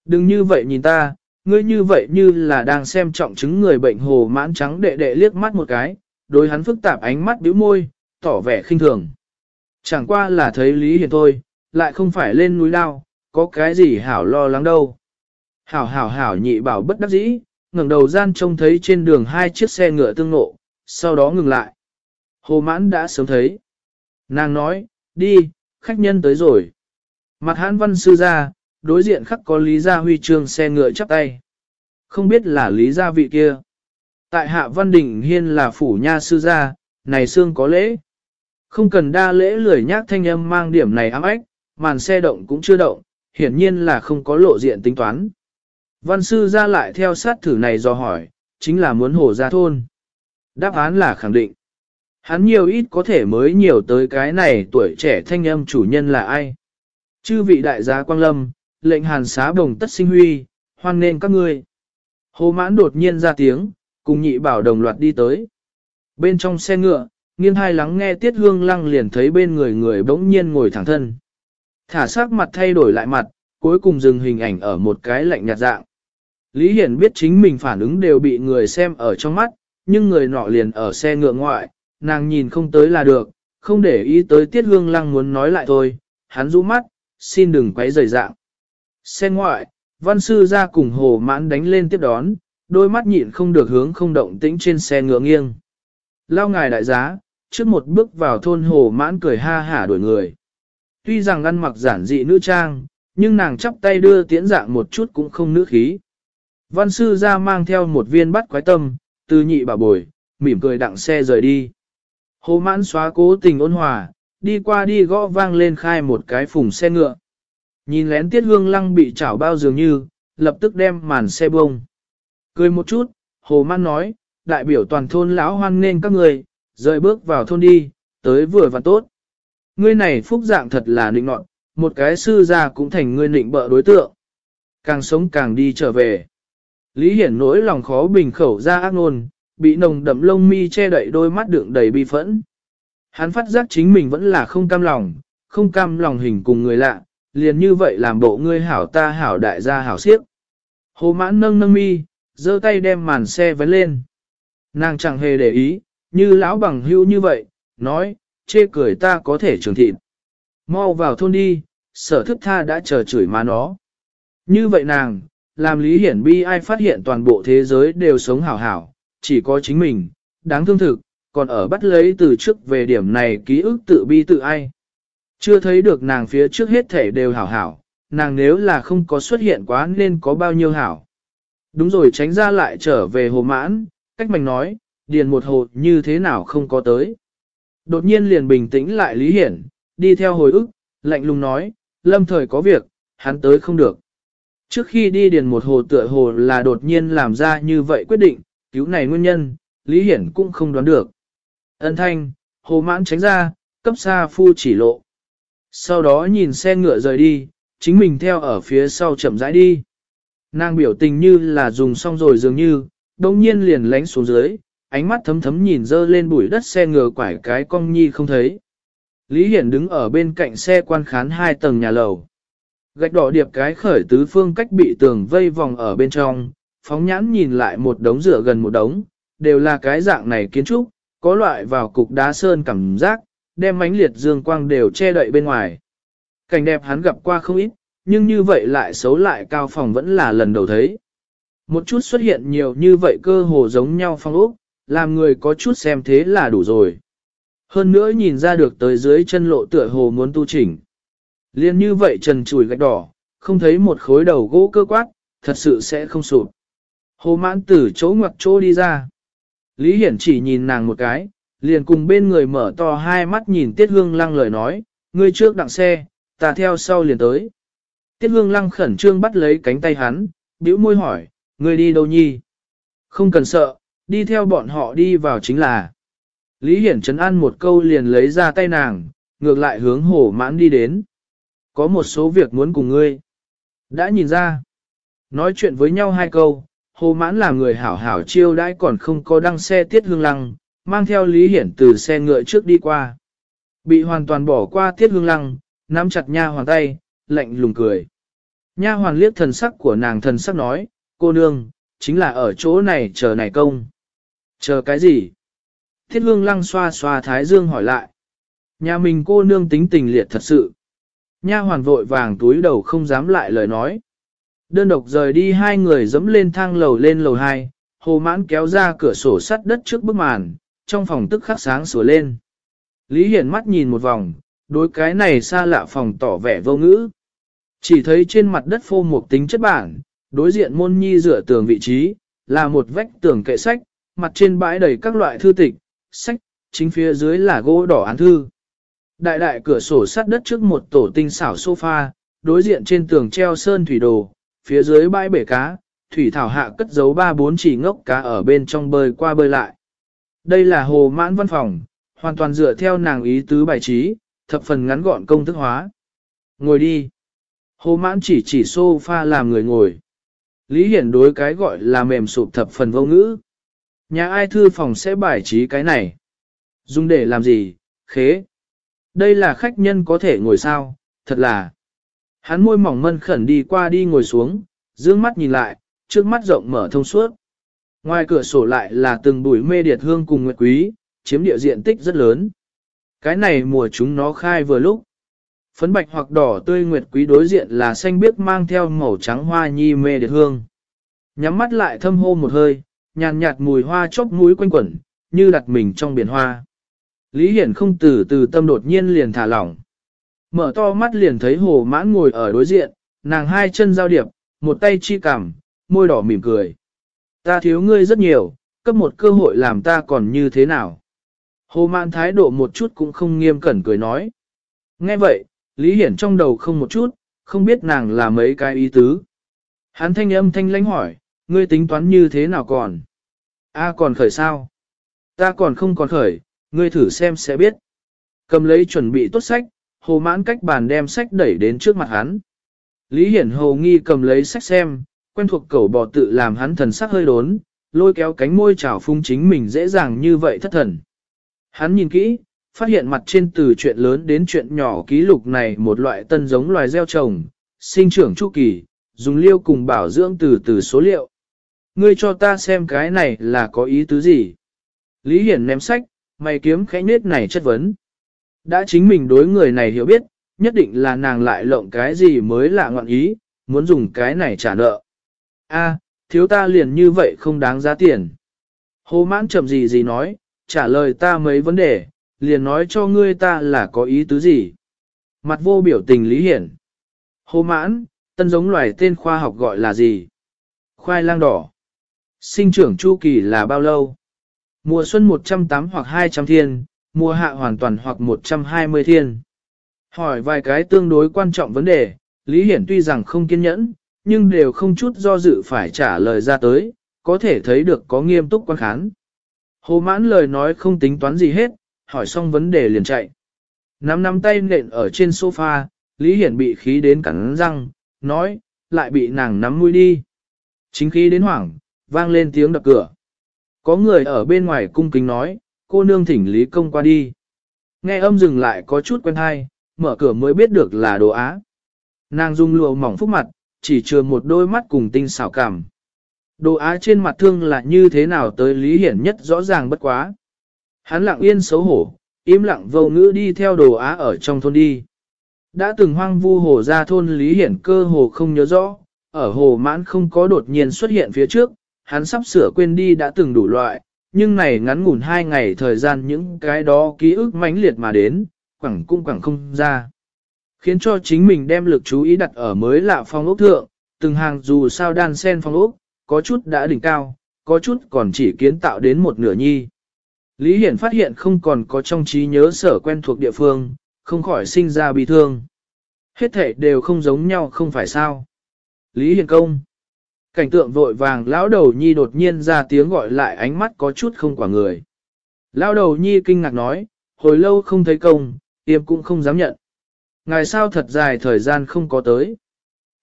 Đừng như vậy nhìn ta, ngươi như vậy như là đang xem trọng chứng người bệnh hồ mãn trắng đệ đệ liếc mắt một cái, đối hắn phức tạp ánh mắt bĩu môi, tỏ vẻ khinh thường. Chẳng qua là thấy Lý Hiển thôi, lại không phải lên núi lao, có cái gì hảo lo lắng đâu. Hảo hảo hảo nhị bảo bất đắc dĩ, ngẩng đầu gian trông thấy trên đường hai chiếc xe ngựa tương ngộ, sau đó ngừng lại. Hồ mãn đã sớm thấy. Nàng nói, đi, khách nhân tới rồi. Mặt hãn văn sư ra, đối diện khắc có Lý Gia Huy trường xe ngựa chắp tay. Không biết là Lý Gia vị kia. Tại hạ văn đỉnh hiên là phủ nha sư gia, này xương có lễ. Không cần đa lễ lười nhác thanh âm mang điểm này ám ách, màn xe động cũng chưa động, hiển nhiên là không có lộ diện tính toán. Văn sư ra lại theo sát thử này do hỏi, chính là muốn hổ ra thôn. Đáp án là khẳng định. Hắn nhiều ít có thể mới nhiều tới cái này tuổi trẻ thanh âm chủ nhân là ai. Chư vị đại gia Quang Lâm, lệnh hàn xá đồng tất sinh huy, hoan nên các ngươi. Hồ mãn đột nhiên ra tiếng, cùng nhị bảo đồng loạt đi tới. Bên trong xe ngựa, nghiêng hai lắng nghe tiết hương lăng liền thấy bên người người bỗng nhiên ngồi thẳng thân. Thả sắc mặt thay đổi lại mặt, cuối cùng dừng hình ảnh ở một cái lạnh nhạt dạng. Lý Hiển biết chính mình phản ứng đều bị người xem ở trong mắt, nhưng người nọ liền ở xe ngựa ngoại, nàng nhìn không tới là được, không để ý tới tiết hương lăng muốn nói lại thôi, hắn rũ mắt, xin đừng quấy rời dạng. Xe ngoại, văn sư ra cùng hồ mãn đánh lên tiếp đón, đôi mắt nhịn không được hướng không động tĩnh trên xe ngựa nghiêng. Lao ngài đại giá, trước một bước vào thôn hồ mãn cười ha hả đuổi người. Tuy rằng ăn mặc giản dị nữ trang, nhưng nàng chắp tay đưa tiễn dạng một chút cũng không nữ khí. Văn sư ra mang theo một viên bắt quái tâm, từ nhị bà bồi, mỉm cười đặng xe rời đi. Hồ mãn xóa cố tình ôn hòa, đi qua đi gõ vang lên khai một cái phùng xe ngựa. Nhìn lén tiết hương lăng bị chảo bao dường như, lập tức đem màn xe bông. Cười một chút, hồ mãn nói, đại biểu toàn thôn lão hoan nên các người, rời bước vào thôn đi, tới vừa và tốt. Ngươi này phúc dạng thật là nịnh nọt, một cái sư gia cũng thành ngươi nịnh bợ đối tượng. Càng sống càng đi trở về. Lý Hiển nỗi lòng khó bình khẩu ra ác ngôn, bị nồng đậm lông mi che đậy đôi mắt đựng đầy bi phẫn. Hắn phát giác chính mình vẫn là không cam lòng, không cam lòng hình cùng người lạ, liền như vậy làm bộ ngươi hảo ta hảo đại gia hảo siếp. Hồ mãn nâng nâng mi, giơ tay đem màn xe vấn lên. Nàng chẳng hề để ý, như lão bằng hưu như vậy, nói, chê cười ta có thể trường thịt. Mau vào thôn đi, sở thức tha đã chờ chửi má nó. Như vậy nàng, làm Lý Hiển Bi ai phát hiện toàn bộ thế giới đều sống hảo hảo, chỉ có chính mình, đáng thương thực, còn ở bắt lấy từ trước về điểm này ký ức tự bi tự ai. Chưa thấy được nàng phía trước hết thể đều hảo hảo, nàng nếu là không có xuất hiện quá nên có bao nhiêu hảo. Đúng rồi tránh ra lại trở về hồ mãn, cách mảnh nói, điền một hồ như thế nào không có tới. Đột nhiên liền bình tĩnh lại Lý Hiển, đi theo hồi ức, lạnh lùng nói, lâm thời có việc, hắn tới không được. Trước khi đi điền một hồ tựa hồ là đột nhiên làm ra như vậy quyết định, cứu này nguyên nhân, Lý Hiển cũng không đoán được. Ân thanh, hồ mãn tránh ra, cấp xa phu chỉ lộ. Sau đó nhìn xe ngựa rời đi, chính mình theo ở phía sau chậm rãi đi. Nàng biểu tình như là dùng xong rồi dường như, đông nhiên liền lánh xuống dưới, ánh mắt thấm thấm nhìn dơ lên bụi đất xe ngựa quải cái cong nhi không thấy. Lý Hiển đứng ở bên cạnh xe quan khán hai tầng nhà lầu. Gạch đỏ điệp cái khởi tứ phương cách bị tường vây vòng ở bên trong, phóng nhãn nhìn lại một đống rửa gần một đống, đều là cái dạng này kiến trúc, có loại vào cục đá sơn cảm giác, đem mánh liệt dương quang đều che đậy bên ngoài. Cảnh đẹp hắn gặp qua không ít, nhưng như vậy lại xấu lại cao phòng vẫn là lần đầu thấy. Một chút xuất hiện nhiều như vậy cơ hồ giống nhau phong ốc, làm người có chút xem thế là đủ rồi. Hơn nữa nhìn ra được tới dưới chân lộ tựa hồ muốn tu chỉnh. Liên như vậy trần chùi gạch đỏ, không thấy một khối đầu gỗ cơ quát, thật sự sẽ không sụp. Hồ mãn tử chỗ ngoặc chỗ đi ra. Lý Hiển chỉ nhìn nàng một cái, liền cùng bên người mở to hai mắt nhìn Tiết Hương Lăng lời nói, ngươi trước đặng xe, ta theo sau liền tới. Tiết Hương Lăng khẩn trương bắt lấy cánh tay hắn, bĩu môi hỏi, ngươi đi đâu nhi? Không cần sợ, đi theo bọn họ đi vào chính là. Lý Hiển chấn an một câu liền lấy ra tay nàng, ngược lại hướng hổ mãn đi đến. Có một số việc muốn cùng ngươi. Đã nhìn ra. Nói chuyện với nhau hai câu, hồ mãn là người hảo hảo chiêu đãi còn không có đăng xe tiết hương lăng, mang theo Lý Hiển từ xe ngựa trước đi qua. Bị hoàn toàn bỏ qua tiết hương lăng, nắm chặt nha hoàn tay, lạnh lùng cười. Nha hoàn liếc thần sắc của nàng thần sắc nói, cô nương, chính là ở chỗ này chờ này công. Chờ cái gì? Thiết hương lăng xoa xoa thái dương hỏi lại. Nhà mình cô nương tính tình liệt thật sự. Nha hoàn vội vàng túi đầu không dám lại lời nói. Đơn độc rời đi hai người dẫm lên thang lầu lên lầu hai, hồ mãn kéo ra cửa sổ sắt đất trước bức màn, trong phòng tức khắc sáng sủa lên. Lý Hiển mắt nhìn một vòng, đối cái này xa lạ phòng tỏ vẻ vô ngữ. Chỉ thấy trên mặt đất phô một tính chất bản, đối diện môn nhi dựa tường vị trí, là một vách tường kệ sách, mặt trên bãi đầy các loại thư tịch, sách, chính phía dưới là gỗ đỏ án thư. Đại đại cửa sổ sắt đất trước một tổ tinh xảo sofa, đối diện trên tường treo sơn thủy đồ, phía dưới bãi bể cá, thủy thảo hạ cất giấu ba bốn chỉ ngốc cá ở bên trong bơi qua bơi lại. Đây là hồ mãn văn phòng, hoàn toàn dựa theo nàng ý tứ bài trí, thập phần ngắn gọn công thức hóa. Ngồi đi. Hồ mãn chỉ chỉ sofa làm người ngồi. Lý Hiển đối cái gọi là mềm sụp thập phần vô ngữ. Nhà ai thư phòng sẽ bài trí cái này? Dùng để làm gì? Khế. Đây là khách nhân có thể ngồi sao? Thật là. Hắn môi mỏng mân khẩn đi qua đi ngồi xuống, dương mắt nhìn lại, trước mắt rộng mở thông suốt. Ngoài cửa sổ lại là từng bụi mê điệt hương cùng nguyệt quý, chiếm địa diện tích rất lớn. Cái này mùa chúng nó khai vừa lúc. Phấn bạch hoặc đỏ tươi nguyệt quý đối diện là xanh biếc mang theo màu trắng hoa nhi mê điệt hương. Nhắm mắt lại thâm hô một hơi, nhàn nhạt mùi hoa chốc mũi quanh quẩn, như đặt mình trong biển hoa. Lý Hiển không từ từ tâm đột nhiên liền thả lỏng. Mở to mắt liền thấy hồ mãn ngồi ở đối diện, nàng hai chân giao điệp, một tay chi cằm, môi đỏ mỉm cười. Ta thiếu ngươi rất nhiều, cấp một cơ hội làm ta còn như thế nào. Hồ mãn thái độ một chút cũng không nghiêm cẩn cười nói. Nghe vậy, Lý Hiển trong đầu không một chút, không biết nàng là mấy cái ý tứ. Hắn thanh âm thanh lãnh hỏi, ngươi tính toán như thế nào còn? A à, còn khởi sao? Ta còn không còn khởi, ngươi thử xem sẽ biết. Cầm lấy chuẩn bị tốt sách, hồ mãn cách bàn đem sách đẩy đến trước mặt hắn. Lý Hiển Hồ nghi cầm lấy sách xem, quen thuộc cẩu bò tự làm hắn thần sắc hơi đốn, lôi kéo cánh môi trào phung chính mình dễ dàng như vậy thất thần. Hắn nhìn kỹ, phát hiện mặt trên từ chuyện lớn đến chuyện nhỏ ký lục này một loại tân giống loài gieo trồng, sinh trưởng chu kỳ, dùng liêu cùng bảo dưỡng từ từ số liệu. Ngươi cho ta xem cái này là có ý tứ gì? Lý Hiển ném sách, mày kiếm khẽ nết này chất vấn. Đã chính mình đối người này hiểu biết, nhất định là nàng lại lộng cái gì mới lạ ngọn ý, muốn dùng cái này trả nợ. A, thiếu ta liền như vậy không đáng giá tiền. Hồ mãn chậm gì gì nói, trả lời ta mấy vấn đề, liền nói cho ngươi ta là có ý tứ gì. Mặt vô biểu tình lý hiển. Hồ mãn, tân giống loài tên khoa học gọi là gì? Khoai lang đỏ. Sinh trưởng chu kỳ là bao lâu? Mùa xuân 108 hoặc 200 thiên, mùa hạ hoàn toàn hoặc 120 thiên. Hỏi vài cái tương đối quan trọng vấn đề, Lý Hiển tuy rằng không kiên nhẫn, nhưng đều không chút do dự phải trả lời ra tới, có thể thấy được có nghiêm túc quan khán. Hồ mãn lời nói không tính toán gì hết, hỏi xong vấn đề liền chạy. Nắm nắm tay nện ở trên sofa, Lý Hiển bị khí đến cắn răng, nói, lại bị nàng nắm mũi đi. Chính khí đến hoảng, vang lên tiếng đập cửa. Có người ở bên ngoài cung kính nói, cô nương thỉnh Lý Công qua đi. Nghe âm dừng lại có chút quen hay, mở cửa mới biết được là đồ á. Nàng dung lụa mỏng phúc mặt, chỉ chừa một đôi mắt cùng tinh xảo cảm. Đồ á trên mặt thương là như thế nào tới Lý Hiển nhất rõ ràng bất quá. Hắn lặng yên xấu hổ, im lặng vô ngữ đi theo đồ á ở trong thôn đi. Đã từng hoang vu hồ ra thôn Lý Hiển cơ hồ không nhớ rõ, ở hồ mãn không có đột nhiên xuất hiện phía trước, hắn sắp sửa quên đi đã từng đủ loại, nhưng này ngắn ngủn hai ngày thời gian những cái đó ký ức mãnh liệt mà đến, quẳng cũng quẳng không ra. Khiến cho chính mình đem lực chú ý đặt ở mới lạ phong ốc thượng, từng hàng dù sao đan sen phong ốc, có chút đã đỉnh cao, có chút còn chỉ kiến tạo đến một nửa nhi. Lý Hiển phát hiện không còn có trong trí nhớ sở quen thuộc địa phương, không khỏi sinh ra bị thương. Hết thể đều không giống nhau không phải sao. Lý Hiển công. Cảnh tượng vội vàng lão đầu nhi đột nhiên ra tiếng gọi lại ánh mắt có chút không quả người. Lão đầu nhi kinh ngạc nói, hồi lâu không thấy công, tiêm cũng không dám nhận. Ngài sao thật dài thời gian không có tới.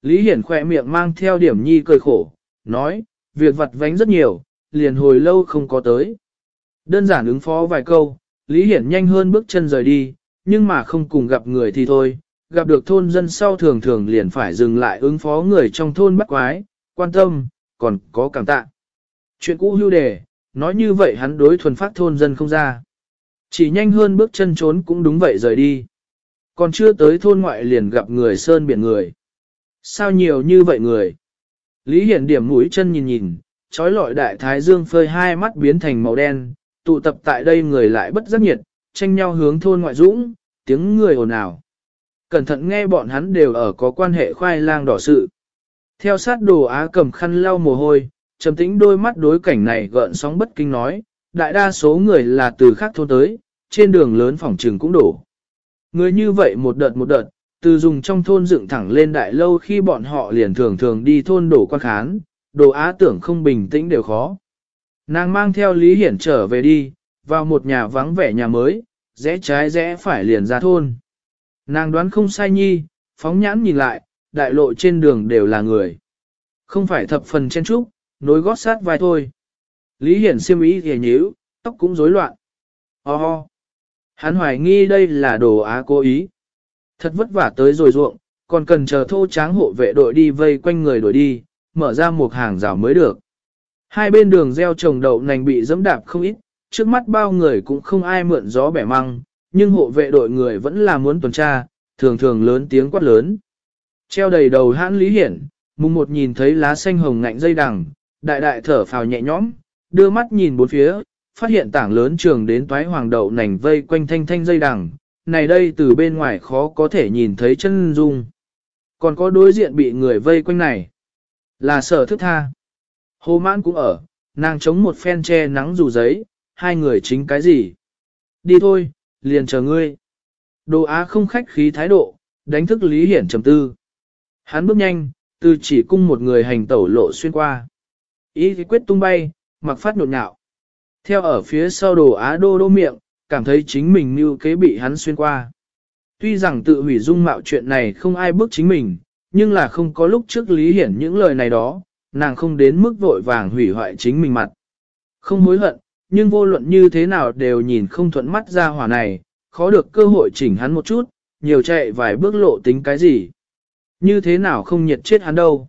Lý Hiển khỏe miệng mang theo điểm nhi cười khổ, nói, việc vặt vánh rất nhiều, liền hồi lâu không có tới. Đơn giản ứng phó vài câu, Lý Hiển nhanh hơn bước chân rời đi, nhưng mà không cùng gặp người thì thôi, gặp được thôn dân sau thường thường liền phải dừng lại ứng phó người trong thôn bắt quái, quan tâm, còn có cảm tạ. Chuyện cũ hưu đề, nói như vậy hắn đối thuần phát thôn dân không ra. Chỉ nhanh hơn bước chân trốn cũng đúng vậy rời đi. Còn chưa tới thôn ngoại liền gặp người sơn biển người. Sao nhiều như vậy người? Lý Hiển điểm mũi chân nhìn nhìn, trói lọi đại thái dương phơi hai mắt biến thành màu đen, tụ tập tại đây người lại bất giác nhiệt, tranh nhau hướng thôn ngoại dũng, tiếng người ồn ào. Cẩn thận nghe bọn hắn đều ở có quan hệ khoai lang đỏ sự. Theo sát đồ á cầm khăn lau mồ hôi, trầm tĩnh đôi mắt đối cảnh này gợn sóng bất kinh nói, đại đa số người là từ khác thôn tới, trên đường lớn phòng trường cũng đổ. Người như vậy một đợt một đợt, từ dùng trong thôn dựng thẳng lên đại lâu khi bọn họ liền thường thường đi thôn đổ quan khán, đồ á tưởng không bình tĩnh đều khó. Nàng mang theo Lý Hiển trở về đi, vào một nhà vắng vẻ nhà mới, rẽ trái rẽ phải liền ra thôn. Nàng đoán không sai nhi, phóng nhãn nhìn lại, đại lộ trên đường đều là người. Không phải thập phần chen trúc, nối gót sát vai thôi. Lý Hiển siêm ý thì nhíu, tóc cũng rối loạn. Ho oh, Hắn hoài nghi đây là đồ á cố ý. Thật vất vả tới rồi ruộng, còn cần chờ thô tráng hộ vệ đội đi vây quanh người đuổi đi, mở ra một hàng rào mới được. Hai bên đường gieo trồng đậu nành bị dẫm đạp không ít, trước mắt bao người cũng không ai mượn gió bẻ măng, nhưng hộ vệ đội người vẫn là muốn tuần tra, thường thường lớn tiếng quát lớn. Treo đầy đầu hãn lý hiển, mùng một nhìn thấy lá xanh hồng ngạnh dây đằng, đại đại thở phào nhẹ nhõm, đưa mắt nhìn bốn phía, phát hiện tảng lớn trường đến toái hoàng đậu nành vây quanh thanh thanh dây đằng, này đây từ bên ngoài khó có thể nhìn thấy chân dung. Còn có đối diện bị người vây quanh này, là sở thức tha. Hồ mãn cũng ở, nàng chống một phen che nắng dù giấy, hai người chính cái gì. Đi thôi, liền chờ ngươi. Đồ á không khách khí thái độ, đánh thức Lý Hiển trầm tư. Hắn bước nhanh, từ chỉ cung một người hành tẩu lộ xuyên qua. Ý thì quyết tung bay, mặc phát nột nhạo. Theo ở phía sau đồ á đô đô miệng, cảm thấy chính mình như kế bị hắn xuyên qua. Tuy rằng tự hủy dung mạo chuyện này không ai bước chính mình, nhưng là không có lúc trước Lý Hiển những lời này đó, nàng không đến mức vội vàng hủy hoại chính mình mặt. Không hối hận, nhưng vô luận như thế nào đều nhìn không thuận mắt ra hỏa này, khó được cơ hội chỉnh hắn một chút, nhiều chạy vài bước lộ tính cái gì. Như thế nào không nhiệt chết hắn đâu.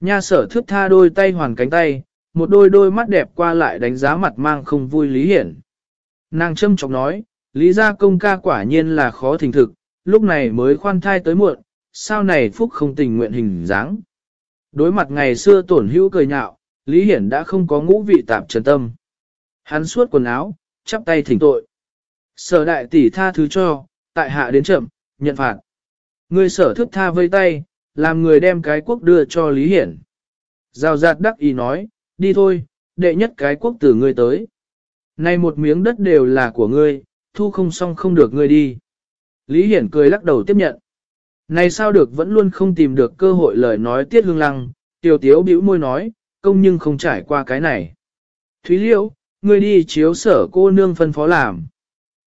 Nha sở thước tha đôi tay hoàn cánh tay, một đôi đôi mắt đẹp qua lại đánh giá mặt mang không vui Lý Hiển. Nàng châm chọc nói, Lý gia công ca quả nhiên là khó thình thực, lúc này mới khoan thai tới muộn, sao này phúc không tình nguyện hình dáng. Đối mặt ngày xưa tổn hữu cười nhạo, Lý Hiển đã không có ngũ vị tạp trần tâm. Hắn suốt quần áo, chắp tay thỉnh tội. Sở đại tỷ tha thứ cho, tại hạ đến chậm, nhận phạt. Người sở thức tha vây tay, làm người đem cái quốc đưa cho Lý Hiển. Giao giạt đắc ý nói, đi thôi, đệ nhất cái quốc từ ngươi tới. Này một miếng đất đều là của ngươi, thu không xong không được ngươi đi. Lý Hiển cười lắc đầu tiếp nhận. Này sao được vẫn luôn không tìm được cơ hội lời nói tiết hương lăng, tiểu tiếu bĩu môi nói, công nhưng không trải qua cái này. Thúy Liễu, ngươi đi chiếu sở cô nương phân phó làm.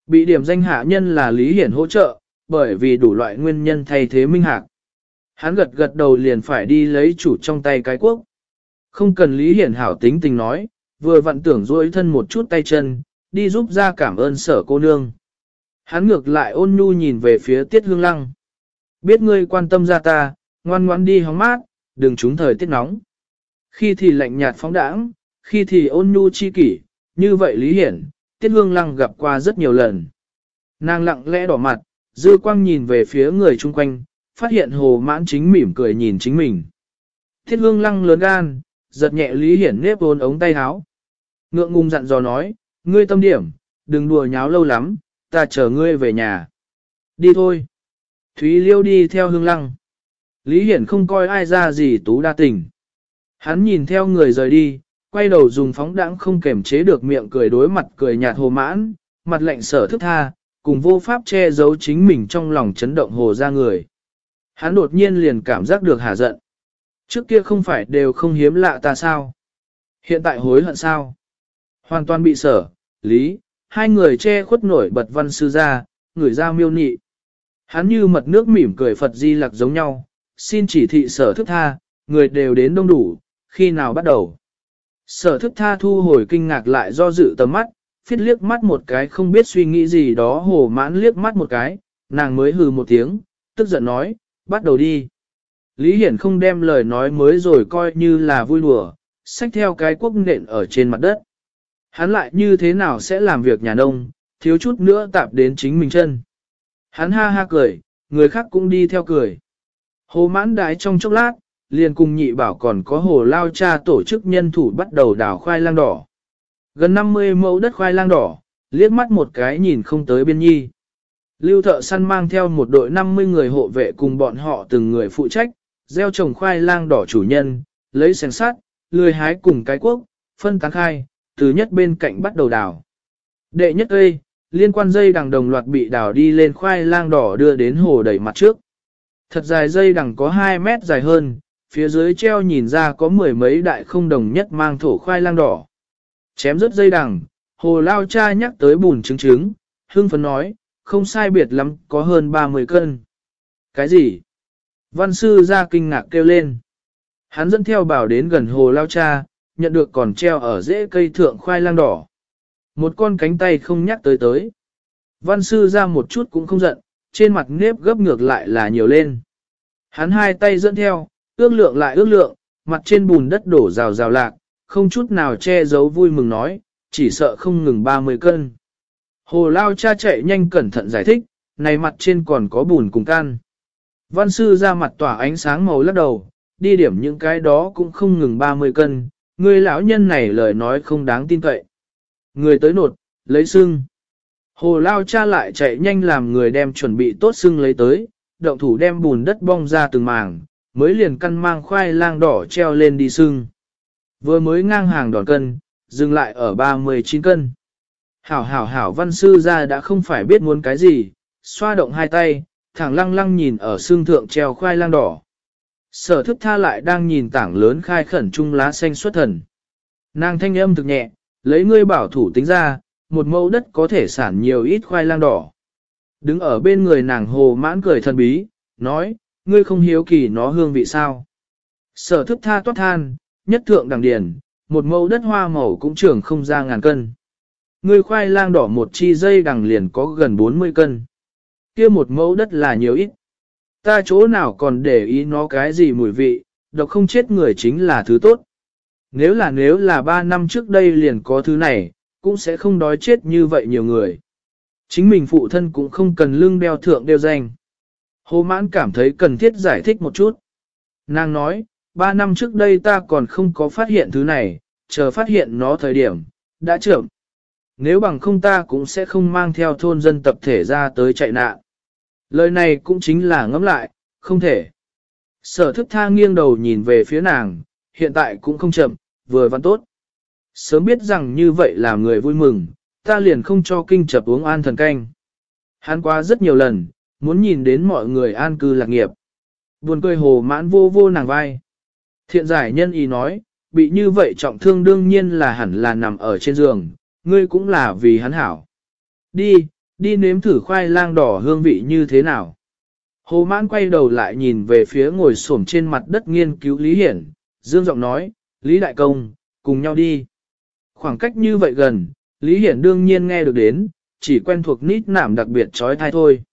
Bị điểm danh hạ nhân là Lý Hiển hỗ trợ, bởi vì đủ loại nguyên nhân thay thế minh hạc. Hắn gật gật đầu liền phải đi lấy chủ trong tay cái quốc. Không cần Lý Hiển hảo tính tình nói, vừa vặn tưởng duỗi thân một chút tay chân, đi giúp ra cảm ơn sở cô nương. Hắn ngược lại ôn nhu nhìn về phía tiết hương lăng. Biết ngươi quan tâm ra ta, ngoan ngoãn đi hóng mát, đừng trúng thời tiết nóng. Khi thì lạnh nhạt phóng đãng, khi thì ôn nhu chi kỷ, như vậy Lý Hiển, Tiết Hương Lăng gặp qua rất nhiều lần. Nàng lặng lẽ đỏ mặt, dư quang nhìn về phía người chung quanh, phát hiện hồ mãn chính mỉm cười nhìn chính mình. Thiết Hương Lăng lớn gan, giật nhẹ Lý Hiển nếp vốn ống tay áo. Ngượng ngùng dặn dò nói, ngươi tâm điểm, đừng đùa nháo lâu lắm, ta chờ ngươi về nhà. Đi thôi. Thúy Liêu đi theo Hương Lăng. Lý Hiển không coi ai ra gì tú đa tình. Hắn nhìn theo người rời đi, quay đầu dùng phóng đãng không kềm chế được miệng cười đối mặt cười nhạt hồ mãn, mặt lạnh sở thức tha, cùng vô pháp che giấu chính mình trong lòng chấn động hồ ra người. Hắn đột nhiên liền cảm giác được hả giận. Trước kia không phải đều không hiếm lạ ta sao? Hiện tại hối hận sao? Hoàn toàn bị sở, lý, hai người che khuất nổi bật văn sư ra, người ra miêu nị. Hắn như mật nước mỉm cười Phật di lặc giống nhau, xin chỉ thị sở thức tha, người đều đến đông đủ, khi nào bắt đầu. Sở thức tha thu hồi kinh ngạc lại do dự tầm mắt, phiết liếc mắt một cái không biết suy nghĩ gì đó hồ mãn liếc mắt một cái, nàng mới hừ một tiếng, tức giận nói, bắt đầu đi. Lý Hiển không đem lời nói mới rồi coi như là vui đùa, xách theo cái quốc nện ở trên mặt đất. Hắn lại như thế nào sẽ làm việc nhà nông, thiếu chút nữa tạp đến chính mình chân. Hắn ha ha cười, người khác cũng đi theo cười. Hồ mãn đái trong chốc lát, liền cùng nhị bảo còn có hồ lao cha tổ chức nhân thủ bắt đầu đào khoai lang đỏ. Gần 50 mẫu đất khoai lang đỏ, liếc mắt một cái nhìn không tới biên nhi. Lưu thợ săn mang theo một đội 50 người hộ vệ cùng bọn họ từng người phụ trách, gieo trồng khoai lang đỏ chủ nhân, lấy sèn sát, lười hái cùng cái quốc, phân tán khai, từ nhất bên cạnh bắt đầu đào. Đệ nhất ơi, liên quan dây đằng đồng loạt bị đào đi lên khoai lang đỏ đưa đến hồ đẩy mặt trước. Thật dài dây đằng có 2 mét dài hơn, phía dưới treo nhìn ra có mười mấy đại không đồng nhất mang thổ khoai lang đỏ. Chém rớt dây đằng, hồ lao cha nhắc tới bùn trứng trứng, hương phấn nói, không sai biệt lắm, có hơn 30 cân. Cái gì? Văn sư ra kinh ngạc kêu lên. Hắn dẫn theo bảo đến gần hồ lao cha, nhận được còn treo ở rễ cây thượng khoai lang đỏ. Một con cánh tay không nhắc tới tới. Văn sư ra một chút cũng không giận, trên mặt nếp gấp ngược lại là nhiều lên. Hắn hai tay dẫn theo, ước lượng lại ước lượng, mặt trên bùn đất đổ rào rào lạc, không chút nào che giấu vui mừng nói, chỉ sợ không ngừng 30 cân. Hồ Lao cha chạy nhanh cẩn thận giải thích, này mặt trên còn có bùn cùng can. Văn sư ra mặt tỏa ánh sáng màu lắc đầu, đi điểm những cái đó cũng không ngừng 30 cân, người lão nhân này lời nói không đáng tin cậy. Người tới nột, lấy xương. Hồ Lao cha lại chạy nhanh làm người đem chuẩn bị tốt xương lấy tới, động thủ đem bùn đất bong ra từng màng, mới liền căn mang khoai lang đỏ treo lên đi xương. Vừa mới ngang hàng đòn cân, dừng lại ở 39 cân. Hảo hảo hảo văn sư ra đã không phải biết muốn cái gì, xoa động hai tay, thẳng lăng lăng nhìn ở xương thượng treo khoai lang đỏ. Sở thức tha lại đang nhìn tảng lớn khai khẩn trung lá xanh xuất thần. Nàng thanh âm thực nhẹ, lấy ngươi bảo thủ tính ra, một mẫu đất có thể sản nhiều ít khoai lang đỏ. Đứng ở bên người nàng hồ mãn cười thần bí, nói, ngươi không hiếu kỳ nó hương vị sao. Sở thức tha toát than, nhất thượng đằng điền, một mẫu đất hoa màu cũng trưởng không ra ngàn cân. người khoai lang đỏ một chi dây đằng liền có gần 40 cân. kia một mẫu đất là nhiều ít. Ta chỗ nào còn để ý nó cái gì mùi vị, độc không chết người chính là thứ tốt. Nếu là nếu là ba năm trước đây liền có thứ này, cũng sẽ không đói chết như vậy nhiều người. Chính mình phụ thân cũng không cần lưng đeo thượng đeo danh. Hồ mãn cảm thấy cần thiết giải thích một chút. Nàng nói, ba năm trước đây ta còn không có phát hiện thứ này, chờ phát hiện nó thời điểm, đã trưởng. Nếu bằng không ta cũng sẽ không mang theo thôn dân tập thể ra tới chạy nạn. Lời này cũng chính là ngẫm lại, không thể. Sở thức tha nghiêng đầu nhìn về phía nàng, hiện tại cũng không chậm, vừa văn tốt. Sớm biết rằng như vậy làm người vui mừng, ta liền không cho kinh chập uống an thần canh. Hắn qua rất nhiều lần, muốn nhìn đến mọi người an cư lạc nghiệp. Buồn cười hồ mãn vô vô nàng vai. Thiện giải nhân ý nói, bị như vậy trọng thương đương nhiên là hẳn là nằm ở trên giường, ngươi cũng là vì hắn hảo. Đi, đi nếm thử khoai lang đỏ hương vị như thế nào. Hồ mãn quay đầu lại nhìn về phía ngồi xổm trên mặt đất nghiên cứu Lý Hiển, dương giọng nói, Lý Đại Công, cùng nhau đi. Khoảng cách như vậy gần, Lý Hiển đương nhiên nghe được đến, chỉ quen thuộc nít nảm đặc biệt trói thai thôi.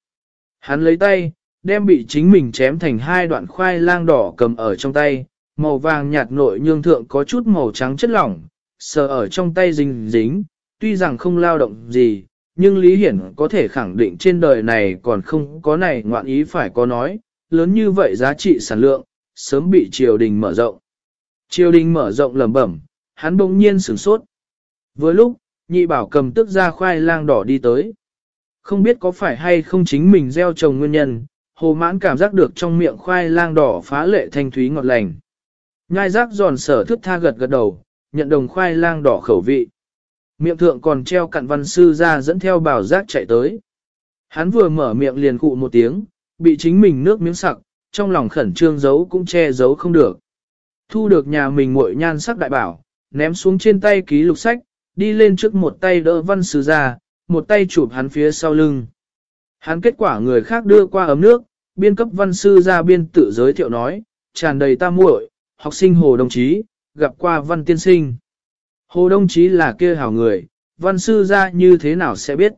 Hắn lấy tay, đem bị chính mình chém thành hai đoạn khoai lang đỏ cầm ở trong tay, màu vàng nhạt nội nhương thượng có chút màu trắng chất lỏng, sờ ở trong tay dính dính, tuy rằng không lao động gì, nhưng Lý Hiển có thể khẳng định trên đời này còn không có này ngoạn ý phải có nói, lớn như vậy giá trị sản lượng, sớm bị triều đình mở rộng. Triều đình mở rộng lẩm bẩm, hắn bỗng nhiên sửng sốt. Vừa lúc, nhị bảo cầm tức ra khoai lang đỏ đi tới. Không biết có phải hay không chính mình gieo trồng nguyên nhân, hồ mãn cảm giác được trong miệng khoai lang đỏ phá lệ thanh thúy ngọt lành. Nhai rác giòn sở thức tha gật gật đầu, nhận đồng khoai lang đỏ khẩu vị. Miệng thượng còn treo cặn văn sư ra dẫn theo bảo giác chạy tới. Hắn vừa mở miệng liền cụ một tiếng, bị chính mình nước miếng sặc, trong lòng khẩn trương giấu cũng che giấu không được. Thu được nhà mình muội nhan sắc đại bảo, ném xuống trên tay ký lục sách, đi lên trước một tay đỡ văn sư ra, một tay chụp hắn phía sau lưng. Hắn kết quả người khác đưa qua ấm nước, biên cấp văn sư ra biên tự giới thiệu nói, tràn đầy ta muội, học sinh Hồ Đồng Chí, gặp qua văn tiên sinh. Hồ Đồng Chí là kia hảo người, văn sư ra như thế nào sẽ biết.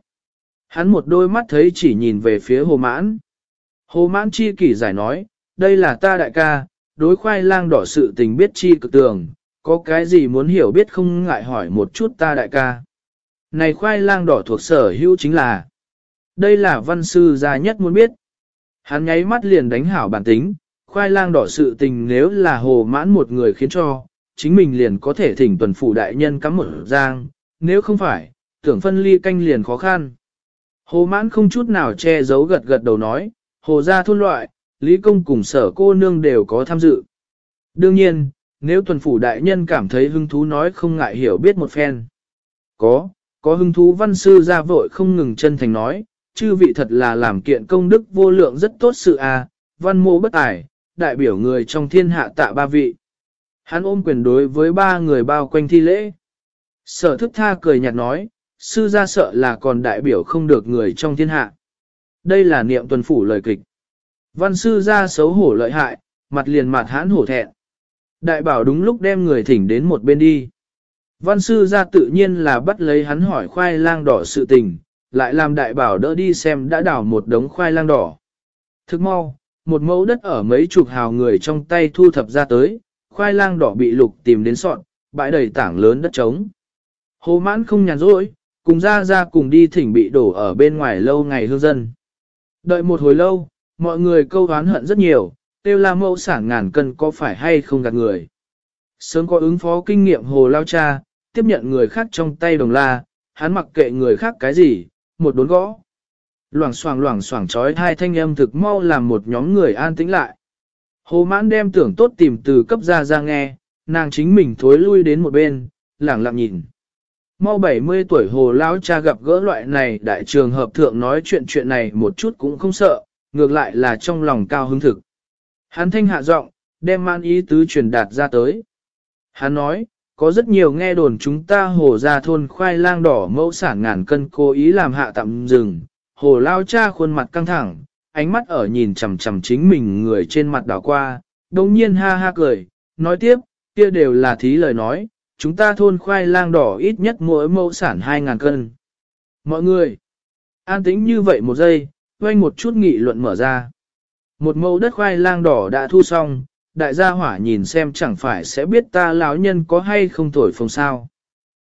Hắn một đôi mắt thấy chỉ nhìn về phía Hồ Mãn. Hồ Mãn chi kỷ giải nói, đây là ta đại ca, đối khoai lang đỏ sự tình biết chi cực tường, có cái gì muốn hiểu biết không ngại hỏi một chút ta đại ca. Này khoai lang đỏ thuộc sở hữu chính là, đây là văn sư gia nhất muốn biết. Hắn nháy mắt liền đánh hảo bản tính, khoai lang đỏ sự tình nếu là hồ mãn một người khiến cho, chính mình liền có thể thỉnh tuần phủ đại nhân cắm một giang, nếu không phải, tưởng phân ly canh liền khó khăn. Hồ mãn không chút nào che giấu gật gật đầu nói, hồ gia thôn loại, lý công cùng sở cô nương đều có tham dự. Đương nhiên, nếu tuần phủ đại nhân cảm thấy hứng thú nói không ngại hiểu biết một phen. Có, có hứng thú văn sư ra vội không ngừng chân thành nói, chư vị thật là làm kiện công đức vô lượng rất tốt sự à, văn mô bất ải, đại biểu người trong thiên hạ tạ ba vị. Hắn ôm quyền đối với ba người bao quanh thi lễ. Sở thức tha cười nhạt nói, sư gia sợ là còn đại biểu không được người trong thiên hạ. Đây là niệm tuần phủ lời kịch. Văn sư gia xấu hổ lợi hại, mặt liền mặt hãn hổ thẹn. Đại bảo đúng lúc đem người thỉnh đến một bên đi. Văn sư ra tự nhiên là bắt lấy hắn hỏi khoai lang đỏ sự tình, lại làm đại bảo đỡ đi xem đã đảo một đống khoai lang đỏ. Thức mau, một mẫu đất ở mấy chục hào người trong tay thu thập ra tới, khoai lang đỏ bị lục tìm đến sọn, bãi đầy tảng lớn đất trống. Hồ mãn không nhàn rỗi, cùng ra ra cùng đi thỉnh bị đổ ở bên ngoài lâu ngày hương dân. Đợi một hồi lâu, mọi người câu oán hận rất nhiều, tiêu là mẫu sản ngàn cân có phải hay không gạt người. Sớm có ứng phó kinh nghiệm hồ lao cha, tiếp nhận người khác trong tay đồng la, hắn mặc kệ người khác cái gì, một đốn gõ. Loảng xoảng loảng xoảng trói hai thanh âm thực mau làm một nhóm người an tĩnh lại. Hồ mãn đem tưởng tốt tìm từ cấp ra ra nghe, nàng chính mình thối lui đến một bên, lẳng lặng nhìn. Mau 70 tuổi hồ lão cha gặp gỡ loại này đại trường hợp thượng nói chuyện chuyện này một chút cũng không sợ, ngược lại là trong lòng cao hứng thực. Hắn thanh hạ giọng, đem man ý tứ truyền đạt ra tới. Hắn nói, có rất nhiều nghe đồn chúng ta hồ ra thôn khoai lang đỏ mẫu sản ngàn cân cố ý làm hạ tạm dừng. Hồ lao cha khuôn mặt căng thẳng, ánh mắt ở nhìn chằm chằm chính mình người trên mặt đảo qua, đồng nhiên ha ha cười, nói tiếp, kia đều là thí lời nói, chúng ta thôn khoai lang đỏ ít nhất mỗi mẫu sản 2.000 cân. Mọi người, an tĩnh như vậy một giây, quanh một chút nghị luận mở ra. Một mẫu đất khoai lang đỏ đã thu xong, đại gia hỏa nhìn xem chẳng phải sẽ biết ta lão nhân có hay không thổi phồng sao.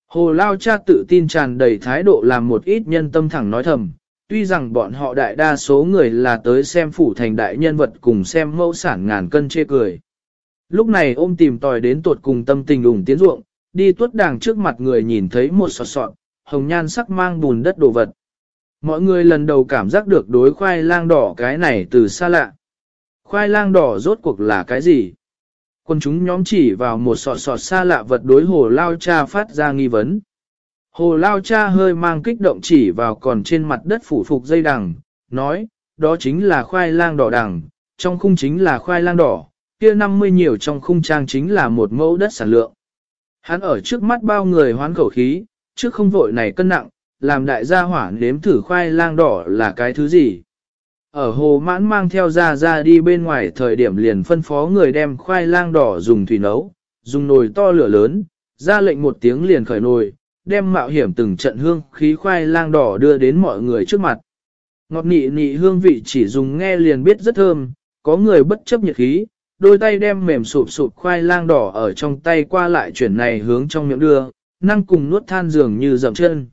Hồ Lao cha tự tin tràn đầy thái độ làm một ít nhân tâm thẳng nói thầm, tuy rằng bọn họ đại đa số người là tới xem phủ thành đại nhân vật cùng xem mẫu sản ngàn cân chê cười. Lúc này ôm tìm tòi đến tuột cùng tâm tình ủng tiến ruộng, đi tuốt đàng trước mặt người nhìn thấy một sọt sọt, hồng nhan sắc mang bùn đất đồ vật. Mọi người lần đầu cảm giác được đối khoai lang đỏ cái này từ xa lạ. Khoai lang đỏ rốt cuộc là cái gì? Quân chúng nhóm chỉ vào một sọt sọt xa lạ vật đối hồ lao cha phát ra nghi vấn. Hồ lao cha hơi mang kích động chỉ vào còn trên mặt đất phủ phục dây đằng, nói, đó chính là khoai lang đỏ đằng, trong khung chính là khoai lang đỏ, kia 50 nhiều trong khung trang chính là một mẫu đất sản lượng. Hắn ở trước mắt bao người hoán khẩu khí, trước không vội này cân nặng, làm đại gia hỏa nếm thử khoai lang đỏ là cái thứ gì. Ở hồ mãn mang theo ra ra đi bên ngoài thời điểm liền phân phó người đem khoai lang đỏ dùng thủy nấu, dùng nồi to lửa lớn, ra lệnh một tiếng liền khởi nồi, đem mạo hiểm từng trận hương khí khoai lang đỏ đưa đến mọi người trước mặt. Ngọt nị nị hương vị chỉ dùng nghe liền biết rất thơm, có người bất chấp nhiệt khí, đôi tay đem mềm sụp sụp khoai lang đỏ ở trong tay qua lại chuyển này hướng trong miệng đưa, năng cùng nuốt than dường như dậm chân.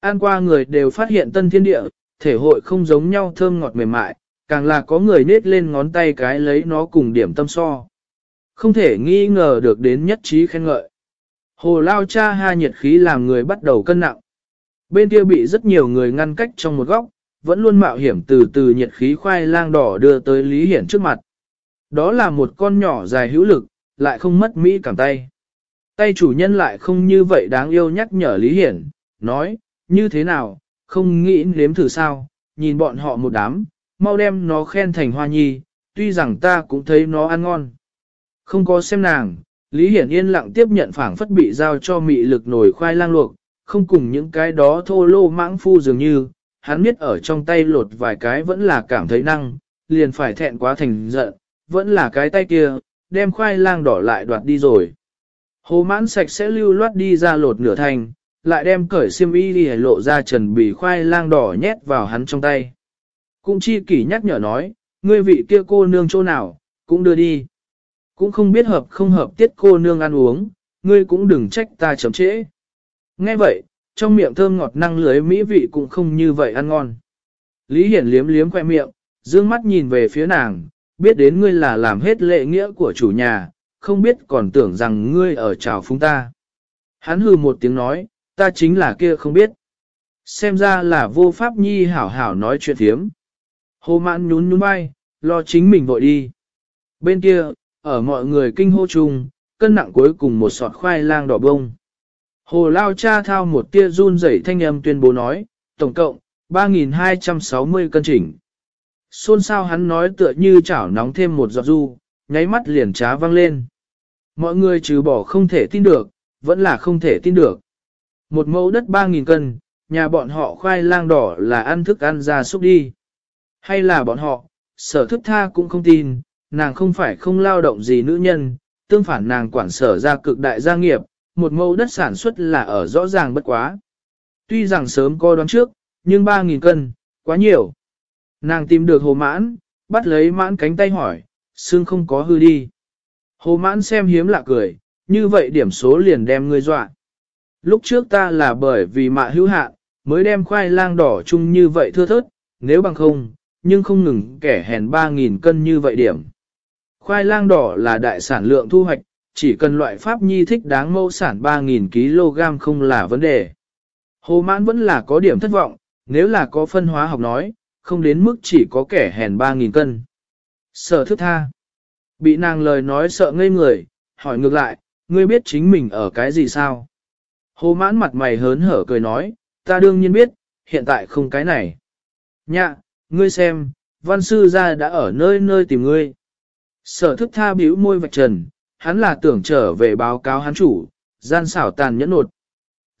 An qua người đều phát hiện tân thiên địa, thể hội không giống nhau thơm ngọt mềm mại, càng là có người nết lên ngón tay cái lấy nó cùng điểm tâm so. Không thể nghi ngờ được đến nhất trí khen ngợi. Hồ lao cha ha nhiệt khí làm người bắt đầu cân nặng. Bên kia bị rất nhiều người ngăn cách trong một góc, vẫn luôn mạo hiểm từ từ nhiệt khí khoai lang đỏ đưa tới Lý Hiển trước mặt. Đó là một con nhỏ dài hữu lực, lại không mất mỹ cảm tay. Tay chủ nhân lại không như vậy đáng yêu nhắc nhở Lý Hiển, nói, như thế nào, không nghĩ nếm thử sao, nhìn bọn họ một đám, mau đem nó khen thành hoa nhi, tuy rằng ta cũng thấy nó ăn ngon. Không có xem nàng, Lý Hiển yên lặng tiếp nhận phảng phất bị giao cho mị lực nổi khoai lang luộc, không cùng những cái đó thô lô mãng phu dường như, hắn biết ở trong tay lột vài cái vẫn là cảm thấy năng, liền phải thẹn quá thành giận, vẫn là cái tay kia, đem khoai lang đỏ lại đoạt đi rồi. Hồ mãn sạch sẽ lưu loát đi ra lột nửa thành, lại đem cởi xiêm y đi lộ ra trần bì khoai lang đỏ nhét vào hắn trong tay. Cũng chi kỷ nhắc nhở nói, ngươi vị kia cô nương chỗ nào, cũng đưa đi. Cũng không biết hợp không hợp tiết cô nương ăn uống, ngươi cũng đừng trách ta chậm trễ. Nghe vậy, trong miệng thơm ngọt năng lưới mỹ vị cũng không như vậy ăn ngon. Lý Hiển liếm liếm khoe miệng, dương mắt nhìn về phía nàng, biết đến ngươi là làm hết lệ nghĩa của chủ nhà, không biết còn tưởng rằng ngươi ở trào phúng ta. Hắn hừ một tiếng nói, ta chính là kia không biết. Xem ra là vô pháp nhi hảo hảo nói chuyện thiếm. Hồ mãn nhún nhún bay, lo chính mình vội đi. Bên kia, ở mọi người kinh hô chung, cân nặng cuối cùng một sọt khoai lang đỏ bông. Hồ lao cha thao một tia run rẩy thanh âm tuyên bố nói, tổng cộng, 3.260 cân chỉnh. Xôn sao hắn nói tựa như chảo nóng thêm một giọt du, nháy mắt liền trá văng lên. Mọi người trừ bỏ không thể tin được, vẫn là không thể tin được. Một mẫu đất 3.000 cân, nhà bọn họ khoai lang đỏ là ăn thức ăn ra súc đi. Hay là bọn họ, sở thức tha cũng không tin, nàng không phải không lao động gì nữ nhân, tương phản nàng quản sở ra cực đại gia nghiệp, một mẫu đất sản xuất là ở rõ ràng bất quá. Tuy rằng sớm coi đoán trước, nhưng 3.000 cân, quá nhiều. Nàng tìm được hồ mãn, bắt lấy mãn cánh tay hỏi, xương không có hư đi. Hồ mãn xem hiếm lạ cười, như vậy điểm số liền đem ngươi dọa. Lúc trước ta là bởi vì mạ hữu hạn, mới đem khoai lang đỏ chung như vậy thưa thớt, nếu bằng không, nhưng không ngừng kẻ hèn 3.000 cân như vậy điểm. Khoai lang đỏ là đại sản lượng thu hoạch, chỉ cần loại pháp nhi thích đáng mẫu sản 3.000 kg không là vấn đề. Hồ mãn vẫn là có điểm thất vọng, nếu là có phân hóa học nói, không đến mức chỉ có kẻ hèn 3.000 cân. Sở thức tha. Bị nàng lời nói sợ ngây người, hỏi ngược lại, ngươi biết chính mình ở cái gì sao? Hồ mãn mặt mày hớn hở cười nói, ta đương nhiên biết, hiện tại không cái này. Nhạ, ngươi xem, văn sư gia đã ở nơi nơi tìm ngươi. Sở thức tha bĩu môi vạch trần, hắn là tưởng trở về báo cáo hắn chủ, gian xảo tàn nhẫn nột.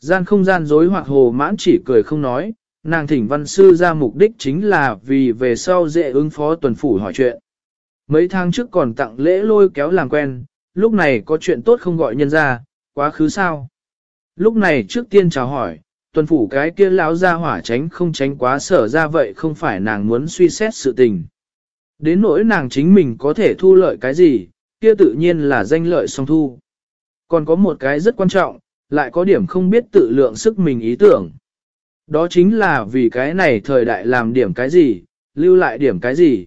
Gian không gian dối hoặc hồ mãn chỉ cười không nói, nàng thỉnh văn sư ra mục đích chính là vì về sau dễ ứng phó tuần phủ hỏi chuyện. Mấy tháng trước còn tặng lễ lôi kéo làm quen, lúc này có chuyện tốt không gọi nhân ra, quá khứ sao? Lúc này trước tiên chào hỏi, tuần phủ cái kia lão ra hỏa tránh không tránh quá sở ra vậy không phải nàng muốn suy xét sự tình. Đến nỗi nàng chính mình có thể thu lợi cái gì, kia tự nhiên là danh lợi song thu. Còn có một cái rất quan trọng, lại có điểm không biết tự lượng sức mình ý tưởng. Đó chính là vì cái này thời đại làm điểm cái gì, lưu lại điểm cái gì.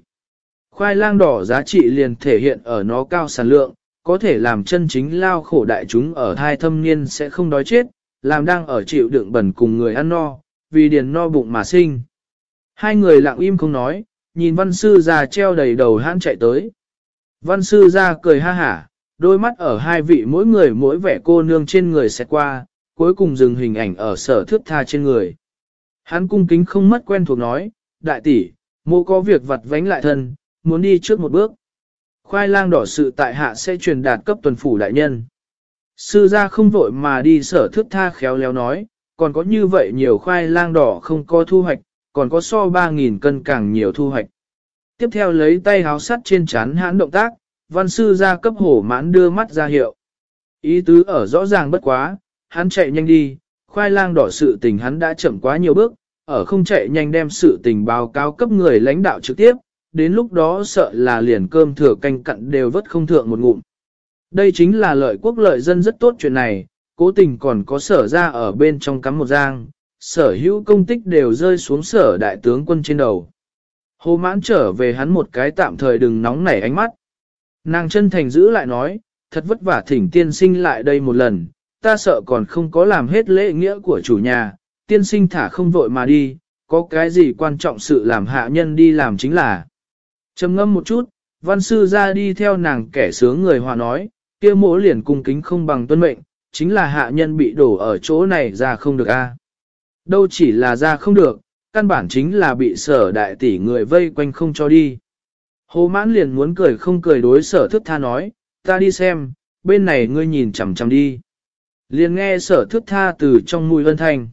Khoai lang đỏ giá trị liền thể hiện ở nó cao sản lượng, có thể làm chân chính lao khổ đại chúng ở thai thâm niên sẽ không đói chết, làm đang ở chịu đựng bẩn cùng người ăn no, vì điền no bụng mà sinh. Hai người lặng im không nói, nhìn văn sư già treo đầy đầu hãn chạy tới. Văn sư ra cười ha hả, đôi mắt ở hai vị mỗi người mỗi vẻ cô nương trên người xẹt qua, cuối cùng dừng hình ảnh ở sở thước tha trên người. Hắn cung kính không mất quen thuộc nói, đại tỷ, mô có việc vặt vánh lại thân, muốn đi trước một bước. Khoai lang đỏ sự tại hạ sẽ truyền đạt cấp tuần phủ đại nhân. Sư gia không vội mà đi sở thước tha khéo léo nói, còn có như vậy nhiều khoai lang đỏ không có thu hoạch, còn có so 3.000 cân càng nhiều thu hoạch. Tiếp theo lấy tay háo sắt trên chán hãn động tác, văn sư ra cấp hổ mãn đưa mắt ra hiệu. Ý tứ ở rõ ràng bất quá, hắn chạy nhanh đi, khoai lang đỏ sự tình hắn đã chậm quá nhiều bước, ở không chạy nhanh đem sự tình báo cáo cấp người lãnh đạo trực tiếp, đến lúc đó sợ là liền cơm thừa canh cặn đều vất không thượng một ngụm. Đây chính là lợi quốc lợi dân rất tốt chuyện này, cố tình còn có sở ra ở bên trong cắm một giang, sở hữu công tích đều rơi xuống sở đại tướng quân trên đầu. Hồ mãn trở về hắn một cái tạm thời đừng nóng nảy ánh mắt. Nàng chân thành giữ lại nói, thật vất vả thỉnh tiên sinh lại đây một lần, ta sợ còn không có làm hết lễ nghĩa của chủ nhà, tiên sinh thả không vội mà đi, có cái gì quan trọng sự làm hạ nhân đi làm chính là. trầm ngâm một chút, văn sư ra đi theo nàng kẻ sướng người hòa nói, kia mỗ liền cung kính không bằng tuân mệnh, chính là hạ nhân bị đổ ở chỗ này ra không được a. Đâu chỉ là ra không được, căn bản chính là bị sở đại tỷ người vây quanh không cho đi. Hồ mãn liền muốn cười không cười đối sở thức tha nói, ta đi xem, bên này ngươi nhìn chằm chằm đi. Liền nghe sở thức tha từ trong mùi vân thanh.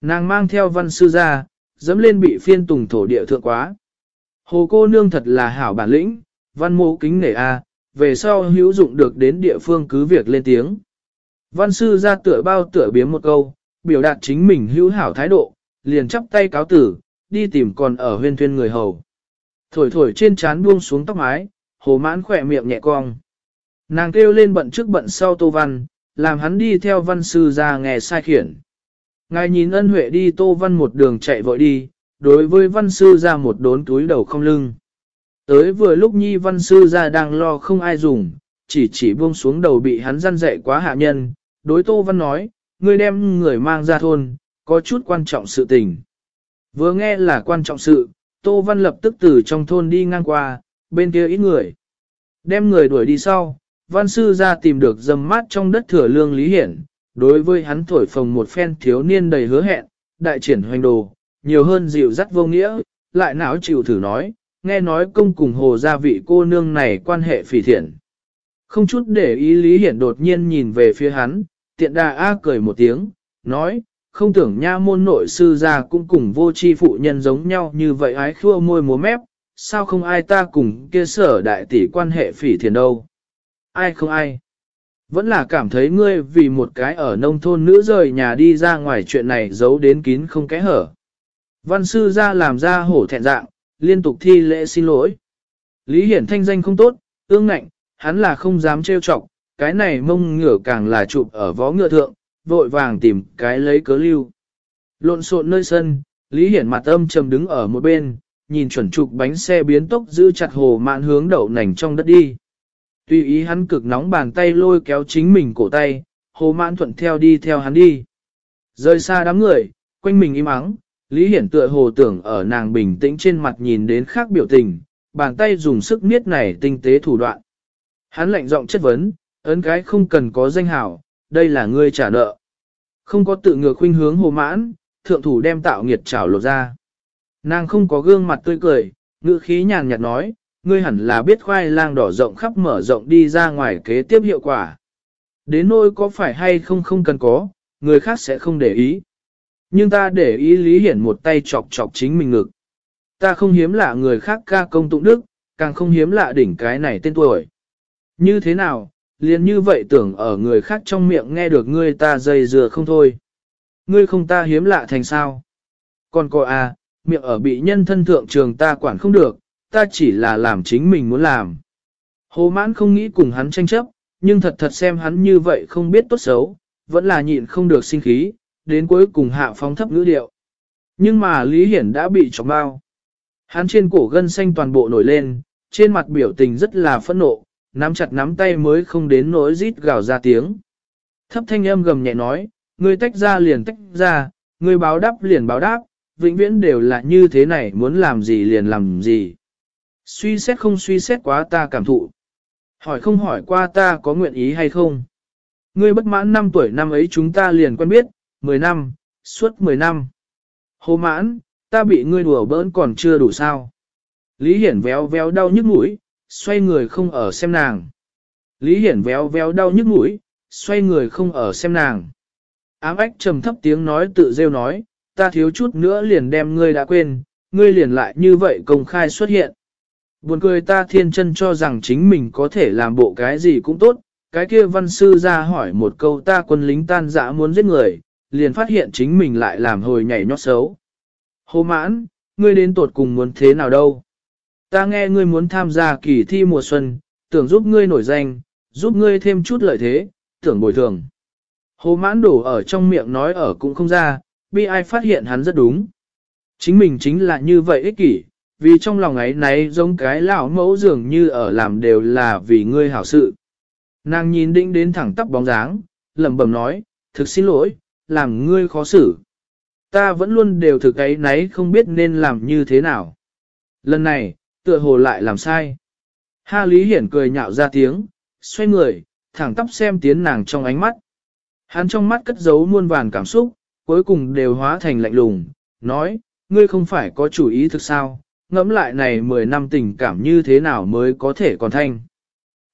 Nàng mang theo văn sư ra, dẫm lên bị phiên tùng thổ địa thượng quá. Hồ cô nương thật là hảo bản lĩnh, văn mô kính nể a, về sau hữu dụng được đến địa phương cứ việc lên tiếng. Văn sư ra tựa bao tựa biếm một câu, biểu đạt chính mình hữu hảo thái độ, liền chắp tay cáo tử, đi tìm còn ở huyên thuyên người hầu. Thổi thổi trên trán buông xuống tóc mái, hồ mãn khỏe miệng nhẹ cong. Nàng kêu lên bận trước bận sau tô văn, làm hắn đi theo văn sư ra nghe sai khiển. Ngài nhìn ân huệ đi tô văn một đường chạy vội đi, đối với văn sư ra một đốn túi đầu không lưng. Tới vừa lúc nhi văn sư ra đang lo không ai dùng, chỉ chỉ buông xuống đầu bị hắn răn dạy quá hạ nhân, đối tô văn nói, ngươi đem người mang ra thôn, có chút quan trọng sự tình. Vừa nghe là quan trọng sự, Tô Văn lập tức từ trong thôn đi ngang qua, bên kia ít người. Đem người đuổi đi sau, văn sư ra tìm được dầm mát trong đất thừa lương lý hiển, đối với hắn thổi phồng một phen thiếu niên đầy hứa hẹn, đại triển hoành đồ, nhiều hơn dịu dắt vô nghĩa, lại não chịu thử nói, nghe nói công cùng hồ gia vị cô nương này quan hệ phỉ thiện. Không chút để ý Lý Hiển đột nhiên nhìn về phía hắn, tiện đà A cười một tiếng, nói, không tưởng nha môn nội sư ra cũng cùng vô chi phụ nhân giống nhau như vậy ái khua môi múa mép, sao không ai ta cùng kia sở đại tỷ quan hệ phỉ thiền đâu. Ai không ai. Vẫn là cảm thấy ngươi vì một cái ở nông thôn nữ rời nhà đi ra ngoài chuyện này giấu đến kín không kẽ hở. Văn sư ra làm ra hổ thẹn dạng, liên tục thi lễ xin lỗi. Lý Hiển thanh danh không tốt, ương ngạnh, hắn là không dám trêu chọc, cái này mông ngựa càng là chụp ở vó ngựa thượng, vội vàng tìm cái lấy cớ lưu. Lộn xộn nơi sân, Lý Hiển mặt âm trầm đứng ở một bên, nhìn chuẩn trục bánh xe biến tốc giữ chặt hồ mạn hướng đậu nành trong đất đi. Tùy ý hắn cực nóng bàn tay lôi kéo chính mình cổ tay, hồ mạn thuận theo đi theo hắn đi. Rơi xa đám người, quanh mình im ắng, Lý Hiển tựa hồ tưởng ở nàng bình tĩnh trên mặt nhìn đến khác biểu tình, bàn tay dùng sức miết này tinh tế thủ đoạn. Hắn lạnh giọng chất vấn, ấn cái không cần có danh hảo, đây là ngươi trả nợ. Không có tự ngược khuynh hướng hồ mãn, thượng thủ đem tạo nghiệt trảo lột ra. Nàng không có gương mặt tươi cười, ngữ khí nhàn nhạt nói, ngươi hẳn là biết khoai lang đỏ rộng khắp mở rộng đi ra ngoài kế tiếp hiệu quả. Đến nôi có phải hay không không cần có, người khác sẽ không để ý. Nhưng ta để ý Lý Hiển một tay chọc chọc chính mình ngực. Ta không hiếm lạ người khác ca công tụng đức, càng không hiếm lạ đỉnh cái này tên tuổi. Như thế nào, liền như vậy tưởng ở người khác trong miệng nghe được ngươi ta dây dừa không thôi. Ngươi không ta hiếm lạ thành sao. Còn cô à, miệng ở bị nhân thân thượng trường ta quản không được, ta chỉ là làm chính mình muốn làm. Hồ mãn không nghĩ cùng hắn tranh chấp, nhưng thật thật xem hắn như vậy không biết tốt xấu, vẫn là nhịn không được sinh khí, đến cuối cùng hạ phóng thấp ngữ điệu. Nhưng mà Lý Hiển đã bị chọc bao. Hắn trên cổ gân xanh toàn bộ nổi lên, trên mặt biểu tình rất là phẫn nộ, nắm chặt nắm tay mới không đến nỗi rít gào ra tiếng. Thấp thanh âm gầm nhẹ nói, ngươi tách ra liền tách ra, ngươi báo đáp liền báo đáp, vĩnh viễn đều là như thế này muốn làm gì liền làm gì. Suy xét không suy xét quá ta cảm thụ. Hỏi không hỏi qua ta có nguyện ý hay không. Ngươi bất mãn năm tuổi năm ấy chúng ta liền quen biết, 10 năm, suốt 10 năm. Hồ mãn, ta bị ngươi đùa bỡn còn chưa đủ sao. Lý Hiển véo véo đau nhức mũi, xoay người không ở xem nàng. Lý Hiển véo véo đau nhức mũi, xoay người không ở xem nàng. Ám ách trầm thấp tiếng nói tự rêu nói, ta thiếu chút nữa liền đem ngươi đã quên, ngươi liền lại như vậy công khai xuất hiện. Buồn cười ta thiên chân cho rằng chính mình có thể làm bộ cái gì cũng tốt, cái kia văn sư ra hỏi một câu ta quân lính tan dã muốn giết người, liền phát hiện chính mình lại làm hồi nhảy nhót xấu. Hô mãn, ngươi đến tột cùng muốn thế nào đâu? Ta nghe ngươi muốn tham gia kỳ thi mùa xuân, tưởng giúp ngươi nổi danh, giúp ngươi thêm chút lợi thế, tưởng bồi thường. Hồ mãn đổ ở trong miệng nói ở cũng không ra, bi ai phát hiện hắn rất đúng. Chính mình chính là như vậy ích kỷ, vì trong lòng ấy nấy giống cái lão mẫu dường như ở làm đều là vì ngươi hảo sự. Nàng nhìn định đến thẳng tắp bóng dáng, lẩm bẩm nói, thực xin lỗi, làm ngươi khó xử. Ta vẫn luôn đều thực ấy nấy không biết nên làm như thế nào. Lần này, tựa hồ lại làm sai. Ha Lý Hiển cười nhạo ra tiếng, xoay người, thẳng tắp xem tiến nàng trong ánh mắt. Hắn trong mắt cất giấu muôn vàn cảm xúc, cuối cùng đều hóa thành lạnh lùng, nói, ngươi không phải có chủ ý thực sao, ngẫm lại này 10 năm tình cảm như thế nào mới có thể còn thanh.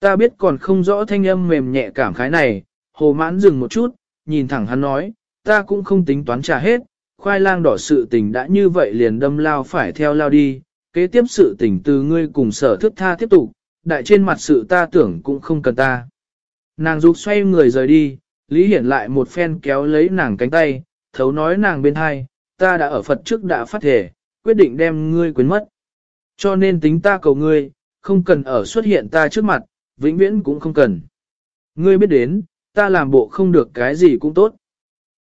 Ta biết còn không rõ thanh âm mềm nhẹ cảm khái này, hồ mãn dừng một chút, nhìn thẳng hắn nói, ta cũng không tính toán trả hết, khoai lang đỏ sự tình đã như vậy liền đâm lao phải theo lao đi, kế tiếp sự tình từ ngươi cùng sở thức tha tiếp tục, đại trên mặt sự ta tưởng cũng không cần ta. Nàng rụt xoay người rời đi, Lý Hiển lại một phen kéo lấy nàng cánh tay, thấu nói nàng bên hai, ta đã ở Phật trước đã phát thể, quyết định đem ngươi quyến mất. Cho nên tính ta cầu ngươi, không cần ở xuất hiện ta trước mặt, vĩnh viễn cũng không cần. Ngươi biết đến, ta làm bộ không được cái gì cũng tốt.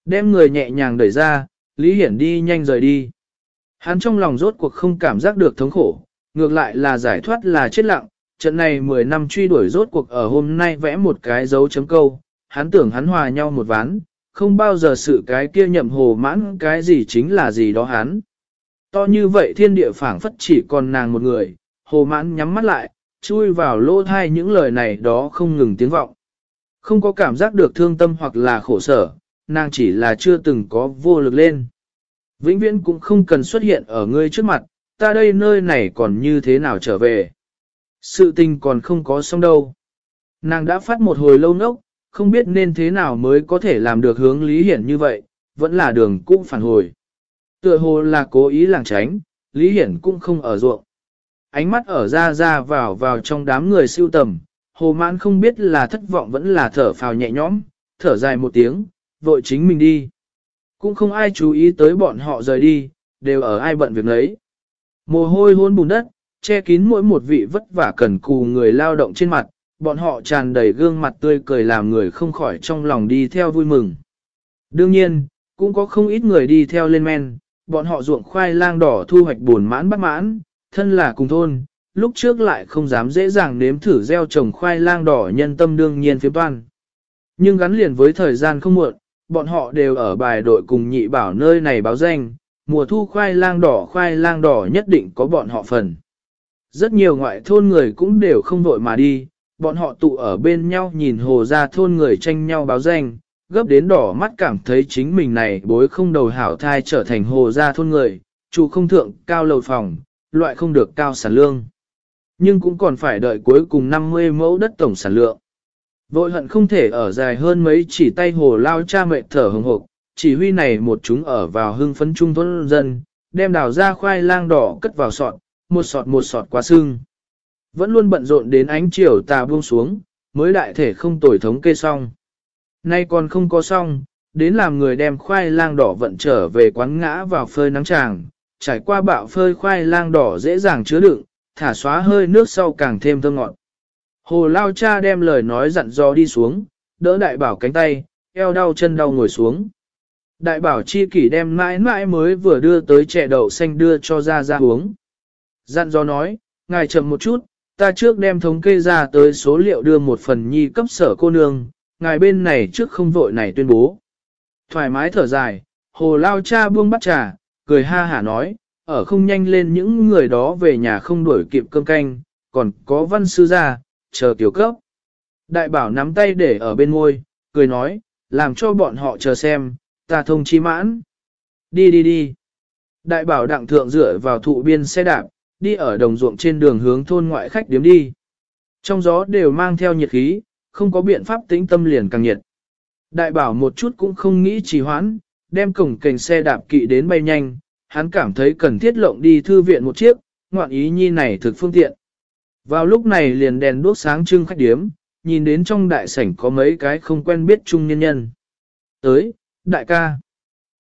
Đem người nhẹ nhàng đẩy ra, Lý Hiển đi nhanh rời đi. Hắn trong lòng rốt cuộc không cảm giác được thống khổ, ngược lại là giải thoát là chết lặng, trận này 10 năm truy đuổi rốt cuộc ở hôm nay vẽ một cái dấu chấm câu, hắn tưởng hắn hòa nhau một ván, không bao giờ sự cái kia nhậm hồ mãn cái gì chính là gì đó hắn. To như vậy thiên địa phảng phất chỉ còn nàng một người, hồ mãn nhắm mắt lại, chui vào lỗ thai những lời này đó không ngừng tiếng vọng. Không có cảm giác được thương tâm hoặc là khổ sở, nàng chỉ là chưa từng có vô lực lên. Vĩnh viễn cũng không cần xuất hiện ở ngươi trước mặt, ta đây nơi này còn như thế nào trở về. Sự tình còn không có xong đâu. Nàng đã phát một hồi lâu nốc, không biết nên thế nào mới có thể làm được hướng Lý Hiển như vậy, vẫn là đường cũng phản hồi. Tựa hồ là cố ý làng tránh, Lý Hiển cũng không ở ruộng. Ánh mắt ở ra ra vào vào trong đám người siêu tầm, hồ mãn không biết là thất vọng vẫn là thở phào nhẹ nhõm, thở dài một tiếng, vội chính mình đi. Cũng không ai chú ý tới bọn họ rời đi, đều ở ai bận việc lấy. Mồ hôi hôn bùn đất, che kín mỗi một vị vất vả cần cù người lao động trên mặt, bọn họ tràn đầy gương mặt tươi cười làm người không khỏi trong lòng đi theo vui mừng. Đương nhiên, cũng có không ít người đi theo lên men, bọn họ ruộng khoai lang đỏ thu hoạch buồn mãn bắt mãn, thân là cùng thôn, lúc trước lại không dám dễ dàng nếm thử gieo trồng khoai lang đỏ nhân tâm đương nhiên phía toan. Nhưng gắn liền với thời gian không muộn, bọn họ đều ở bài đội cùng nhị bảo nơi này báo danh, mùa thu khoai lang đỏ khoai lang đỏ nhất định có bọn họ phần. Rất nhiều ngoại thôn người cũng đều không vội mà đi, bọn họ tụ ở bên nhau nhìn hồ ra thôn người tranh nhau báo danh, gấp đến đỏ mắt cảm thấy chính mình này bối không đầu hảo thai trở thành hồ ra thôn người, chủ không thượng cao lầu phòng, loại không được cao sản lương. Nhưng cũng còn phải đợi cuối cùng 50 mẫu đất tổng sản lượng. Vội hận không thể ở dài hơn mấy chỉ tay hồ lao cha mẹ thở hồng hộc, chỉ huy này một chúng ở vào hưng phấn trung thôn dân, đem đào ra khoai lang đỏ cất vào sọt, một sọt một sọt quá sưng Vẫn luôn bận rộn đến ánh chiều tà buông xuống, mới đại thể không tồi thống kê xong. Nay còn không có xong, đến làm người đem khoai lang đỏ vận trở về quán ngã vào phơi nắng tràng, trải qua bạo phơi khoai lang đỏ dễ dàng chứa đựng, thả xóa hơi nước sau càng thêm thơm ngọt. Hồ Lao Cha đem lời nói dặn dò đi xuống, đỡ đại bảo cánh tay, eo đau chân đau ngồi xuống. Đại bảo chi kỷ đem mãi mãi mới vừa đưa tới chè đậu xanh đưa cho ra ra uống. Dặn dò nói, ngài chậm một chút, ta trước đem thống kê ra tới số liệu đưa một phần nhi cấp sở cô nương, ngài bên này trước không vội này tuyên bố. Thoải mái thở dài, hồ lao cha buông bắt trà, cười ha hả nói, ở không nhanh lên những người đó về nhà không đuổi kịp cơm canh, còn có văn sư ra, chờ tiểu cấp. Đại bảo nắm tay để ở bên ngôi, cười nói, làm cho bọn họ chờ xem, ta thông chi mãn. Đi đi đi. Đại bảo đặng thượng dựa vào thụ biên xe đạp, đi ở đồng ruộng trên đường hướng thôn ngoại khách điếm đi. Trong gió đều mang theo nhiệt khí, không có biện pháp tĩnh tâm liền càng nhiệt. Đại bảo một chút cũng không nghĩ trì hoãn, đem cổng cành xe đạp kỵ đến bay nhanh, hắn cảm thấy cần thiết lộng đi thư viện một chiếc, ngoạn ý nhi này thực phương tiện. Vào lúc này liền đèn đuốc sáng trưng khách điếm, nhìn đến trong đại sảnh có mấy cái không quen biết chung nhân nhân. Tới, đại ca,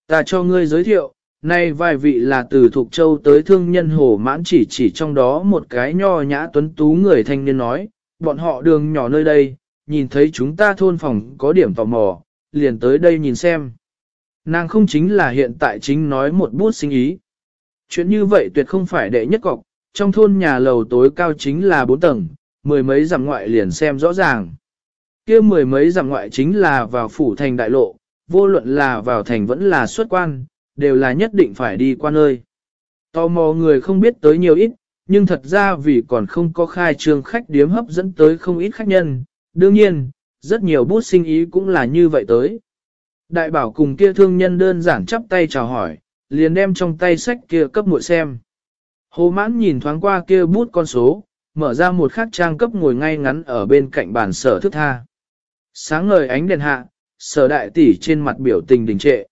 ta cho ngươi giới thiệu, nay vài vị là từ Thục Châu tới thương nhân hồ mãn chỉ chỉ trong đó một cái nho nhã tuấn tú người thanh niên nói, bọn họ đường nhỏ nơi đây, nhìn thấy chúng ta thôn phòng có điểm tò mò, liền tới đây nhìn xem. Nàng không chính là hiện tại chính nói một bút sinh ý. Chuyện như vậy tuyệt không phải đệ nhất cọc, trong thôn nhà lầu tối cao chính là 4 tầng, mười mấy dặm ngoại liền xem rõ ràng. kia mười mấy dặm ngoại chính là vào phủ thành đại lộ, vô luận là vào thành vẫn là xuất quan, đều là nhất định phải đi qua nơi. Tò mò người không biết tới nhiều ít, nhưng thật ra vì còn không có khai trương khách điếm hấp dẫn tới không ít khách nhân, đương nhiên, rất nhiều bút sinh ý cũng là như vậy tới. Đại bảo cùng kia thương nhân đơn giản chắp tay chào hỏi, liền đem trong tay sách kia cấp muội xem. Hồ mãn nhìn thoáng qua kia bút con số, mở ra một khắc trang cấp ngồi ngay ngắn ở bên cạnh bàn sở thức tha. Sáng ngời ánh đèn hạ, sở đại tỷ trên mặt biểu tình đình trệ.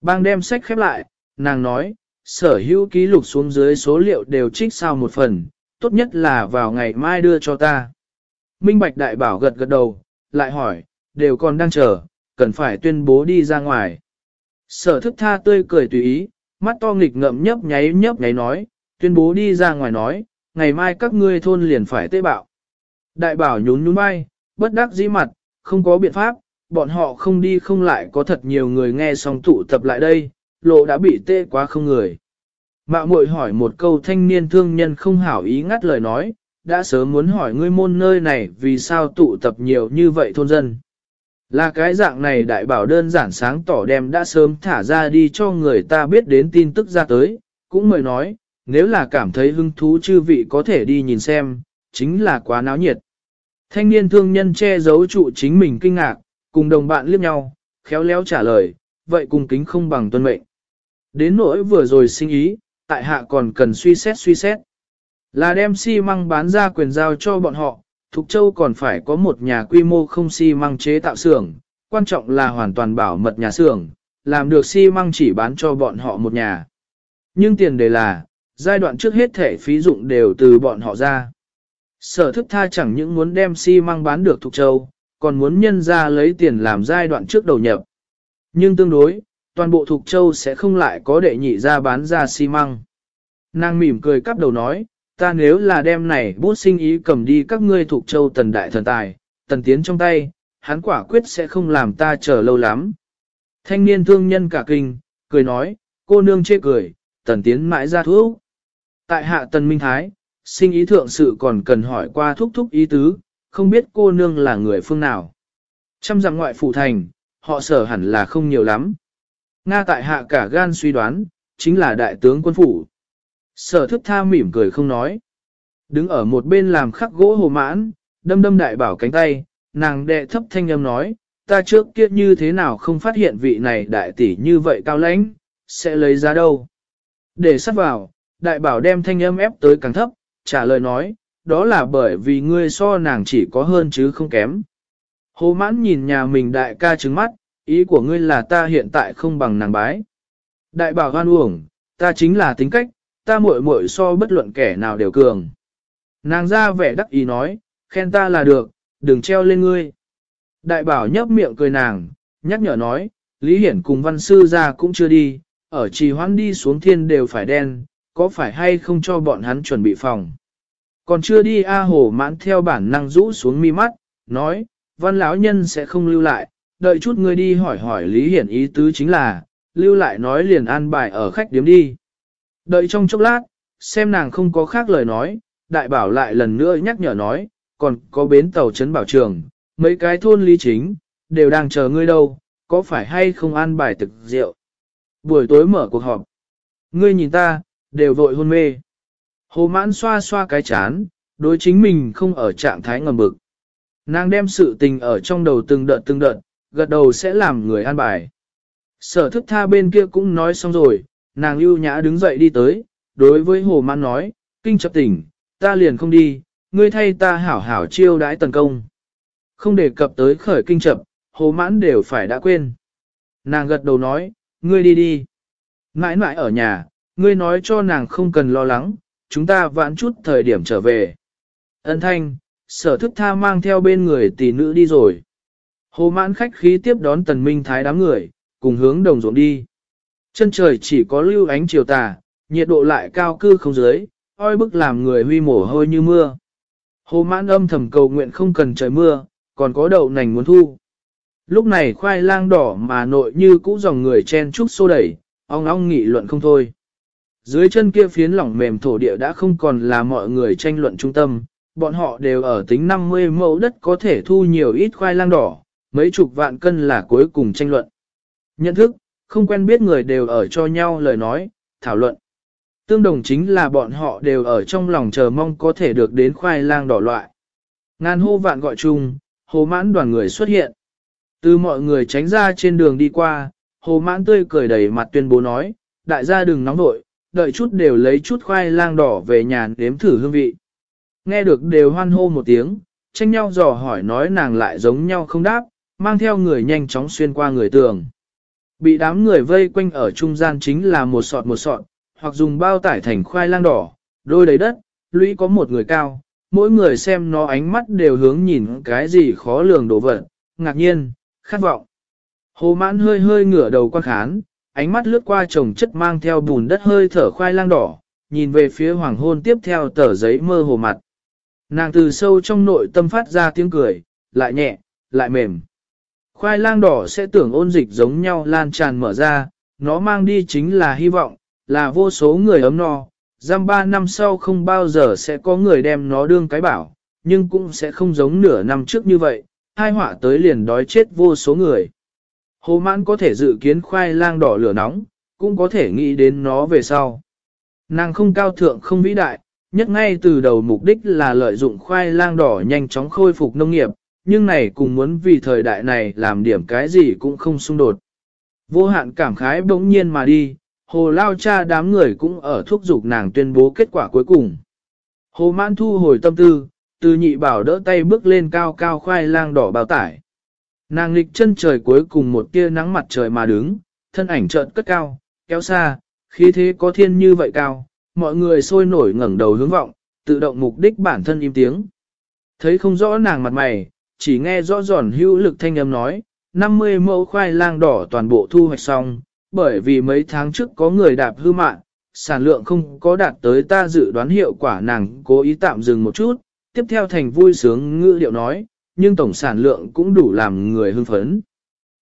Bang đem sách khép lại, nàng nói, sở hữu ký lục xuống dưới số liệu đều trích sao một phần, tốt nhất là vào ngày mai đưa cho ta. Minh Bạch đại bảo gật gật đầu, lại hỏi, đều còn đang chờ, cần phải tuyên bố đi ra ngoài. Sở thức tha tươi cười tùy ý, mắt to nghịch ngậm nhấp nháy nhấp nháy nói, tuyên bố đi ra ngoài nói, ngày mai các ngươi thôn liền phải tế bạo. Đại bảo nhún nhún vai bất đắc dĩ mặt, không có biện pháp, bọn họ không đi không lại có thật nhiều người nghe xong tụ tập lại đây, lộ đã bị tê quá không người. Mạo muội hỏi một câu thanh niên thương nhân không hảo ý ngắt lời nói, đã sớm muốn hỏi ngươi môn nơi này vì sao tụ tập nhiều như vậy thôn dân. Là cái dạng này đại bảo đơn giản sáng tỏ đem đã sớm thả ra đi cho người ta biết đến tin tức ra tới, cũng mời nói, nếu là cảm thấy hứng thú chư vị có thể đi nhìn xem, chính là quá náo nhiệt. Thanh niên thương nhân che giấu trụ chính mình kinh ngạc, cùng đồng bạn liếc nhau, khéo léo trả lời, vậy cùng kính không bằng tuân mệnh. Đến nỗi vừa rồi sinh ý, tại hạ còn cần suy xét suy xét. Là đem xi măng bán ra quyền giao cho bọn họ, Thục Châu còn phải có một nhà quy mô không xi măng chế tạo xưởng, quan trọng là hoàn toàn bảo mật nhà xưởng, làm được xi măng chỉ bán cho bọn họ một nhà. Nhưng tiền đề là, giai đoạn trước hết thể phí dụng đều từ bọn họ ra. Sở thức tha chẳng những muốn đem xi si măng bán được thuộc châu, còn muốn nhân ra lấy tiền làm giai đoạn trước đầu nhập. Nhưng tương đối, toàn bộ thuộc châu sẽ không lại có đệ nhị ra bán ra xi măng. Nàng mỉm cười cắp đầu nói, ta nếu là đem này bút sinh ý cầm đi các ngươi thuộc châu tần đại thần tài, tần tiến trong tay, hắn quả quyết sẽ không làm ta chờ lâu lắm. Thanh niên thương nhân cả kinh, cười nói, cô nương chê cười, tần tiến mãi ra thuốc. Tại hạ tần minh thái, sinh ý thượng sự còn cần hỏi qua thúc thúc ý tứ, không biết cô nương là người phương nào. Trăm dặm ngoại phủ thành, họ sở hẳn là không nhiều lắm. Nga tại hạ cả gan suy đoán, chính là đại tướng quân phủ. Sở thức tha mỉm cười không nói. Đứng ở một bên làm khắc gỗ hồ mãn, đâm đâm đại bảo cánh tay, nàng đệ thấp thanh âm nói, ta trước kia như thế nào không phát hiện vị này đại tỷ như vậy cao lãnh, sẽ lấy ra đâu. Để sắp vào, đại bảo đem thanh âm ép tới càng thấp, trả lời nói, đó là bởi vì ngươi so nàng chỉ có hơn chứ không kém. Hồ mãn nhìn nhà mình đại ca trứng mắt, ý của ngươi là ta hiện tại không bằng nàng bái. Đại bảo hoan uổng, ta chính là tính cách, ta muội muội so bất luận kẻ nào đều cường. Nàng ra vẻ đắc ý nói, khen ta là được, đừng treo lên ngươi. Đại bảo nhấp miệng cười nàng, nhắc nhở nói, Lý Hiển cùng văn sư ra cũng chưa đi, ở trì hoãn đi xuống thiên đều phải đen, có phải hay không cho bọn hắn chuẩn bị phòng. Còn chưa đi A Hồ mãn theo bản năng rũ xuống mi mắt, nói, văn lão nhân sẽ không lưu lại, đợi chút ngươi đi hỏi hỏi Lý Hiển ý tứ chính là, lưu lại nói liền an bài ở khách điếm đi. Đợi trong chốc lát, xem nàng không có khác lời nói, đại bảo lại lần nữa nhắc nhở nói, còn có bến tàu trấn bảo trường, mấy cái thôn lý chính, đều đang chờ ngươi đâu, có phải hay không an bài thực rượu. Buổi tối mở cuộc họp, ngươi nhìn ta, đều vội hôn mê. Hồ mãn xoa xoa cái chán, đối chính mình không ở trạng thái ngầm bực. Nàng đem sự tình ở trong đầu từng đợt từng đợt, gật đầu sẽ làm người an bài. Sở thức tha bên kia cũng nói xong rồi, nàng lưu nhã đứng dậy đi tới, đối với hồ mãn nói, kinh chập tỉnh, ta liền không đi, ngươi thay ta hảo hảo chiêu đãi tấn công. Không đề cập tới khởi kinh chập, hồ mãn đều phải đã quên. Nàng gật đầu nói, ngươi đi đi. Mãi mãi ở nhà, ngươi nói cho nàng không cần lo lắng, chúng ta vãn chút thời điểm trở về. Ân thanh, sở thức tha mang theo bên người tỷ nữ đi rồi. Hồ mãn khách khí tiếp đón tần minh thái đám người, cùng hướng đồng ruộng đi. Chân trời chỉ có lưu ánh chiều tà, nhiệt độ lại cao cư không dưới, oi bức làm người huy mổ hôi như mưa. Hồ mãn âm thầm cầu nguyện không cần trời mưa, còn có đậu nành muốn thu. Lúc này khoai lang đỏ mà nội như cũ dòng người chen chúc xô đẩy, ong ong nghị luận không thôi. Dưới chân kia phiến lỏng mềm thổ địa đã không còn là mọi người tranh luận trung tâm, bọn họ đều ở tính 50 mẫu đất có thể thu nhiều ít khoai lang đỏ, mấy chục vạn cân là cuối cùng tranh luận. Nhận thức, không quen biết người đều ở cho nhau lời nói, thảo luận. Tương đồng chính là bọn họ đều ở trong lòng chờ mong có thể được đến khoai lang đỏ loại. Ngàn hô vạn gọi chung, hồ mãn đoàn người xuất hiện. Từ mọi người tránh ra trên đường đi qua, hồ mãn tươi cười đầy mặt tuyên bố nói, đại gia đừng nóng vội, đợi chút đều lấy chút khoai lang đỏ về nhà nếm thử hương vị. Nghe được đều hoan hô một tiếng, tranh nhau dò hỏi nói nàng lại giống nhau không đáp, mang theo người nhanh chóng xuyên qua người tường. Bị đám người vây quanh ở trung gian chính là một sọt một sọt, hoặc dùng bao tải thành khoai lang đỏ, đôi đầy đất, lũy có một người cao, mỗi người xem nó ánh mắt đều hướng nhìn cái gì khó lường đổ vật, ngạc nhiên, khát vọng. Hồ mãn hơi hơi ngửa đầu quan khán, ánh mắt lướt qua chồng chất mang theo bùn đất hơi thở khoai lang đỏ, nhìn về phía hoàng hôn tiếp theo tờ giấy mơ hồ mặt. Nàng từ sâu trong nội tâm phát ra tiếng cười, lại nhẹ, lại mềm. Khoai lang đỏ sẽ tưởng ôn dịch giống nhau lan tràn mở ra, nó mang đi chính là hy vọng, là vô số người ấm no. Giam ba năm sau không bao giờ sẽ có người đem nó đương cái bảo, nhưng cũng sẽ không giống nửa năm trước như vậy, hai họa tới liền đói chết vô số người. Hồ mãn có thể dự kiến khoai lang đỏ lửa nóng, cũng có thể nghĩ đến nó về sau. Nàng không cao thượng không vĩ đại, nhất ngay từ đầu mục đích là lợi dụng khoai lang đỏ nhanh chóng khôi phục nông nghiệp, nhưng này cùng muốn vì thời đại này làm điểm cái gì cũng không xung đột. Vô hạn cảm khái bỗng nhiên mà đi, hồ lao cha đám người cũng ở thúc giục nàng tuyên bố kết quả cuối cùng. Hồ mãn thu hồi tâm tư, từ nhị bảo đỡ tay bước lên cao cao khoai lang đỏ bao tải. Nàng lịch chân trời cuối cùng một tia nắng mặt trời mà đứng, thân ảnh trợn cất cao, kéo xa, khí thế có thiên như vậy cao, mọi người sôi nổi ngẩng đầu hướng vọng, tự động mục đích bản thân im tiếng. Thấy không rõ nàng mặt mày, chỉ nghe rõ giòn hữu lực thanh âm nói, 50 mẫu khoai lang đỏ toàn bộ thu hoạch xong, bởi vì mấy tháng trước có người đạp hư mạng, sản lượng không có đạt tới ta dự đoán hiệu quả nàng cố ý tạm dừng một chút, tiếp theo thành vui sướng ngữ điệu nói, nhưng tổng sản lượng cũng đủ làm người hưng phấn.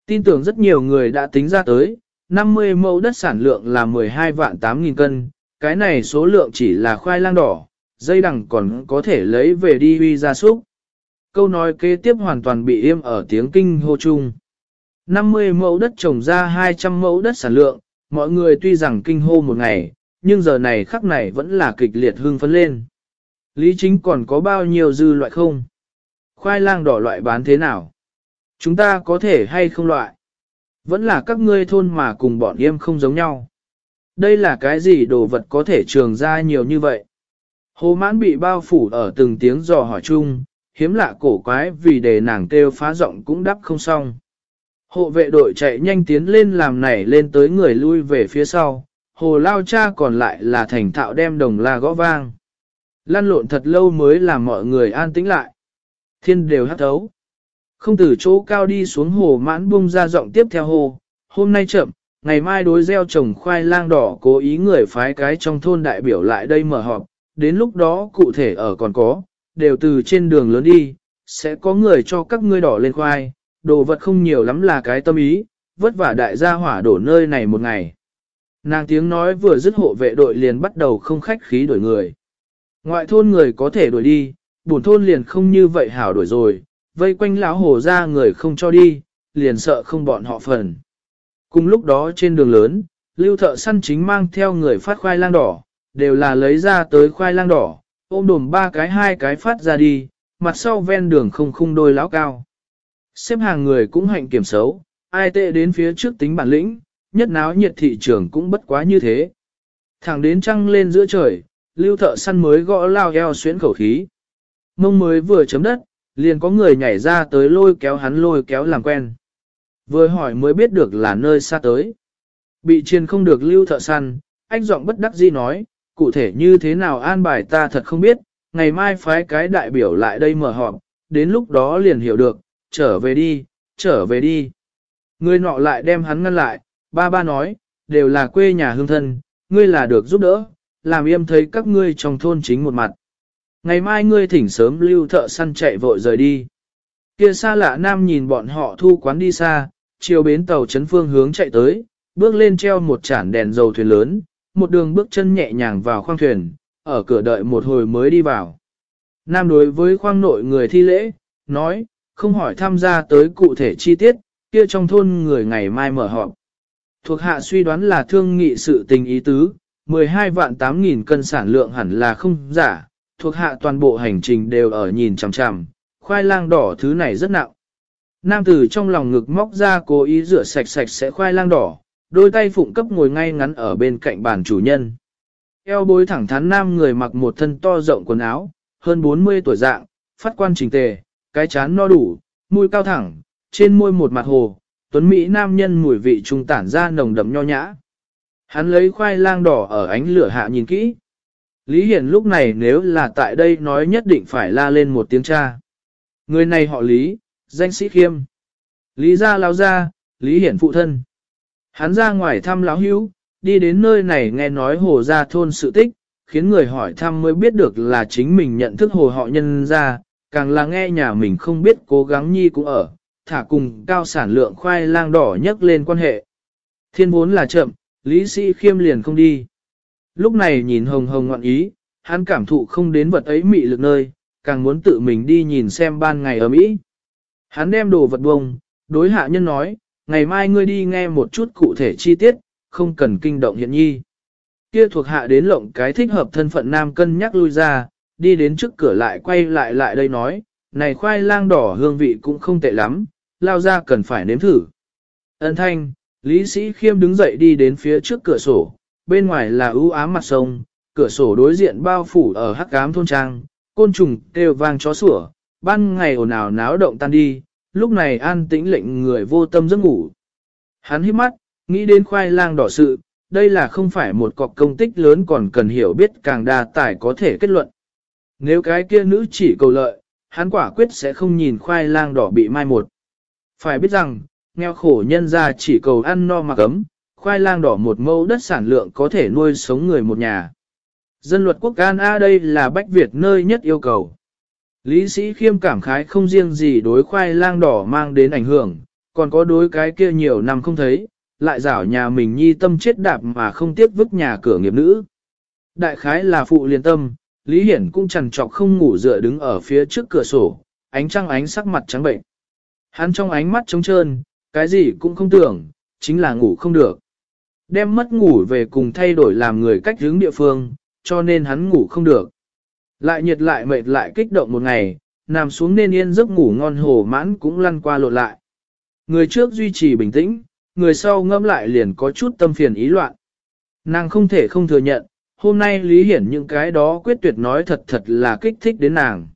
Tin tưởng rất nhiều người đã tính ra tới, 50 mẫu đất sản lượng là 12 vạn 8 nghìn cân, cái này số lượng chỉ là khoai lang đỏ, dây đằng còn có thể lấy về đi huy ra súc. Câu nói kế tiếp hoàn toàn bị im ở tiếng kinh hô chung. 50 mẫu đất trồng ra 200 mẫu đất sản lượng, mọi người tuy rằng kinh hô một ngày, nhưng giờ này khắc này vẫn là kịch liệt hưng phấn lên. Lý chính còn có bao nhiêu dư loại không? Khoai lang đỏ loại bán thế nào? Chúng ta có thể hay không loại? Vẫn là các ngươi thôn mà cùng bọn em không giống nhau. Đây là cái gì đồ vật có thể trường ra nhiều như vậy? Hồ mãn bị bao phủ ở từng tiếng dò hỏi chung, hiếm lạ cổ quái vì để nàng kêu phá giọng cũng đắp không xong. Hộ vệ đội chạy nhanh tiến lên làm nảy lên tới người lui về phía sau, hồ lao cha còn lại là thành thạo đem đồng la gõ vang. Lăn lộn thật lâu mới làm mọi người an tĩnh lại. Thiên đều hát thấu. Không từ chỗ cao đi xuống hồ mãn bung ra giọng tiếp theo hồ, hôm nay chậm, ngày mai đối gieo trồng khoai lang đỏ cố ý người phái cái trong thôn đại biểu lại đây mở họp, đến lúc đó cụ thể ở còn có, đều từ trên đường lớn đi, sẽ có người cho các ngươi đỏ lên khoai, đồ vật không nhiều lắm là cái tâm ý, vất vả đại gia hỏa đổ nơi này một ngày. Nàng tiếng nói vừa dứt hộ vệ đội liền bắt đầu không khách khí đuổi người. Ngoại thôn người có thể đuổi đi, bổn thôn liền không như vậy hảo đuổi rồi, vây quanh lão hồ ra người không cho đi, liền sợ không bọn họ phần. Cùng lúc đó trên đường lớn, lưu thợ săn chính mang theo người phát khoai lang đỏ, đều là lấy ra tới khoai lang đỏ, ôm đồm ba cái hai cái phát ra đi, mặt sau ven đường không khung đôi lão cao. Xếp hàng người cũng hạnh kiểm xấu, ai tệ đến phía trước tính bản lĩnh, nhất náo nhiệt thị trường cũng bất quá như thế. Thẳng đến trăng lên giữa trời, lưu thợ săn mới gõ lao eo xuyến khẩu khí. Mông mới vừa chấm đất, liền có người nhảy ra tới lôi kéo hắn lôi kéo làm quen. Vừa hỏi mới biết được là nơi xa tới. Bị chiên không được lưu thợ săn, anh giọng bất đắc dĩ nói, cụ thể như thế nào an bài ta thật không biết, ngày mai phái cái đại biểu lại đây mở họp, đến lúc đó liền hiểu được, trở về đi, trở về đi. Người nọ lại đem hắn ngăn lại, ba ba nói, đều là quê nhà hương thân, ngươi là được giúp đỡ, làm yêm thấy các ngươi trong thôn chính một mặt. Ngày mai ngươi thỉnh sớm lưu thợ săn chạy vội rời đi. Kia xa lạ nam nhìn bọn họ thu quán đi xa, chiều bến tàu chấn phương hướng chạy tới, bước lên treo một chản đèn dầu thuyền lớn, một đường bước chân nhẹ nhàng vào khoang thuyền, ở cửa đợi một hồi mới đi vào. Nam đối với khoang nội người thi lễ, nói, không hỏi tham gia tới cụ thể chi tiết, kia trong thôn người ngày mai mở họp. Thuộc hạ suy đoán là thương nghị sự tình ý tứ, 12 vạn 8 nghìn cân sản lượng hẳn là không giả, thuộc hạ toàn bộ hành trình đều ở nhìn chằm chằm, khoai lang đỏ thứ này rất nặng. Nam tử trong lòng ngực móc ra cố ý rửa sạch sạch sẽ khoai lang đỏ, đôi tay phụng cấp ngồi ngay ngắn ở bên cạnh bàn chủ nhân. Eo bối thẳng thắn nam người mặc một thân to rộng quần áo, hơn 40 tuổi dạng, phát quan trình tề, cái chán no đủ, mũi cao thẳng, trên môi một mặt hồ, tuấn Mỹ nam nhân mùi vị trung tản ra nồng đậm nho nhã. Hắn lấy khoai lang đỏ ở ánh lửa hạ nhìn kỹ. Lý Hiển lúc này nếu là tại đây nói nhất định phải la lên một tiếng cha. Người này họ Lý, danh sĩ khiêm. Lý gia lao gia, Lý Hiển phụ thân. Hắn ra ngoài thăm Láo hữu, đi đến nơi này nghe nói hồ gia thôn sự tích, khiến người hỏi thăm mới biết được là chính mình nhận thức hồ họ nhân ra, càng là nghe nhà mình không biết cố gắng nhi cũng ở, thả cùng cao sản lượng khoai lang đỏ nhấc lên quan hệ. Thiên vốn là chậm, Lý Sĩ Khiêm liền không đi. Lúc này nhìn hồng hồng ngoạn ý, hắn cảm thụ không đến vật ấy mị lực nơi, càng muốn tự mình đi nhìn xem ban ngày ở Mỹ. Hắn đem đồ vật bông, đối hạ nhân nói, ngày mai ngươi đi nghe một chút cụ thể chi tiết, không cần kinh động hiện nhi. Kia thuộc hạ đến lộng cái thích hợp thân phận nam cân nhắc lui ra, đi đến trước cửa lại quay lại lại đây nói, này khoai lang đỏ hương vị cũng không tệ lắm, lao ra cần phải nếm thử. Ân thanh, Lý Sĩ Khiêm đứng dậy đi đến phía trước cửa sổ, bên ngoài là ưu ám mặt sông, cửa sổ đối diện bao phủ ở hắc ám thôn trang, côn trùng kêu vang chó sủa, ban ngày ồn ào náo động tan đi, lúc này an tĩnh lệnh người vô tâm giấc ngủ. Hắn hít mắt, nghĩ đến khoai lang đỏ sự, đây là không phải một cọc công tích lớn còn cần hiểu biết càng đa tài có thể kết luận. Nếu cái kia nữ chỉ cầu lợi, hắn quả quyết sẽ không nhìn khoai lang đỏ bị mai một. Phải biết rằng, nghèo khổ nhân ra chỉ cầu ăn no mặc ấm, khoai lang đỏ một mẫu đất sản lượng có thể nuôi sống người một nhà. Dân luật quốc can A đây là Bách Việt nơi nhất yêu cầu. Lý sĩ khiêm cảm khái không riêng gì đối khoai lang đỏ mang đến ảnh hưởng, còn có đối cái kia nhiều năm không thấy, lại rảo nhà mình nhi tâm chết đạp mà không tiếp vứt nhà cửa nghiệp nữ. Đại khái là phụ liên tâm, Lý Hiển cũng chằn trọc không ngủ dựa đứng ở phía trước cửa sổ, ánh trăng ánh sắc mặt trắng bệnh. Hắn trong ánh mắt trống trơn, cái gì cũng không tưởng, chính là ngủ không được. Đem mất ngủ về cùng thay đổi làm người cách hướng địa phương, cho nên hắn ngủ không được. Lại nhiệt lại mệt lại kích động một ngày, nằm xuống nên yên giấc ngủ ngon hồ mãn cũng lăn qua lộn lại. Người trước duy trì bình tĩnh, người sau ngâm lại liền có chút tâm phiền ý loạn. Nàng không thể không thừa nhận, hôm nay Lý Hiển những cái đó quyết tuyệt nói thật thật là kích thích đến nàng.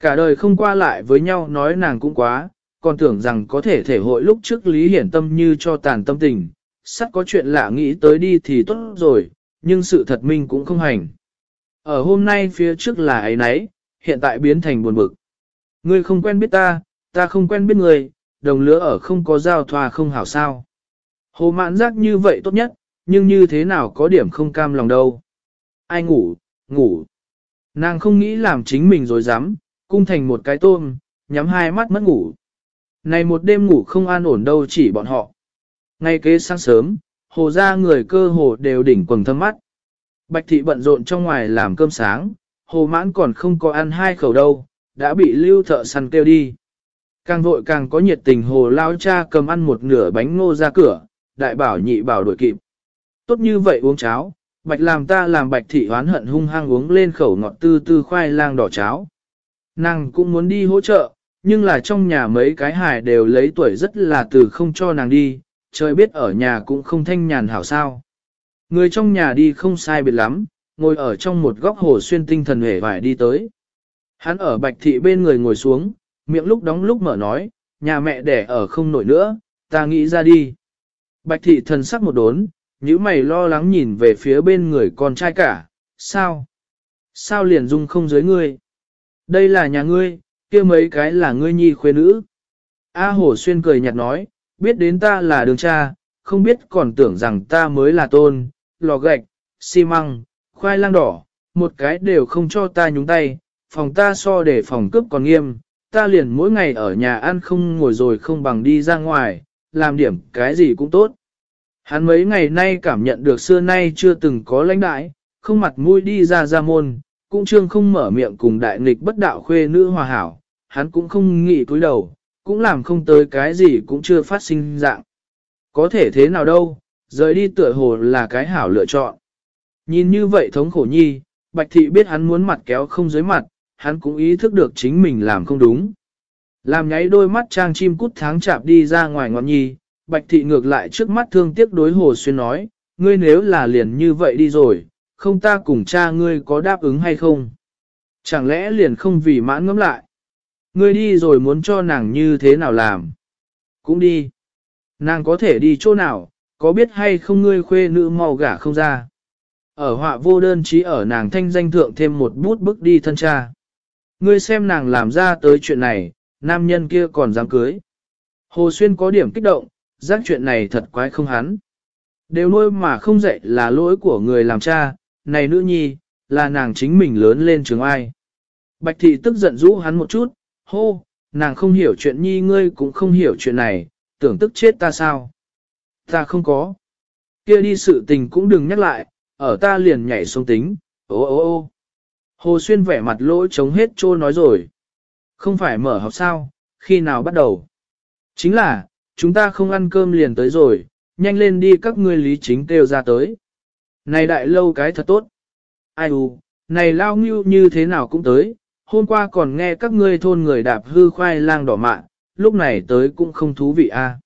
Cả đời không qua lại với nhau nói nàng cũng quá, còn tưởng rằng có thể thể hội lúc trước Lý Hiển tâm như cho tàn tâm tình, sắp có chuyện lạ nghĩ tới đi thì tốt rồi, nhưng sự thật minh cũng không hành. Ở hôm nay phía trước là ấy nấy, hiện tại biến thành buồn bực. Ngươi không quen biết ta, ta không quen biết ngươi, đồng lứa ở không có giao thoa không hảo sao. Hồ mãn giác như vậy tốt nhất, nhưng như thế nào có điểm không cam lòng đâu. Ai ngủ, ngủ. Nàng không nghĩ làm chính mình rồi dám, cung thành một cái tôm, nhắm hai mắt mất ngủ. Này một đêm ngủ không an ổn đâu chỉ bọn họ. Ngay kế sáng sớm, hồ ra người cơ hồ đều đỉnh quần thâm mắt. Bạch thị bận rộn trong ngoài làm cơm sáng, hồ mãn còn không có ăn hai khẩu đâu, đã bị lưu thợ săn kêu đi. Càng vội càng có nhiệt tình hồ lao cha cầm ăn một nửa bánh ngô ra cửa, đại bảo nhị bảo đuổi kịp. Tốt như vậy uống cháo, bạch làm ta làm bạch thị hoán hận hung hăng uống lên khẩu ngọt tư tư khoai lang đỏ cháo. Nàng cũng muốn đi hỗ trợ, nhưng là trong nhà mấy cái hài đều lấy tuổi rất là từ không cho nàng đi, trời biết ở nhà cũng không thanh nhàn hảo sao. Người trong nhà đi không sai biệt lắm, ngồi ở trong một góc hồ xuyên tinh thần hề vải đi tới. Hắn ở bạch thị bên người ngồi xuống, miệng lúc đóng lúc mở nói, nhà mẹ đẻ ở không nổi nữa, ta nghĩ ra đi. Bạch thị thần sắc một đốn, những mày lo lắng nhìn về phía bên người con trai cả, sao? Sao liền dung không dưới ngươi? Đây là nhà ngươi, kia mấy cái là ngươi nhi khuê nữ. A Hổ Xuyên cười nhạt nói, biết đến ta là đường cha, không biết còn tưởng rằng ta mới là tôn, lò gạch, xi măng, khoai lang đỏ, một cái đều không cho ta nhúng tay, phòng ta so để phòng cướp còn nghiêm, ta liền mỗi ngày ở nhà ăn không ngồi rồi không bằng đi ra ngoài, làm điểm cái gì cũng tốt. Hắn mấy ngày nay cảm nhận được xưa nay chưa từng có lãnh đại, không mặt mũi đi ra ra môn, cũng trương không mở miệng cùng đại nghịch bất đạo khuê nữ hòa hảo, hắn cũng không nghĩ cúi đầu, cũng làm không tới cái gì cũng chưa phát sinh dạng. Có thể thế nào đâu, rời đi tựa hồ là cái hảo lựa chọn. Nhìn như vậy thống khổ nhi, Bạch Thị biết hắn muốn mặt kéo không dưới mặt, hắn cũng ý thức được chính mình làm không đúng. Làm nháy đôi mắt trang chim cút tháng chạp đi ra ngoài ngọn nhi, Bạch Thị ngược lại trước mắt thương tiếc đối Hồ Xuyên nói, ngươi nếu là liền như vậy đi rồi, không ta cùng cha ngươi có đáp ứng hay không? Chẳng lẽ liền không vì mãn ngẫm lại? Ngươi đi rồi muốn cho nàng như thế nào làm? Cũng đi. Nàng có thể đi chỗ nào, có biết hay không ngươi khuê nữ mau gả không ra? Ở họa vô đơn chí ở nàng thanh danh thượng thêm một bút bức đi thân cha. Ngươi xem nàng làm ra tới chuyện này, nam nhân kia còn dám cưới. Hồ Xuyên có điểm kích động, giác chuyện này thật quái không hắn. Đều nuôi mà không dạy là lỗi của người làm cha, này nữ nhi, là nàng chính mình lớn lên trường ai. Bạch thị tức giận rũ hắn một chút, hô, nàng không hiểu chuyện nhi ngươi cũng không hiểu chuyện này, tưởng tức chết ta sao. Ta không có. Kia đi sự tình cũng đừng nhắc lại, ở ta liền nhảy xuống tính, ô ô ô. Hồ Xuyên vẻ mặt lỗi trống hết trô nói rồi. Không phải mở học sao, khi nào bắt đầu? Chính là, chúng ta không ăn cơm liền tới rồi, nhanh lên đi các ngươi lý chính kêu ra tới. Này đại lâu cái thật tốt. Ai u, này lao ngưu như thế nào cũng tới, hôm qua còn nghe các ngươi thôn người đạp hư khoai lang đỏ mạ, lúc này tới cũng không thú vị a.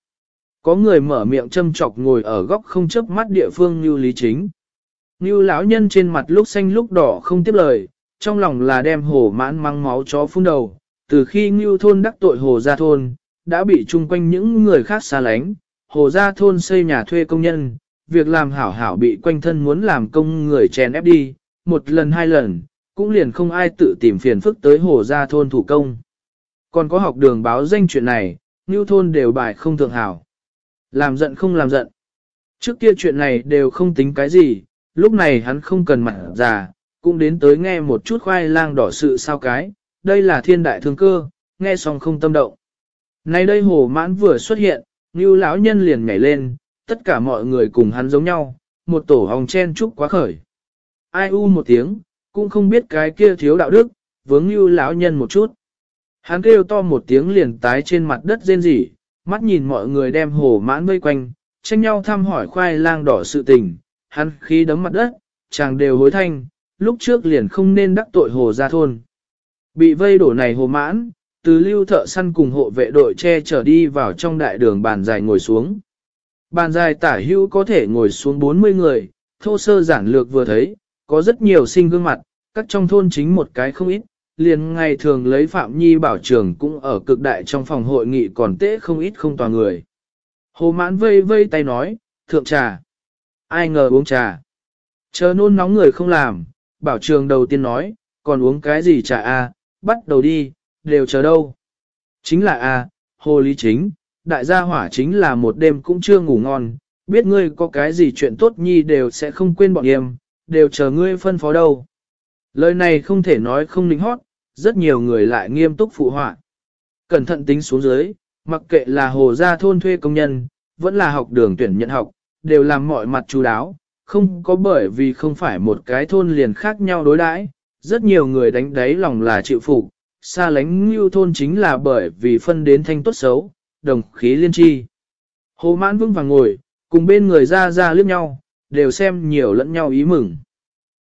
Có người mở miệng châm chọc ngồi ở góc không chớp mắt địa phương như lý chính. Như lão nhân trên mặt lúc xanh lúc đỏ không tiếp lời, trong lòng là đem hồ mãn mang máu chó phun đầu. Từ khi Ngưu thôn đắc tội hồ gia thôn, đã bị chung quanh những người khác xa lánh, hồ gia thôn xây nhà thuê công nhân, việc làm hảo hảo bị quanh thân muốn làm công người chèn ép đi, một lần hai lần, cũng liền không ai tự tìm phiền phức tới hồ gia thôn thủ công. Còn có học đường báo danh chuyện này, như thôn đều bài không thượng hảo. Làm giận không làm giận. Trước kia chuyện này đều không tính cái gì, lúc này hắn không cần mặt già, cũng đến tới nghe một chút khoai lang đỏ sự sao cái, đây là thiên đại thương cơ, nghe xong không tâm động. Nay đây hồ mãn vừa xuất hiện, như lão nhân liền nhảy lên, tất cả mọi người cùng hắn giống nhau, một tổ hồng chen chúc quá khởi. Ai u một tiếng, cũng không biết cái kia thiếu đạo đức, vướng như lão nhân một chút. Hắn kêu to một tiếng liền tái trên mặt đất rên rỉ, mắt nhìn mọi người đem hồ mãn vây quanh, tranh nhau thăm hỏi khoai lang đỏ sự tình, hắn khí đấm mặt đất, chàng đều hối thanh, lúc trước liền không nên đắc tội hồ ra thôn. Bị vây đổ này hồ mãn, từ lưu thợ săn cùng hộ vệ đội che trở đi vào trong đại đường bàn dài ngồi xuống. Bàn dài tả hữu có thể ngồi xuống 40 người, thô sơ giản lược vừa thấy, có rất nhiều sinh gương mặt, các trong thôn chính một cái không ít, liền ngày thường lấy Phạm Nhi bảo trường cũng ở cực đại trong phòng hội nghị còn tễ không ít không toàn người. Hồ mãn vây vây tay nói, thượng trà. Ai ngờ uống trà. Chờ nôn nóng người không làm, bảo trường đầu tiên nói, còn uống cái gì trà a bắt đầu đi, đều chờ đâu. Chính là a hồ lý chính, đại gia hỏa chính là một đêm cũng chưa ngủ ngon, biết ngươi có cái gì chuyện tốt nhi đều sẽ không quên bọn em, đều chờ ngươi phân phó đâu. Lời này không thể nói không lính hót, rất nhiều người lại nghiêm túc phụ họa. Cẩn thận tính xuống dưới, mặc kệ là hồ gia thôn thuê công nhân, vẫn là học đường tuyển nhận học, đều làm mọi mặt chú đáo, không có bởi vì không phải một cái thôn liền khác nhau đối đãi. Rất nhiều người đánh đáy lòng là chịu phục, xa lánh như thôn chính là bởi vì phân đến thanh tốt xấu, đồng khí liên tri. Hồ mãn vững vàng ngồi, cùng bên người ra ra liếc nhau, đều xem nhiều lẫn nhau ý mừng.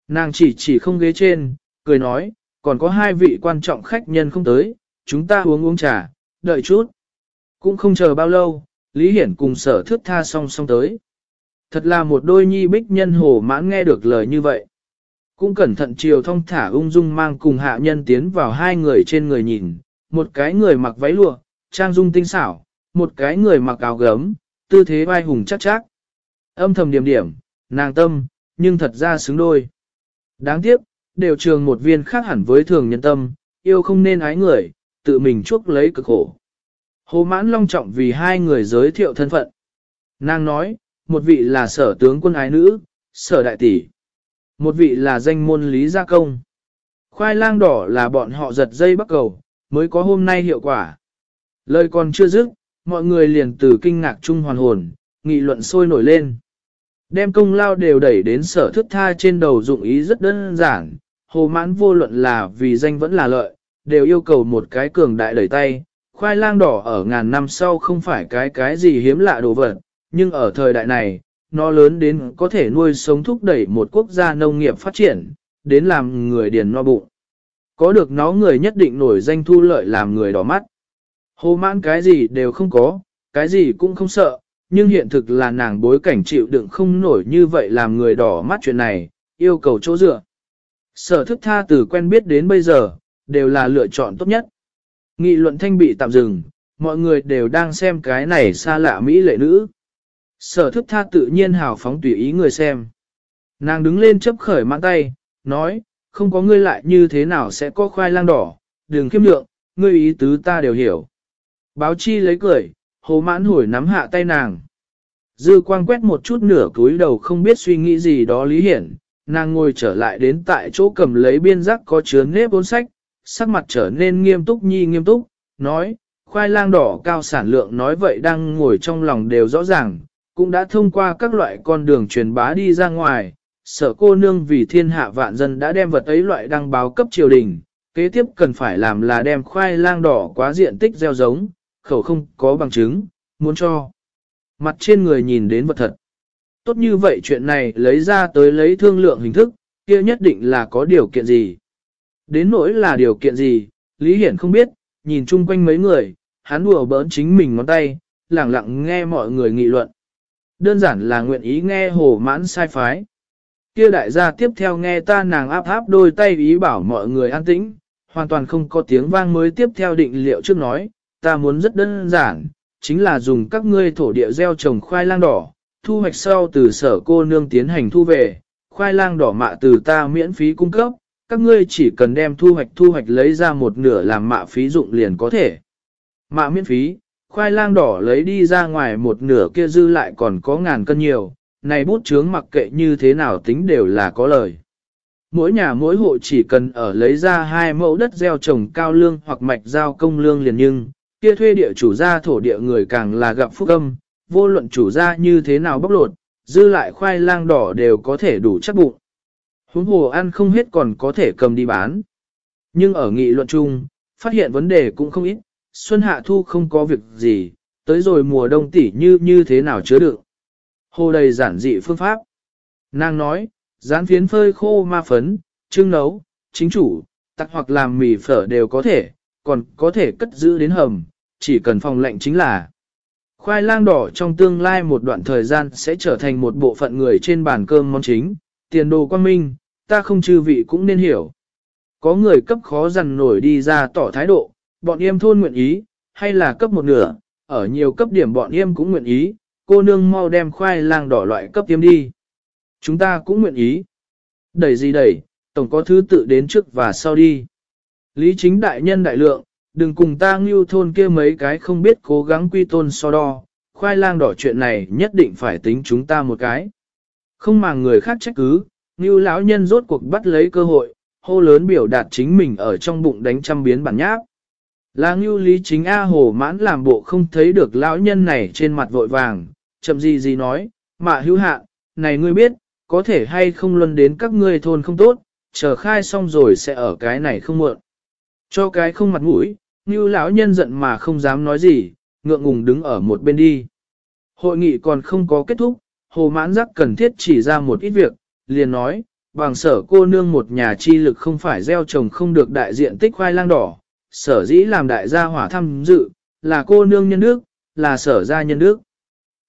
Nàng chỉ chỉ không ghế trên, cười nói, còn có hai vị quan trọng khách nhân không tới, chúng ta uống uống trà, đợi chút. Cũng không chờ bao lâu, Lý Hiển cùng sở thước tha song song tới. Thật là một đôi nhi bích nhân hồ mãn nghe được lời như vậy. Cũng cẩn thận chiều thông thả ung dung mang cùng hạ nhân tiến vào hai người trên người nhìn, một cái người mặc váy lụa, trang dung tinh xảo, một cái người mặc áo gấm, tư thế vai hùng chắc chắc. Âm thầm điểm điểm, nàng tâm, nhưng thật ra xứng đôi. Đáng tiếc, đều trường một viên khác hẳn với thường nhân tâm, yêu không nên ái người, tự mình chuốc lấy cực khổ. Hồ mãn long trọng vì hai người giới thiệu thân phận. Nàng nói, một vị là sở tướng quân ái nữ, sở đại tỷ. Một vị là danh môn lý gia công. Khoai lang đỏ là bọn họ giật dây bắt cầu, mới có hôm nay hiệu quả. Lời còn chưa dứt, mọi người liền từ kinh ngạc chung hoàn hồn, nghị luận sôi nổi lên. Đem công lao đều đẩy đến sở thức tha trên đầu dụng ý rất đơn giản, hồ mãn vô luận là vì danh vẫn là lợi, đều yêu cầu một cái cường đại đẩy tay. Khoai lang đỏ ở ngàn năm sau không phải cái cái gì hiếm lạ đồ vật, nhưng ở thời đại này, nó lớn đến có thể nuôi sống thúc đẩy một quốc gia nông nghiệp phát triển, đến làm người điền no bụng. Có được nó người nhất định nổi danh thu lợi làm người đỏ mắt. Hồ mãn cái gì đều không có, cái gì cũng không sợ, nhưng hiện thực là nàng bối cảnh chịu đựng không nổi như vậy làm người đỏ mắt chuyện này, yêu cầu chỗ dựa. Sở thức tha từ quen biết đến bây giờ, đều là lựa chọn tốt nhất. Nghị luận thanh bị tạm dừng, mọi người đều đang xem cái này xa lạ Mỹ lệ nữ. Sở thức tha tự nhiên hào phóng tùy ý người xem. Nàng đứng lên chấp khởi mạng tay, nói, không có ngươi lại như thế nào sẽ có khoai lang đỏ, đừng khiêm lượng, ngươi ý tứ ta đều hiểu. Báo chi lấy cười, hồ mãn hồi nắm hạ tay nàng. Dư quang quét một chút nửa cúi đầu không biết suy nghĩ gì đó lý hiển, nàng ngồi trở lại đến tại chỗ cầm lấy biên giác có chứa nếp bốn sách, sắc mặt trở nên nghiêm túc nhi nghiêm túc, nói, khoai lang đỏ cao sản lượng nói vậy đang ngồi trong lòng đều rõ ràng, cũng đã thông qua các loại con đường truyền bá đi ra ngoài, sở cô nương vì thiên hạ vạn dân đã đem vật ấy loại đăng báo cấp triều đình, kế tiếp cần phải làm là đem khoai lang đỏ quá diện tích gieo giống, khẩu không có bằng chứng, muốn cho. Mặt trên người nhìn đến vật thật. Tốt như vậy chuyện này lấy ra tới lấy thương lượng hình thức, kia nhất định là có điều kiện gì. Đến nỗi là điều kiện gì, Lý Hiển không biết, nhìn chung quanh mấy người, hắn đùa bỡn chính mình ngón tay, lặng lặng nghe mọi người nghị luận. Đơn giản là nguyện ý nghe hồ mãn sai phái. Kia đại gia tiếp theo nghe ta nàng áp áp đôi tay ý bảo mọi người an tĩnh, hoàn toàn không có tiếng vang mới tiếp theo định liệu trước nói, ta muốn rất đơn giản, chính là dùng các ngươi thổ địa gieo trồng khoai lang đỏ, thu hoạch sau từ sở cô nương tiến hành thu về, khoai lang đỏ mạ từ ta miễn phí cung cấp, các ngươi chỉ cần đem thu hoạch thu hoạch lấy ra một nửa làm mạ phí dụng liền có thể. Mạ miễn phí, khoai lang đỏ lấy đi ra ngoài một nửa kia dư lại còn có ngàn cân nhiều, này bút chướng mặc kệ như thế nào tính đều là có lời. Mỗi nhà mỗi hộ chỉ cần ở lấy ra hai mẫu đất gieo trồng cao lương hoặc mạch giao công lương liền nhưng, kia thuê địa chủ gia thổ địa người càng là gặp phúc âm, vô luận chủ gia như thế nào bóc lột, dư lại khoai lang đỏ đều có thể đủ chắc bụng. Huống hồ ăn không hết còn có thể cầm đi bán. Nhưng ở nghị luận chung, phát hiện vấn đề cũng không ít, xuân hạ thu không có việc gì, tới rồi mùa đông tỉ như như thế nào chứa được Hồ đầy giản dị phương pháp. Nàng nói, dán phiến phơi khô ma phấn, trưng nấu, chính chủ, tặng hoặc làm mì phở đều có thể, còn có thể cất giữ đến hầm, chỉ cần phòng lệnh chính là. Khoai lang đỏ trong tương lai một đoạn thời gian sẽ trở thành một bộ phận người trên bàn cơm món chính, tiền đồ quan minh, ta không chư vị cũng nên hiểu. Có người cấp khó dằn nổi đi ra tỏ thái độ, bọn em thôn nguyện ý, hay là cấp một nửa, ở nhiều cấp điểm bọn em cũng nguyện ý, cô nương mau đem khoai lang đỏ loại cấp tiêm đi. Chúng ta cũng nguyện ý. Đẩy gì đẩy, tổng có thứ tự đến trước và sau đi. Lý chính đại nhân đại lượng, đừng cùng ta ngưu thôn kia mấy cái không biết cố gắng quy tôn so đo, khoai lang đỏ chuyện này nhất định phải tính chúng ta một cái. Không mà người khác trách cứ, ngưu lão nhân rốt cuộc bắt lấy cơ hội, hô lớn biểu đạt chính mình ở trong bụng đánh trăm biến bản nháp. Là ngưu lý chính A hồ mãn làm bộ không thấy được lão nhân này trên mặt vội vàng, chậm gì gì nói, mà hữu hạ, này ngươi biết, có thể hay không luân đến các ngươi thôn không tốt, chờ khai xong rồi sẽ ở cái này không muộn. Cho cái không mặt mũi, như lão nhân giận mà không dám nói gì, ngượng ngùng đứng ở một bên đi. Hội nghị còn không có kết thúc, hồ mãn giác cần thiết chỉ ra một ít việc, liền nói, bằng sở cô nương một nhà chi lực không phải gieo trồng không được đại diện tích khoai lang đỏ, sở dĩ làm đại gia hỏa thăm dự, là cô nương nhân đức, là sở gia nhân đức.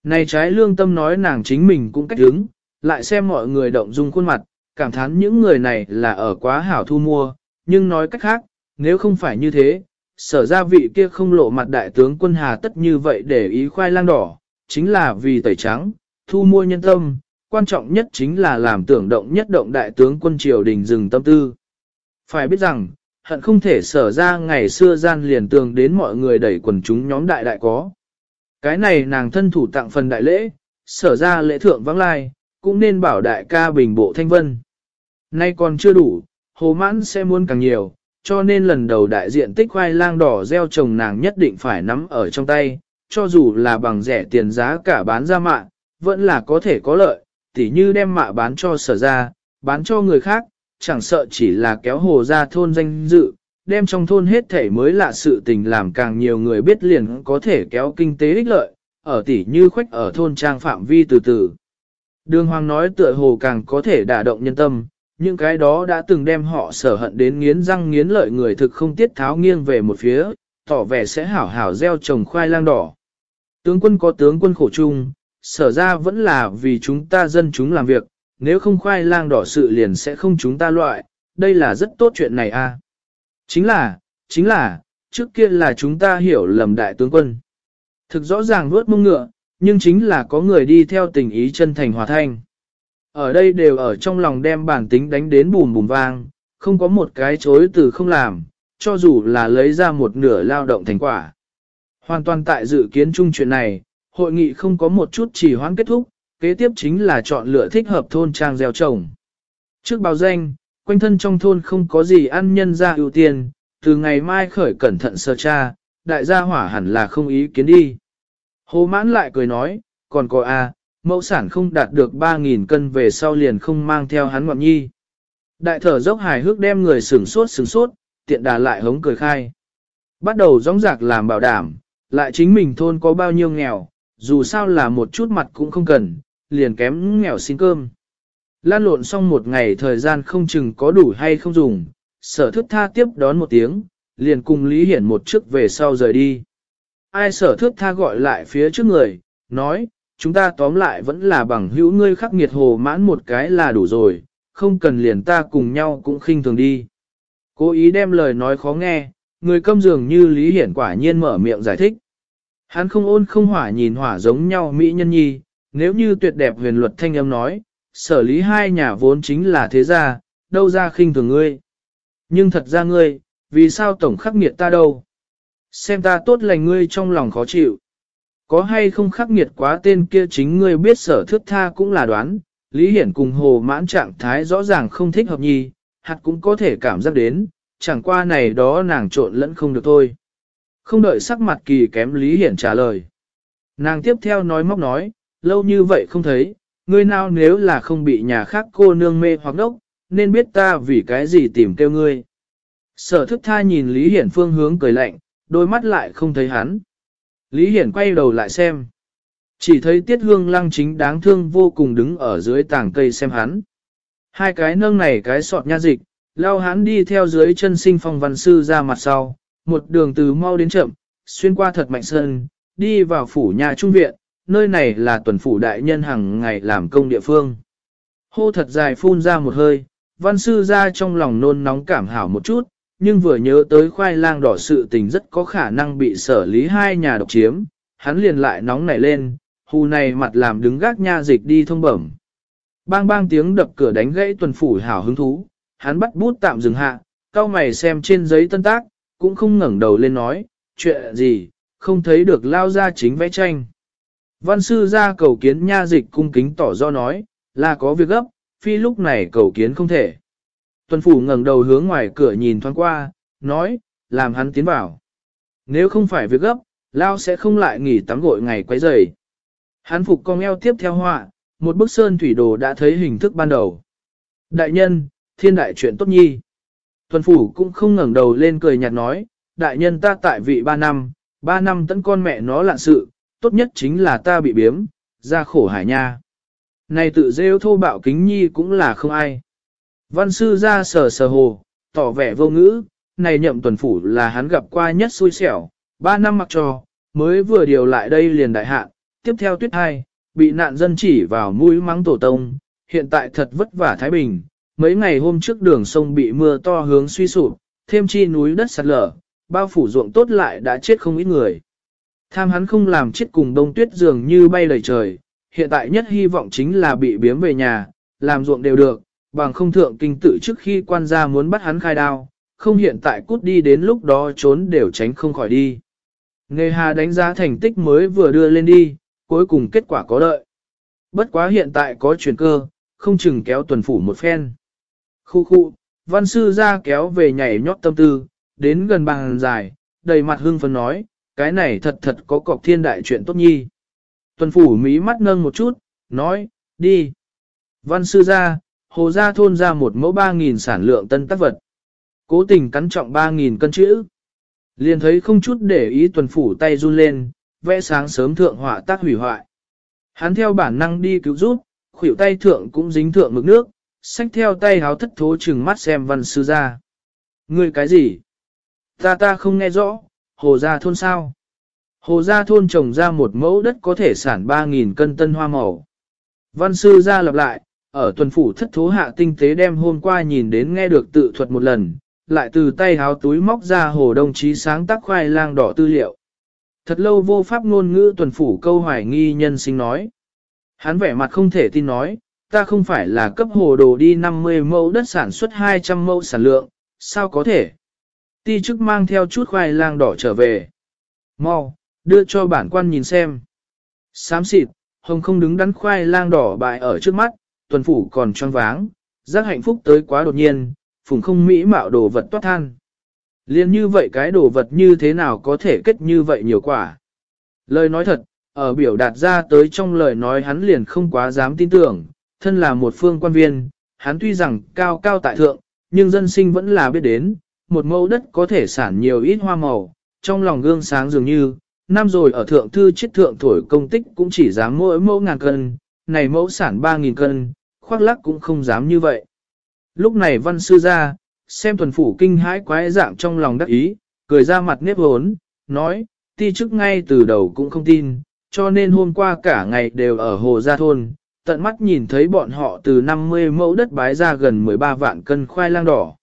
Này trái lương tâm nói nàng chính mình cũng cách đứng, lại xem mọi người động dung khuôn mặt, cảm thán những người này là ở quá hảo thu mua, nhưng nói cách khác, nếu không phải như thế, sở ra vị kia không lộ mặt đại tướng quân hà tất như vậy để ý khoai lang đỏ, chính là vì tẩy trắng, thu mua nhân tâm, quan trọng nhất chính là làm tưởng động nhất động đại tướng quân triều đình dừng tâm tư. Phải biết rằng, hận không thể sở ra ngày xưa gian liền tường đến mọi người đẩy quần chúng nhóm đại đại có. Cái này nàng thân thủ tặng phần đại lễ, sở ra lễ thượng vắng lai, cũng nên bảo đại ca bình bộ thanh vân. Nay còn chưa đủ, hồ mãn sẽ muốn càng nhiều, cho nên lần đầu đại diện tích khoai lang đỏ gieo trồng nàng nhất định phải nắm ở trong tay, cho dù là bằng rẻ tiền giá cả bán ra mạ, vẫn là có thể có lợi, tỉ như đem mạ bán cho sở ra, bán cho người khác, chẳng sợ chỉ là kéo hồ ra thôn danh dự, đem trong thôn hết thể mới lạ sự tình làm càng nhiều người biết liền có thể kéo kinh tế ích lợi, ở tỉ như khoách ở thôn trang phạm vi từ từ. Đường Hoàng nói tựa hồ càng có thể đả động nhân tâm, những cái đó đã từng đem họ sở hận đến nghiến răng nghiến lợi người thực không tiết tháo nghiêng về một phía, tỏ vẻ sẽ hảo hảo gieo trồng khoai lang đỏ. Tướng quân có tướng quân khổ chung, sở ra vẫn là vì chúng ta dân chúng làm việc, nếu không khoai lang đỏ sự liền sẽ không chúng ta loại, đây là rất tốt chuyện này a. Chính là, chính là, trước kia là chúng ta hiểu lầm đại tướng quân. Thực rõ ràng vớt mông ngựa, nhưng chính là có người đi theo tình ý chân thành hòa thanh. Ở đây đều ở trong lòng đem bản tính đánh đến bùm bùm vang, không có một cái chối từ không làm, cho dù là lấy ra một nửa lao động thành quả. Hoàn toàn tại dự kiến chung chuyện này, hội nghị không có một chút chỉ hoãn kết thúc, kế tiếp chính là chọn lựa thích hợp thôn trang gieo trồng. Trước báo danh, quanh thân trong thôn không có gì ăn nhân ra ưu tiên, từ ngày mai khởi cẩn thận sơ tra, đại gia hỏa hẳn là không ý kiến đi. Hồ mãn lại cười nói, còn có a, mẫu sản không đạt được 3.000 cân về sau liền không mang theo hắn ngọn nhi. Đại thở dốc hài hước đem người sửng sốt sửng sốt, tiện đà lại hống cười khai. Bắt đầu rong rạc làm bảo đảm, lại chính mình thôn có bao nhiêu nghèo, dù sao là một chút mặt cũng không cần, liền kém nghèo xin cơm. Lan lộn xong một ngày thời gian không chừng có đủ hay không dùng, sở thức tha tiếp đón một tiếng, liền cùng Lý Hiển một trước về sau rời đi. Ai sở thước tha gọi lại phía trước người, nói, chúng ta tóm lại vẫn là bằng hữu ngươi khắc nghiệt hồ mãn một cái là đủ rồi, không cần liền ta cùng nhau cũng khinh thường đi. Cố ý đem lời nói khó nghe, người câm dường như Lý Hiển quả nhiên mở miệng giải thích. Hắn không ôn không hỏa nhìn hỏa giống nhau Mỹ nhân nhi, nếu như tuyệt đẹp huyền luật thanh âm nói, sở lý hai nhà vốn chính là thế gia, đâu ra khinh thường ngươi. Nhưng thật ra ngươi, vì sao tổng khắc nghiệt ta đâu? Xem ta tốt lành ngươi trong lòng khó chịu. Có hay không khắc nghiệt quá tên kia chính ngươi biết sở thước tha cũng là đoán, Lý Hiển cùng hồ mãn trạng thái rõ ràng không thích hợp nhi, hạt cũng có thể cảm giác đến, chẳng qua này đó nàng trộn lẫn không được thôi. Không đợi sắc mặt kỳ kém Lý Hiển trả lời. Nàng tiếp theo nói móc nói, lâu như vậy không thấy, ngươi nào nếu là không bị nhà khác cô nương mê hoặc đốc, nên biết ta vì cái gì tìm kêu ngươi. Sở thức tha nhìn Lý Hiển phương hướng cười lạnh, đôi mắt lại không thấy hắn. Lý Hiển quay đầu lại xem. Chỉ thấy tiết hương lăng chính đáng thương vô cùng đứng ở dưới tảng cây xem hắn. Hai cái nâng này cái sọt nha dịch, lao hắn đi theo dưới chân sinh phong văn sư ra mặt sau, một đường từ mau đến chậm, xuyên qua thật mạnh sơn, đi vào phủ nhà trung viện, nơi này là tuần phủ đại nhân hàng ngày làm công địa phương. Hô thật dài phun ra một hơi, văn sư ra trong lòng nôn nóng cảm hảo một chút, nhưng vừa nhớ tới khoai lang đỏ sự tình rất có khả năng bị sở lý hai nhà độc chiếm, hắn liền lại nóng nảy lên, hù này mặt làm đứng gác nha dịch đi thông bẩm. Bang bang tiếng đập cửa đánh gãy tuần phủ hảo hứng thú, hắn bắt bút tạm dừng hạ, cao mày xem trên giấy tân tác, cũng không ngẩng đầu lên nói, chuyện gì, không thấy được lao ra chính vẽ tranh. Văn sư ra cầu kiến nha dịch cung kính tỏ do nói, là có việc gấp, phi lúc này cầu kiến không thể. Tuần phủ ngẩng đầu hướng ngoài cửa nhìn thoáng qua, nói, làm hắn tiến vào. Nếu không phải việc gấp, Lao sẽ không lại nghỉ tắm gội ngày quấy rầy. Hắn phục con eo tiếp theo họa, một bức sơn thủy đồ đã thấy hình thức ban đầu. Đại nhân, thiên đại chuyện tốt nhi. Tuần phủ cũng không ngẩng đầu lên cười nhạt nói, đại nhân ta tại vị ba năm, ba năm tấn con mẹ nó lạ sự, tốt nhất chính là ta bị biếm, ra khổ hải nha. Này tự rêu thô bạo kính nhi cũng là không ai. Văn sư ra sờ sờ hồ, tỏ vẻ vô ngữ, này nhậm tuần phủ là hắn gặp qua nhất xui xẻo, ba năm mặc trò, mới vừa điều lại đây liền đại hạn, tiếp theo tuyết hai, bị nạn dân chỉ vào mũi mắng tổ tông, hiện tại thật vất vả Thái Bình, mấy ngày hôm trước đường sông bị mưa to hướng suy sụp, thêm chi núi đất sạt lở, bao phủ ruộng tốt lại đã chết không ít người. Tham hắn không làm chết cùng đông tuyết dường như bay lời trời, hiện tại nhất hy vọng chính là bị biếm về nhà, làm ruộng đều được, bằng không thượng kinh tự trước khi quan gia muốn bắt hắn khai đao, không hiện tại cút đi đến lúc đó trốn đều tránh không khỏi đi. Nghề hà đánh giá thành tích mới vừa đưa lên đi, cuối cùng kết quả có đợi. Bất quá hiện tại có chuyển cơ, không chừng kéo tuần phủ một phen. Khu khu, văn sư ra kéo về nhảy nhót tâm tư, đến gần bàn dài, đầy mặt hưng phấn nói, cái này thật thật có cọc thiên đại chuyện tốt nhi. Tuần phủ mí mắt nâng một chút, nói, đi. Văn sư ra, hồ gia thôn ra một mẫu ba nghìn sản lượng tân tác vật. Cố tình cắn trọng ba nghìn cân chữ. Liền thấy không chút để ý tuần phủ tay run lên, vẽ sáng sớm thượng họa tác hủy hoại. Hắn theo bản năng đi cứu giúp, khuỷu tay thượng cũng dính thượng mực nước, xách theo tay háo thất thố chừng mắt xem văn sư ra. Ngươi cái gì? Ta ta không nghe rõ, hồ gia thôn sao? Hồ gia thôn trồng ra một mẫu đất có thể sản 3.000 cân tân hoa màu. Văn sư ra lặp lại, ở tuần phủ thất thố hạ tinh tế đem hôm qua nhìn đến nghe được tự thuật một lần, lại từ tay háo túi móc ra hồ đồng chí sáng tác khoai lang đỏ tư liệu. Thật lâu vô pháp ngôn ngữ tuần phủ câu hoài nghi nhân sinh nói. Hắn vẻ mặt không thể tin nói, ta không phải là cấp hồ đồ đi 50 mẫu đất sản xuất 200 mẫu sản lượng, sao có thể? Ti chức mang theo chút khoai lang đỏ trở về. Mau, đưa cho bản quan nhìn xem. Xám xịt, hồng không đứng đắn khoai lang đỏ bại ở trước mắt, tuần phủ còn choáng váng, giác hạnh phúc tới quá đột nhiên, phùng không mỹ mạo đồ vật toát than. Liên như vậy cái đồ vật như thế nào có thể kết như vậy nhiều quả. Lời nói thật, ở biểu đạt ra tới trong lời nói hắn liền không quá dám tin tưởng, thân là một phương quan viên, hắn tuy rằng cao cao tại thượng, nhưng dân sinh vẫn là biết đến, một mẫu đất có thể sản nhiều ít hoa màu, trong lòng gương sáng dường như, năm rồi ở thượng thư chiết thượng thổi công tích cũng chỉ dám mỗi mẫu ngàn cân, này mẫu sản ba nghìn cân, khoác lắc cũng không dám như vậy. Lúc này văn sư ra, xem tuần phủ kinh hãi quái dạng trong lòng đắc ý, cười ra mặt nếp hốn, nói, ti chức ngay từ đầu cũng không tin, cho nên hôm qua cả ngày đều ở hồ gia thôn, tận mắt nhìn thấy bọn họ từ 50 mẫu đất bái ra gần 13 vạn cân khoai lang đỏ.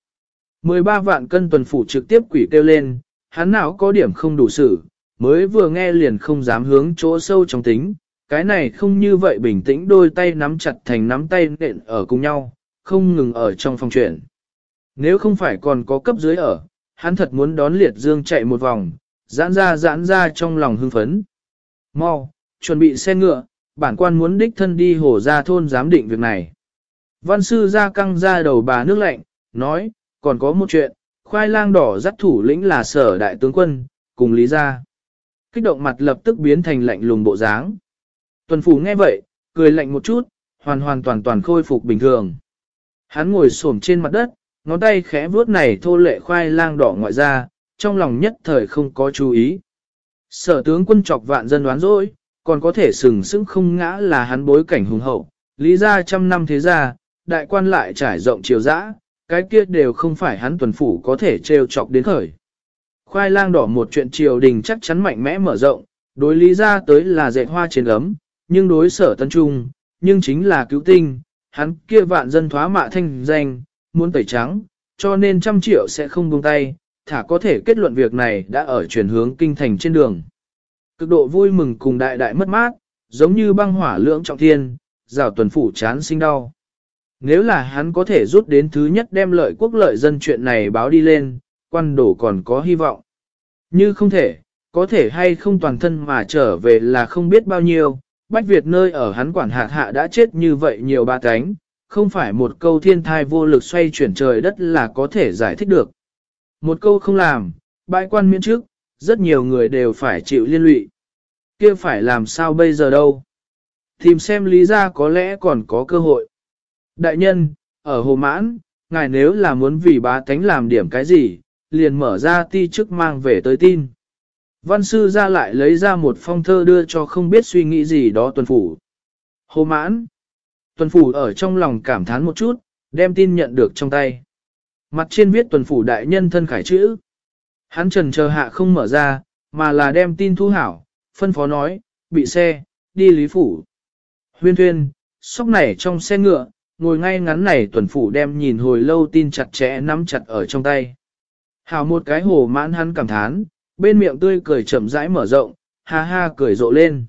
13 vạn cân tuần phủ trực tiếp quỷ kêu lên, hắn nào có điểm không đủ sự, mới vừa nghe liền không dám hướng chỗ sâu trong tính, cái này không như vậy bình tĩnh đôi tay nắm chặt thành nắm tay nện ở cùng nhau, không ngừng ở trong phòng chuyển. Nếu không phải còn có cấp dưới ở, hắn thật muốn đón liệt dương chạy một vòng, giãn ra giãn ra trong lòng hưng phấn. Mau, chuẩn bị xe ngựa, bản quan muốn đích thân đi hổ ra thôn giám định việc này. Văn sư ra căng ra đầu bà nước lạnh, nói, còn có một chuyện, khoai lang đỏ dắt thủ lĩnh là sở đại tướng quân, cùng lý ra. Kích động mặt lập tức biến thành lạnh lùng bộ dáng. Tuần phủ nghe vậy, cười lạnh một chút, hoàn hoàn toàn toàn khôi phục bình thường. Hắn ngồi xổm trên mặt đất, ngón tay khẽ vuốt này thô lệ khoai lang đỏ ngoại ra, trong lòng nhất thời không có chú ý. Sở tướng quân chọc vạn dân đoán dối, còn có thể sừng sững không ngã là hắn bối cảnh hùng hậu, lý ra trăm năm thế gia, đại quan lại trải rộng chiều dã, cái kia đều không phải hắn tuần phủ có thể trêu chọc đến khởi. Khoai lang đỏ một chuyện triều đình chắc chắn mạnh mẽ mở rộng, đối lý ra tới là dệt hoa trên ấm, nhưng đối sở tân trung, nhưng chính là cứu tinh, hắn kia vạn dân thoá mạ thanh danh, muốn tẩy trắng, cho nên trăm triệu sẽ không buông tay, thả có thể kết luận việc này đã ở chuyển hướng kinh thành trên đường. Cực độ vui mừng cùng đại đại mất mát, giống như băng hỏa lưỡng trọng thiên, rào tuần phủ chán sinh đau. Nếu là hắn có thể rút đến thứ nhất đem lợi quốc lợi dân chuyện này báo đi lên, quan đổ còn có hy vọng. Như không thể, có thể hay không toàn thân mà trở về là không biết bao nhiêu, Bách Việt nơi ở hắn quản hạt hạ đã chết như vậy nhiều ba cánh, không phải một câu thiên thai vô lực xoay chuyển trời đất là có thể giải thích được. Một câu không làm, bãi quan miễn trước, rất nhiều người đều phải chịu liên lụy. kia phải làm sao bây giờ đâu? Tìm xem lý ra có lẽ còn có cơ hội. Đại nhân, ở Hồ Mãn, ngài nếu là muốn vì bá tánh làm điểm cái gì, liền mở ra ti chức mang về tới tin. Văn sư ra lại lấy ra một phong thơ đưa cho không biết suy nghĩ gì đó tuần phủ. Hồ mãn. Tuần phủ ở trong lòng cảm thán một chút, đem tin nhận được trong tay. Mặt trên viết tuần phủ đại nhân thân khải chữ. Hắn trần chờ hạ không mở ra, mà là đem tin thu hảo, phân phó nói, bị xe, đi lý phủ. Huyên thuyên, sóc nảy trong xe ngựa, ngồi ngay ngắn này tuần phủ đem nhìn hồi lâu tin chặt chẽ nắm chặt ở trong tay. Hảo một cái hồ mãn hắn cảm thán, bên miệng tươi cười chậm rãi mở rộng, ha ha cười rộ lên.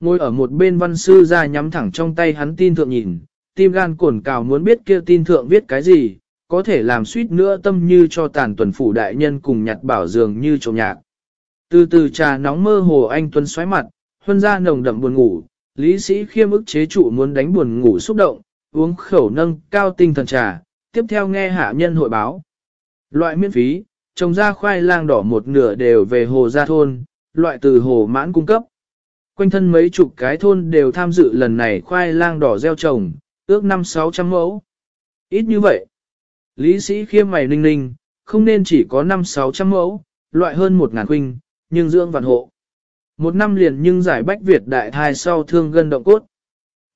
Ngồi ở một bên văn sư ra nhắm thẳng trong tay hắn tin thượng nhìn, tim gan cồn cào muốn biết kia tin thượng viết cái gì, có thể làm suýt nữa tâm như cho tàn tuần phủ đại nhân cùng nhặt bảo dường như trộm nhạc. Từ từ trà nóng mơ hồ anh tuấn xoáy mặt, huân ra nồng đậm buồn ngủ, lý sĩ khiêm ức chế trụ muốn đánh buồn ngủ xúc động, uống khẩu nâng cao tinh thần trà, tiếp theo nghe hạ nhân hội báo. Loại miễn phí, trồng ra khoai lang đỏ một nửa đều về hồ gia thôn, loại từ hồ mãn cung cấp. Quanh thân mấy chục cái thôn đều tham dự lần này khoai lang đỏ gieo trồng, ước năm sáu trăm mẫu. Ít như vậy. Lý sĩ khiêm mày ninh ninh, không nên chỉ có năm sáu trăm mẫu, loại hơn một ngàn huynh, nhưng dưỡng vạn hộ. Một năm liền nhưng giải bách Việt đại thai sau thương gân động cốt.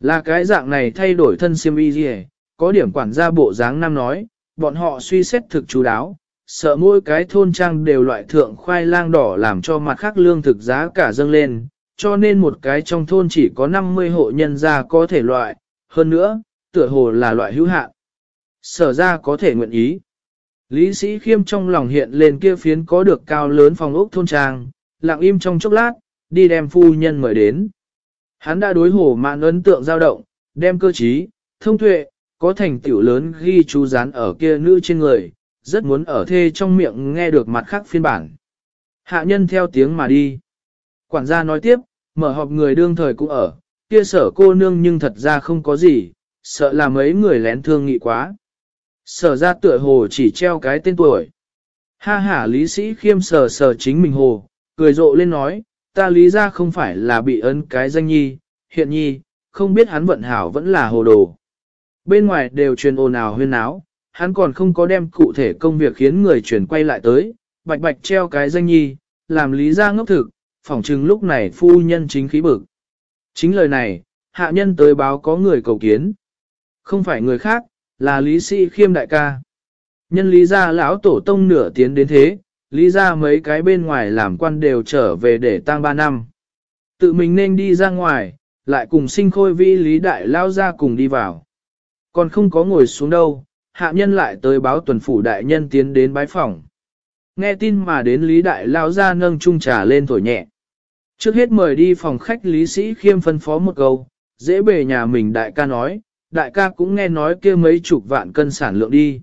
Là cái dạng này thay đổi thân siêm y gì có điểm quản gia bộ dáng nam nói, bọn họ suy xét thực chú đáo, sợ mỗi cái thôn trang đều loại thượng khoai lang đỏ làm cho mặt khác lương thực giá cả dâng lên, cho nên một cái trong thôn chỉ có 50 hộ nhân gia có thể loại, hơn nữa, tựa hồ là loại hữu hạn. Sở ra có thể nguyện ý. Lý sĩ khiêm trong lòng hiện lên kia phiến có được cao lớn phòng ốc thôn trang, lặng im trong chốc lát, đi đem phu nhân mời đến. Hắn đã đối hổ mạn ấn tượng dao động, đem cơ trí, thông tuệ, có thành tựu lớn ghi chú dán ở kia nữ trên người, rất muốn ở thê trong miệng nghe được mặt khác phiên bản. Hạ nhân theo tiếng mà đi. Quản gia nói tiếp, mở họp người đương thời cũng ở, kia sở cô nương nhưng thật ra không có gì, sợ là mấy người lén thương nghị quá. Sở ra tựa hồ chỉ treo cái tên tuổi. Ha ha lý sĩ khiêm sờ sờ chính mình hồ, cười rộ lên nói, ta lý ra không phải là bị ấn cái danh nhi, hiện nhi, không biết hắn vận hảo vẫn là hồ đồ. Bên ngoài đều truyền ồn ào huyên áo, hắn còn không có đem cụ thể công việc khiến người chuyển quay lại tới, bạch bạch treo cái danh nhi, làm lý ra ngốc thực, phỏng chừng lúc này phu nhân chính khí bực. Chính lời này, hạ nhân tới báo có người cầu kiến. Không phải người khác, là lý sĩ khiêm đại ca. Nhân lý ra lão tổ tông nửa tiến đến thế, lý ra mấy cái bên ngoài làm quan đều trở về để tang ba năm. Tự mình nên đi ra ngoài, lại cùng sinh khôi vi lý đại lao ra cùng đi vào. Còn không có ngồi xuống đâu, hạ nhân lại tới báo tuần phủ đại nhân tiến đến bái phòng. Nghe tin mà đến Lý Đại Lao ra nâng chung trà lên thổi nhẹ. Trước hết mời đi phòng khách Lý Sĩ Khiêm phân phó một câu, dễ bề nhà mình đại ca nói, đại ca cũng nghe nói kia mấy chục vạn cân sản lượng đi.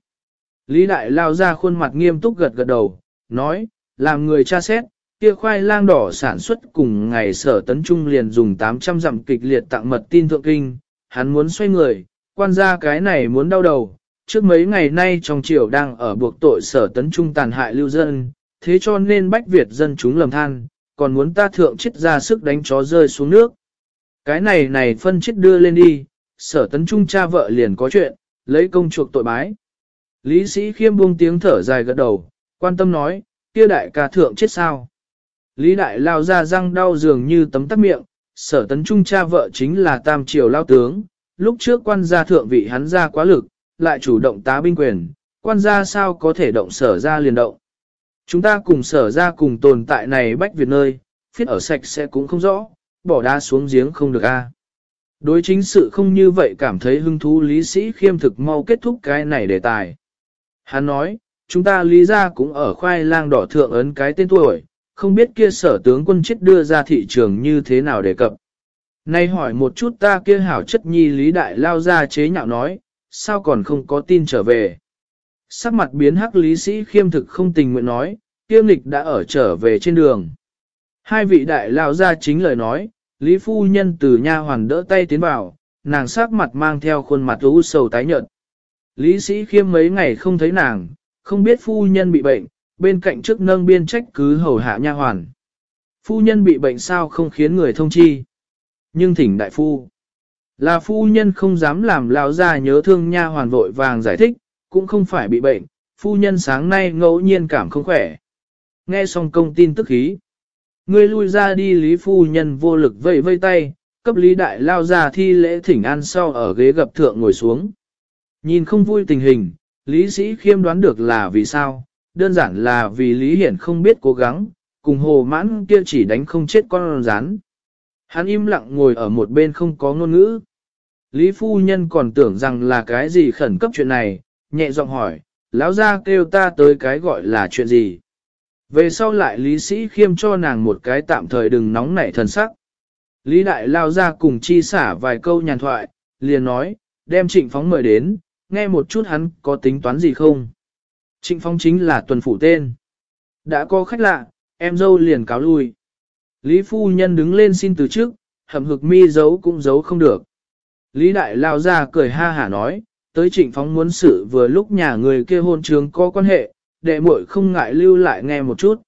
Lý Đại lao ra khuôn mặt nghiêm túc gật gật đầu, nói, làm người tra xét, kia khoai lang đỏ sản xuất cùng ngày sở tấn trung liền dùng 800 dặm kịch liệt tặng mật tin thượng kinh, hắn muốn xoay người, quan gia cái này muốn đau đầu, trước mấy ngày nay trong triều đang ở buộc tội sở tấn trung tàn hại lưu dân, thế cho nên bách Việt dân chúng lầm than, còn muốn ta thượng chết ra sức đánh chó rơi xuống nước. Cái này này phân chết đưa lên đi, sở tấn trung cha vợ liền có chuyện, lấy công chuộc tội bái. Lý sĩ khiêm buông tiếng thở dài gật đầu, quan tâm nói, kia đại ca thượng chết sao. Lý đại lao ra răng đau dường như tấm tắc miệng, sở tấn trung cha vợ chính là tam triều lao tướng, lúc trước quan gia thượng vị hắn ra quá lực, lại chủ động tá binh quyền, quan gia sao có thể động sở ra liền động. Chúng ta cùng sở ra cùng tồn tại này bách Việt nơi, phiết ở sạch sẽ cũng không rõ, bỏ đá xuống giếng không được a. Đối chính sự không như vậy cảm thấy hứng thú lý sĩ khiêm thực mau kết thúc cái này đề tài. Hắn nói, chúng ta lý ra cũng ở khoai lang đỏ thượng ấn cái tên tuổi, không biết kia sở tướng quân chết đưa ra thị trường như thế nào đề cập. Nay hỏi một chút ta kia hảo chất nhi lý đại lao ra chế nhạo nói, sao còn không có tin trở về. Sắc mặt biến hắc lý sĩ khiêm thực không tình nguyện nói, kiêm lịch đã ở trở về trên đường. Hai vị đại lao ra chính lời nói, lý phu nhân từ nha hoàn đỡ tay tiến vào, nàng sắc mặt mang theo khuôn mặt u sầu tái nhợt. Lý sĩ khiêm mấy ngày không thấy nàng, không biết phu nhân bị bệnh, bên cạnh trước nâng biên trách cứ hầu hạ nha hoàn. Phu nhân bị bệnh sao không khiến người thông chi. Nhưng thỉnh đại phu. Là phu nhân không dám làm lao ra nhớ thương nha hoàn vội vàng giải thích, cũng không phải bị bệnh, phu nhân sáng nay ngẫu nhiên cảm không khỏe. Nghe xong công tin tức khí. người lui ra đi lý phu nhân vô lực vây vây tay, cấp lý đại lao ra thi lễ thỉnh an sau ở ghế gặp thượng ngồi xuống. Nhìn không vui tình hình, lý sĩ khiêm đoán được là vì sao, đơn giản là vì lý hiển không biết cố gắng, cùng hồ mãn kia chỉ đánh không chết con rán. Hắn im lặng ngồi ở một bên không có ngôn ngữ. Lý phu nhân còn tưởng rằng là cái gì khẩn cấp chuyện này, nhẹ giọng hỏi, lão ra kêu ta tới cái gọi là chuyện gì. Về sau lại Lý Sĩ Khiêm cho nàng một cái tạm thời đừng nóng nảy thần sắc. Lý Đại lao ra cùng chi xả vài câu nhàn thoại, liền nói, đem trịnh phóng mời đến, nghe một chút hắn có tính toán gì không. Trịnh phóng chính là tuần phủ tên. Đã có khách lạ, em dâu liền cáo lui. Lý phu nhân đứng lên xin từ trước, hầm hực mi giấu cũng giấu không được. Lý đại lao ra cười ha hả nói, tới trịnh phóng muốn sự vừa lúc nhà người kia hôn trường có quan hệ, đệ muội không ngại lưu lại nghe một chút.